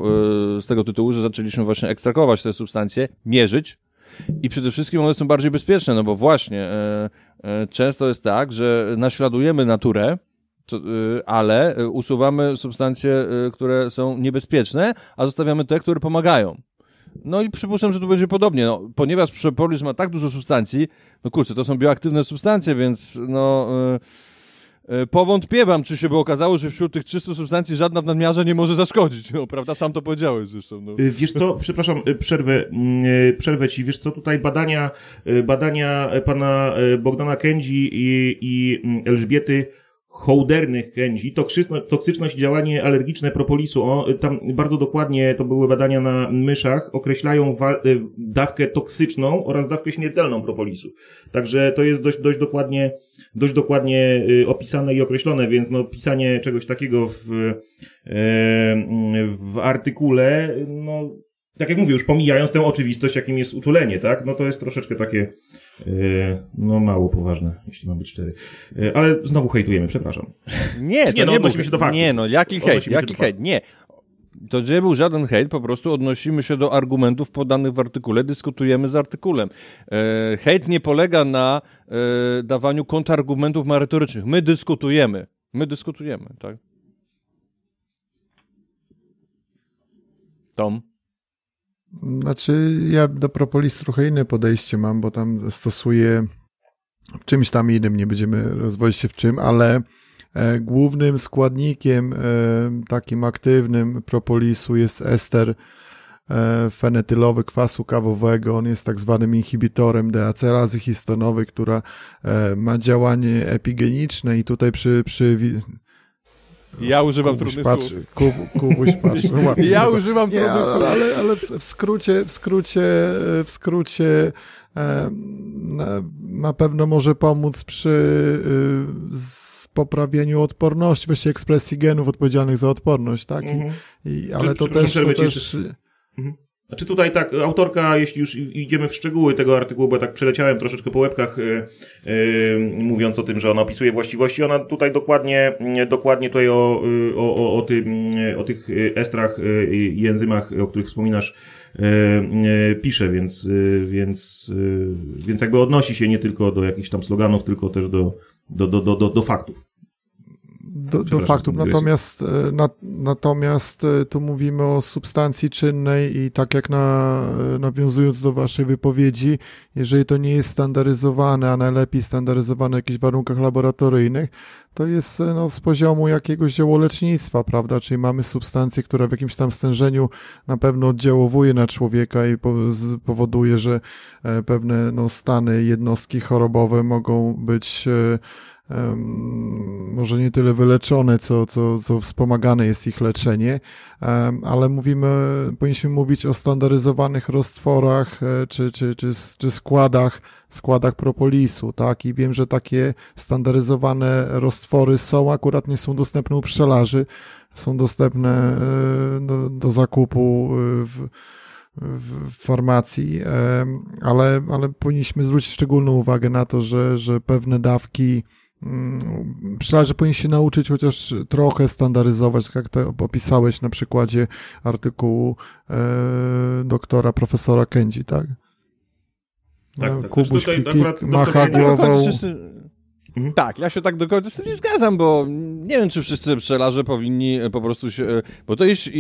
z tego tytułu, że zaczęliśmy właśnie ekstrakować te substancje, mierzyć i przede wszystkim one są bardziej bezpieczne, no bo właśnie e, e, często jest tak, że naśladujemy naturę, y, ale usuwamy substancje, które są niebezpieczne, a zostawiamy te, które pomagają. No i przypuszczam, że tu będzie podobnie, no, ponieważ propolis ma tak dużo substancji, no kurczę, to są bioaktywne substancje, więc no... y, y, Powątpiewam, czy się by okazało, że wśród tych 300 substancji żadna w nadmiarze nie może zaszkodzić. No, prawda? Sam to powiedziałeś zresztą. No. Y, Wiesz co, przepraszam, y, przerwę, mm, y, przerwę ci. Wiesz co, tutaj badania, badania pana Bogdana Kędzi i, i mm, Elżbiety Hołdernych Kędzi, toksyczność, toksyczność i działanie alergiczne propolisu. O, y, tam bardzo dokładnie to były badania na myszach, określają wa- y, dawkę toksyczną oraz dawkę śmiertelną propolisu. Także to jest dość, dość dokładnie, dość dokładnie y, opisane i określone, więc no, pisanie czegoś takiego w, e, w artykule, no, tak jak mówię, już pomijając tę oczywistość, jakim jest uczulenie, tak? No to jest troszeczkę takie, no mało poważne, jeśli mam być szczery. E, ale znowu hejtujemy, przepraszam. Nie, to nie, no, nie odnosimy był, się do faktów. Nie, no jaki hejt, Odnosimy jaki hejt, nie. To nie był żaden hejt, po prostu odnosimy się do argumentów podanych w artykule, dyskutujemy z artykułem. E, hejt nie polega na e, dawaniu kontrargumentów merytorycznych. My dyskutujemy. My dyskutujemy, tak? Tom? Znaczy, ja do propolis trochę inne podejście mam, bo tam stosuję w czymś tam innym, nie będziemy rozwodzić się w czym, ale e, głównym składnikiem e, takim aktywnym propolisu jest ester e, fenetylowy kwasu kawowego. On jest tak zwanym inhibitorem deacerazy histonowej, która ma działanie epigeniczne i tutaj przy, przy Ja używam Kubuś, trudnych patrz, słów. Kub, Kubuś, patrz. no ładnie, Ja używam Nie, trudnych słów. ale, ale, w, w skrócie, w skrócie, w skrócie e, na, pewno może pomóc przy y, z poprawieniu odporności, właściwie ekspresji genów odpowiedzialnych za odporność, tak? I, Mhm. i, ale to też, to przerwę ci też Znaczy tutaj tak, autorka, jeśli już idziemy w szczegóły tego artykułu, bo ja tak przeleciałem troszeczkę po łebkach, yy, yy, mówiąc o tym, że ona opisuje właściwości, ona tutaj dokładnie, dokładnie tutaj o, yy, o, o, o, tym, o tych yy, estrach yy, i enzymach, o których wspominasz, pisze, więc, więc, więc jakby odnosi się nie tylko do jakichś tam sloganów, tylko też do, do, do, do, do faktów. Do, do faktów. Natomiast, e, na, natomiast e, tu mówimy o substancji czynnej i tak jak na, e, nawiązując do waszej wypowiedzi, jeżeli to nie jest standaryzowane, a najlepiej standaryzowane w jakichś warunkach laboratoryjnych, to jest no, z poziomu jakiegoś ziołolecznictwa, prawda? Czyli mamy substancję, która w jakimś tam stężeniu na pewno oddziałowuje na człowieka i powoduje, że pewne no, stany jednostki chorobowe mogą być może nie tyle wyleczone, co, co, co wspomagane jest ich leczenie, ale mówimy, powinniśmy mówić o standaryzowanych roztworach e, czy, czy, czy, czy składach, składach propolisu, tak? I wiem, że takie standaryzowane roztwory są, akurat nie są dostępne u pszczelarzy, są dostępne e, do, do zakupu e, w, w farmacji, ale, ale powinniśmy zwrócić szczególną uwagę na to, że, że pewne dawki pszczelarze powinni się nauczyć chociaż trochę standaryzować, tak jak to opisałeś na przykładzie artykułu e, doktora profesora Kędzi, tak? Tak, E, tak. Kubuś Tutaj klik, macha głową. Mhm. Tak, ja się tak do końca z tym nie zgadzam, bo nie wiem, czy wszyscy pszczelarze powinni po prostu się, bo to jest,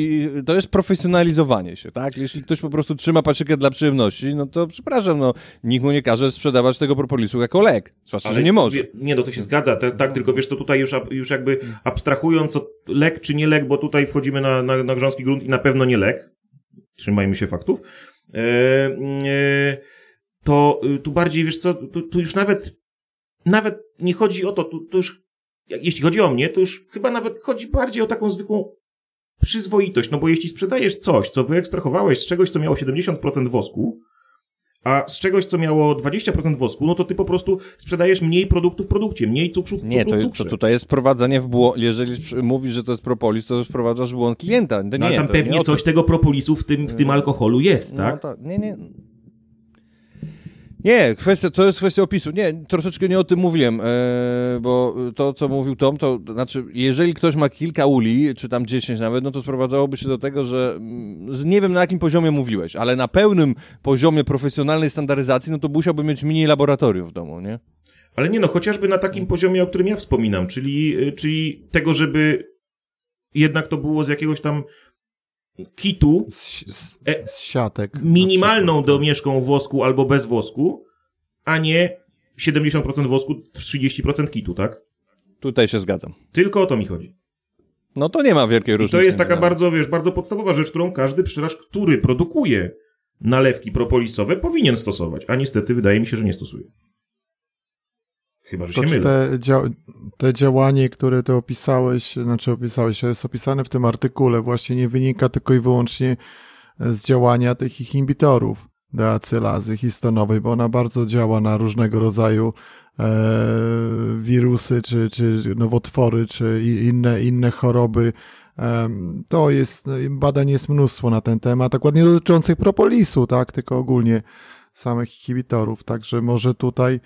to jest profesjonalizowanie się, tak? Jeśli ktoś po prostu trzyma paczykę dla przyjemności, no to przepraszam, no, nikt mu nie każe sprzedawać tego propolisu jako lek. Zwłaszcza, że nie może. Nie, no to się zgadza, tak, tak, tylko wiesz co, tutaj już, już jakby abstrahując od lek czy nie lek, bo tutaj wchodzimy na, na, na grząski grunt i na pewno nie lek, trzymajmy się faktów, e, e, to y, tu bardziej, wiesz co, tu, tu już nawet, nawet nie chodzi o to, tu, tu już, jeśli chodzi o mnie, to już chyba nawet chodzi bardziej o taką zwykłą przyzwoitość, no bo jeśli sprzedajesz coś, co wyekstrahowałeś z czegoś, co miało 70% wosku, a z czegoś, co miało 20% wosku, no to ty po prostu sprzedajesz mniej produktu w produkcie, mniej cukru, cukru Nie, w to, cukrze. to tutaj jest wprowadzenie w błąd. Jeżeli mówisz, że to jest propolis, to wprowadzasz w błąd klienta. To nie, no, ale tam to nie pewnie to- coś tego propolisu w tym, w tym alkoholu jest, No tak? to, nie, nie. Nie, kwestia, to jest kwestia opisu. Nie, troszeczkę nie o tym mówiłem, e, bo to, co mówił Tom, to znaczy, jeżeli ktoś ma kilka uli, czy tam 10 nawet, no to sprowadzałoby się do tego, że mm, nie wiem na jakim poziomie mówiłeś, ale na pełnym poziomie profesjonalnej standaryzacji, no to musiałby mieć mini laboratorium w domu, nie? Ale nie no, chociażby na takim poziomie, o którym ja wspominam, czyli, y, czyli tego, żeby jednak to było z jakiegoś tam kitu, Z, z, E, z siatek. minimalną domieszką wosku albo bez wosku, a nie 70% wosku, 30% kitu, tak? Tutaj się zgadzam. Tylko o to mi chodzi. No to nie ma wielkiej I różnicy. to jest taka bardzo, wiesz, bardzo podstawowa rzecz, którą każdy pszczelarz, który produkuje nalewki propolisowe, powinien stosować. A niestety wydaje mi się, że nie stosuje. Chyba, że To się mylę. te, dzia te działanie, które ty opisałeś, znaczy opisałeś, jest opisane w tym artykule, właśnie nie wynika tylko i wyłącznie z działania tych inhibitorów deacylazy histonowej, bo ona bardzo działa na różnego rodzaju e, wirusy, czy, czy nowotwory, czy inne, inne choroby. Em, To jest, badań jest mnóstwo na ten temat, akurat nie dotyczących propolisu, tak, tylko ogólnie samych inhibitorów, także może tutaj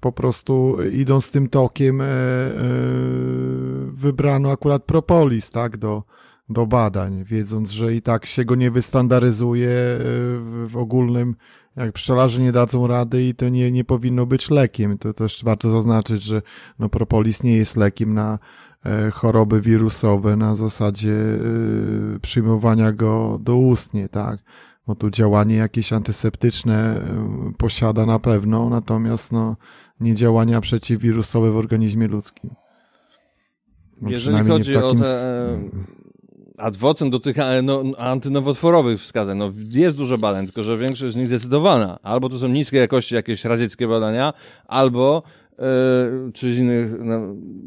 po prostu idąc tym tokiem e, e, wybrano akurat propolis, tak, do, do badań, wiedząc, że i tak się go nie wystandaryzuje e, w, ogólnym, jak pszczelarze nie dadzą rady i to nie, nie powinno być lekiem. To też warto zaznaczyć, że no, propolis nie jest lekiem na choroby wirusowe na zasadzie przyjmowania go doustnie, tak bo tu działanie jakieś antyseptyczne posiada na pewno, natomiast no, nie działania przeciwwirusowe w organizmie ludzkim. No, Jeżeli chodzi o te e, adwocem do tych e, no, antynowotworowych wskazań, no jest dużo badań, tylko że większość z nich zdecydowana. Albo to są niskiej jakości jakieś radzieckie badania, albo e, czy z innych, no,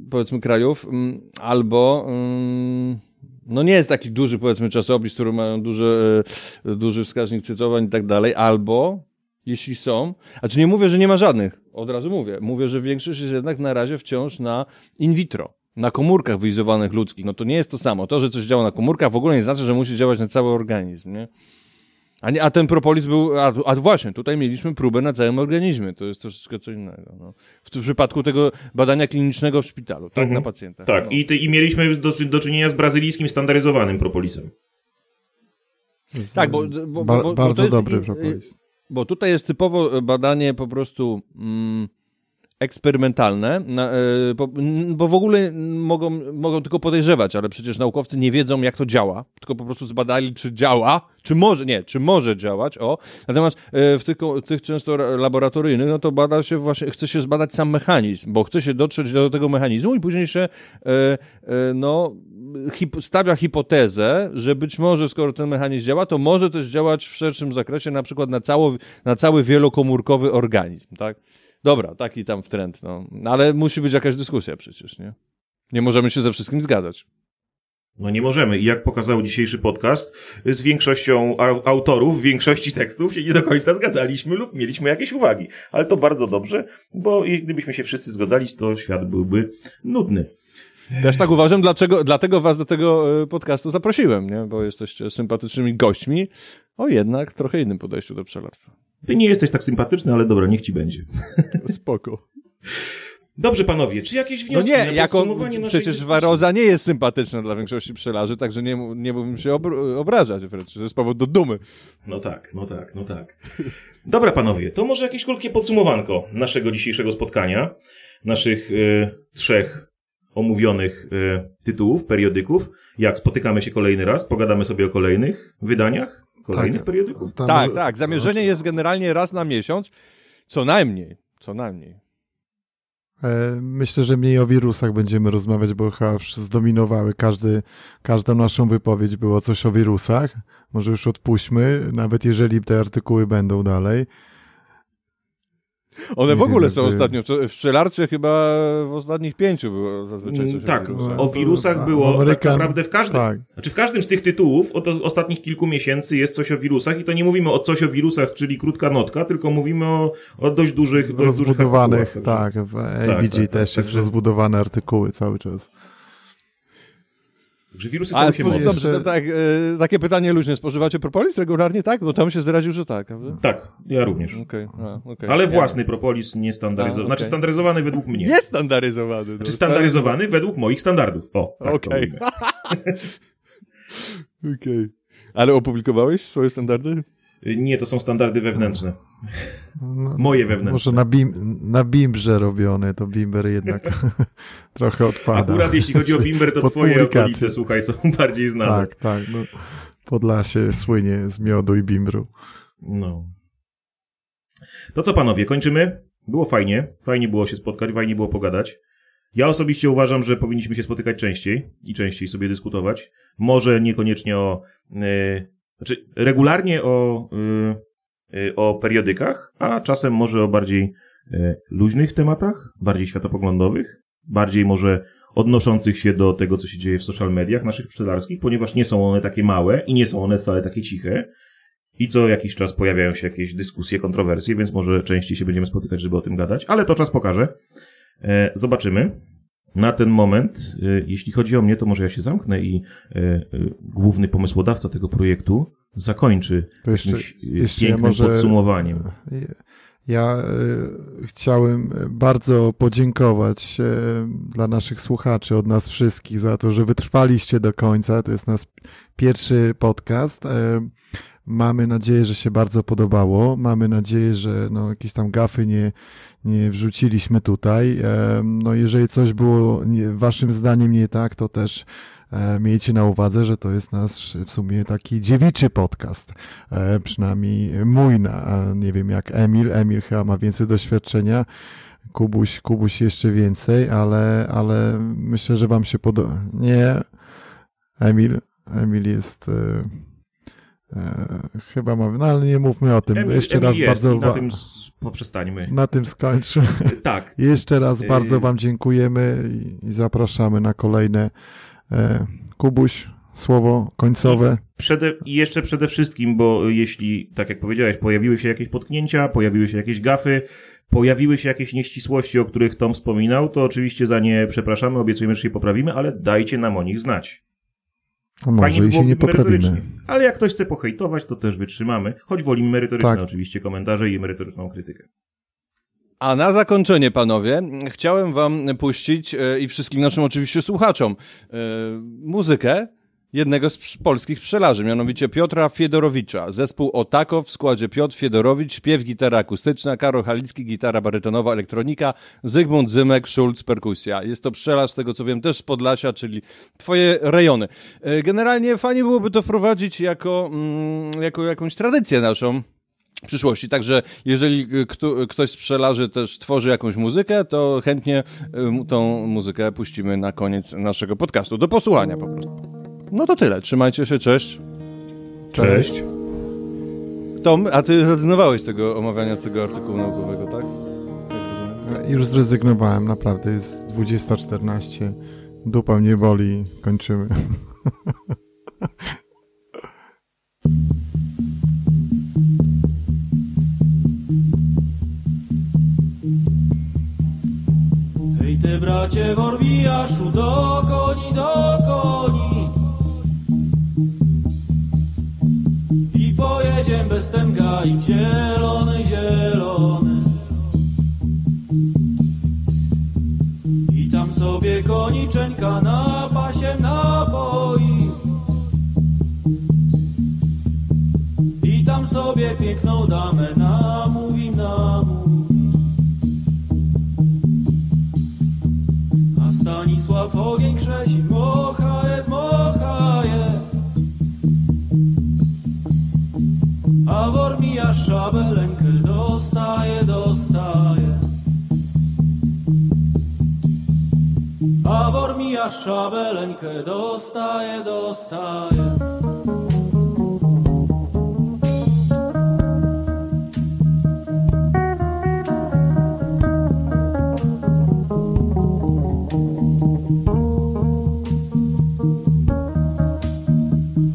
powiedzmy, krajów, mm, albo mm, no nie jest taki duży, powiedzmy, czasopis, który mają duży, e, duży wskaźnik cytowań i tak dalej, albo jeśli są, a czy nie mówię, że nie ma żadnych, od razu mówię, mówię, że większość jest jednak na razie wciąż na in vitro, na komórkach wyizolowanych ludzkich, no to nie jest to samo. To, że coś działa na komórkach w ogóle nie znaczy, że musi działać na cały organizm, nie? A, nie, a ten propolis był, a, a właśnie, tutaj mieliśmy próbę na całym organizmie, to jest troszeczkę co innego. No. W, w przypadku tego badania klinicznego w szpitalu, tak, Mhm. na pacjentach. Tak, no. i, ty, i mieliśmy do, do czynienia z brazylijskim standaryzowanym propolisem. Tak, bo, bo, bo, Ba- bo, bo bardzo to jest, dobry propolis. Bo tutaj jest typowo badanie po prostu mm, eksperymentalne, na, e, bo, bo w ogóle mogą, mogą tylko podejrzewać, ale przecież naukowcy nie wiedzą, jak to działa, tylko po prostu zbadali, czy działa, czy może, nie, czy może działać, o. Natomiast e, w tych, ko- tych często ra- laboratoryjnych, no to bada się właśnie, chce się zbadać sam mechanizm, bo chce się dotrzeć do tego mechanizmu i później się, e, e, no, hip, stawia hipotezę, że być może skoro ten mechanizm działa, to może też działać w szerszym zakresie, na przykład na, cało, na cały wielokomórkowy organizm, tak? Dobra, taki tam trend, no. No, Ale musi być jakaś dyskusja przecież, nie? Nie możemy się ze wszystkim zgadzać. No nie możemy. I jak pokazał dzisiejszy podcast, z większością au- autorów, większości tekstów się nie do końca zgadzaliśmy lub mieliśmy jakieś uwagi. Ale to bardzo dobrze, bo gdybyśmy się wszyscy zgadzali, to świat byłby nudny. Też tak uważam, dlaczego, dlatego was do tego e, podcastu zaprosiłem, nie? Bo jesteście sympatycznymi gośćmi o jednak trochę innym podejściu do pszczelarstwa. Ty nie jesteś tak sympatyczny, ale dobra, niech ci będzie. Spoko. Dobrze, panowie, czy jakieś No wnioski nie, na jako, przecież waroza nie jest sympatyczna dla większości pszczelarzy, także nie, nie mógłbym się obr- obrażać wręcz. To jest powód do dumy. No tak, no tak, no tak. Dobra, panowie, to może jakieś krótkie podsumowanko naszego dzisiejszego spotkania, naszych e, trzech omówionych e, tytułów, periodyków. Jak spotykamy się kolejny raz, pogadamy sobie o kolejnych wydaniach, kolejnych Tak. periodyków. Tam- Tak, tak. Zamierzenie jest generalnie raz na miesiąc, co najmniej. Co najmniej. E, Myślę, że mniej o wirusach będziemy rozmawiać, bo chyba już zdominowały każdy, każdą naszą wypowiedź było coś o wirusach. Może już odpuśćmy, nawet jeżeli te artykuły będą dalej. One w ogóle są ostatnio. W pszczelarstwie chyba w ostatnich pięciu było zazwyczaj coś tak, o wirusach. było tak naprawdę w każdym, Tak. znaczy w każdym z tych tytułów od ostatnich kilku miesięcy jest coś o wirusach i to nie mówimy o coś o wirusach, czyli krótka notka, tylko mówimy o, o dość dużych, dość dużych Rozbudowanych, także- tak. W ABG tak, tak, też jest rozbudowane artykuły cały czas. Że wirusy Ale się modne. dobrze, tak, e, takie pytanie luźne. Spożywacie propolis regularnie, tak? Bo tam się zdradził, że tak, prawda? Tak, ja również. Okej, a, okej. Ale Ja- własny propolis, nie standaryzowany. A, Znaczy standaryzowany według mnie. Niestandaryzowany. Znaczy standaryzowany według moich standardów. O, tak Okej. Okej. Ale opublikowałeś swoje standardy? Nie, to są standardy wewnętrzne. No, Moje wewnętrzne. Może na, bim, na bimbrze robione, to bimber jednak trochę odpada. Akurat jeśli chodzi o Bimber, to twoje okolice, słuchaj, są bardziej znane. Tak, tak. No, Podlasie słynie z miodu i bimbru. No. To co panowie, kończymy? Było fajnie. Fajnie było się spotkać, fajnie było pogadać. Ja osobiście uważam, że powinniśmy się spotykać częściej i częściej sobie dyskutować. Może niekoniecznie o, yy, znaczy regularnie o, yy, o periodykach, a czasem może o bardziej yy, luźnych tematach, bardziej światopoglądowych, bardziej może odnoszących się do tego, co się dzieje w social mediach naszych pszczelarskich, ponieważ nie są one takie małe i nie są one wcale takie ciche. I co jakiś czas pojawiają się jakieś dyskusje, kontrowersje, więc może częściej się będziemy spotykać, żeby o tym gadać, ale to czas pokaże. E, zobaczymy. Na ten moment, e, jeśli chodzi o mnie, to może ja się zamknę i e, e, główny pomysłodawca tego projektu zakończy To jeszcze, jakimś jeszcze ja pięknym może podsumowaniem. Ja chciałem bardzo podziękować dla naszych słuchaczy, od nas wszystkich, za to, że wytrwaliście do końca. To jest nasz pierwszy podcast. Mamy nadzieję, że się bardzo podobało. Mamy nadzieję, że no, jakieś tam gafy nie, nie wrzuciliśmy tutaj. E, No, jeżeli coś było nie, waszym zdaniem nie tak, to też e, miejcie na uwadze, że to jest nasz w sumie taki dziewiczy podcast. E, przynajmniej mój, na, nie wiem jak Emil. Emil chyba ma więcej doświadczenia. Kubuś, Kubuś jeszcze więcej, ale, ale myślę, że wam się podoba. Nie, Emil, Emil jest... E, e, chyba ma, no ale nie mówmy o tym. Jeszcze raz jest bardzo na tym poprzestańmy. na tym skończę. tak. Jeszcze raz bardzo Yy. Wam dziękujemy i, zapraszamy na kolejne. E, Kubuś, słowo końcowe. Przede, jeszcze przede wszystkim, bo jeśli, tak jak powiedziałeś, pojawiły się jakieś potknięcia, pojawiły się jakieś gafy, pojawiły się jakieś nieścisłości, o których Tom wspominał, to oczywiście za nie przepraszamy, obiecujemy, że się poprawimy, ale dajcie nam o nich znać. Może i się nie poprawimy. merytorycznie. Ale jak ktoś chce pohejtować, to też wytrzymamy, choć wolimy merytoryczne Tak. oczywiście komentarze i merytoryczną krytykę. A na zakończenie, panowie, chciałem wam puścić e, i wszystkim naszym oczywiście słuchaczom e, muzykę jednego z polskich pszczelarzy, mianowicie Piotra Fiedorowicza. Zespół Otako w składzie Piotr Fiedorowicz, śpiew, gitara akustyczna, Karol Halicki, gitara barytonowa, elektronika, Zygmunt Zymek, Schulz, perkusja. Jest to pszczelarz, z tego co wiem, też z Podlasia, czyli twoje rejony. E, Generalnie fajnie byłoby to wprowadzić jako, mm, jako jakąś tradycję naszą, przyszłości. Także jeżeli y, kto, ktoś z pszczelarzy też tworzy jakąś muzykę, to chętnie mu- tą muzykę puścimy na koniec naszego podcastu. Do posłuchania po prostu. No to tyle. Trzymajcie się, cześć. Cześć. Tom, a ty zrezygnowałeś z tego omawiania tego artykułu naukowego, tak? Już zrezygnowałem, naprawdę jest 20.14. Dupa mnie boli, kończymy. Hej ty bracie Worbijaszu, do koni, do koni pojedziemy bez gaim zielony, zielony. I tam sobie koniczeńka na pasie napoi I tam sobie piękną damę namówi, namówi A Wormija szabelenkę dostaje, dostaje. A Wormija szabelenkę dostaje, dostaje.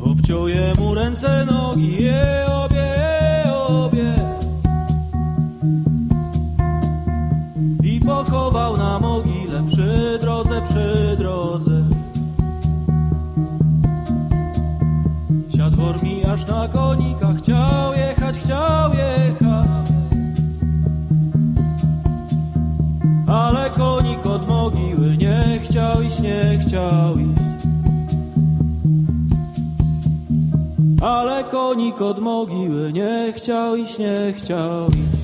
Obciął jemu ręce, nogi, je Ale konik od mogiły nie chciał iść, nie chciał iść.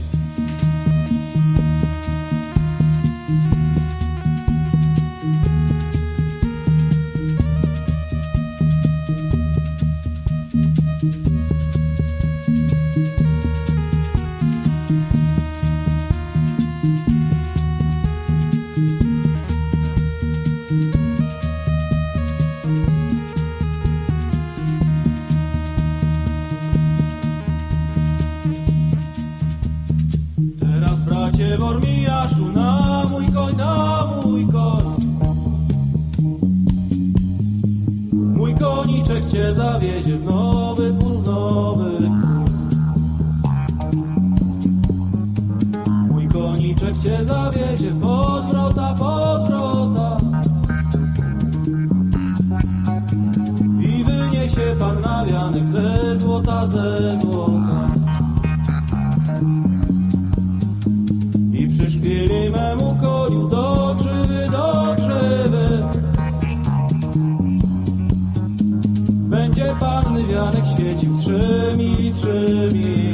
i przyszpili memu koniu do krzywy, do krzywy. Będzie panny wianek świecił trzymi, trzymi.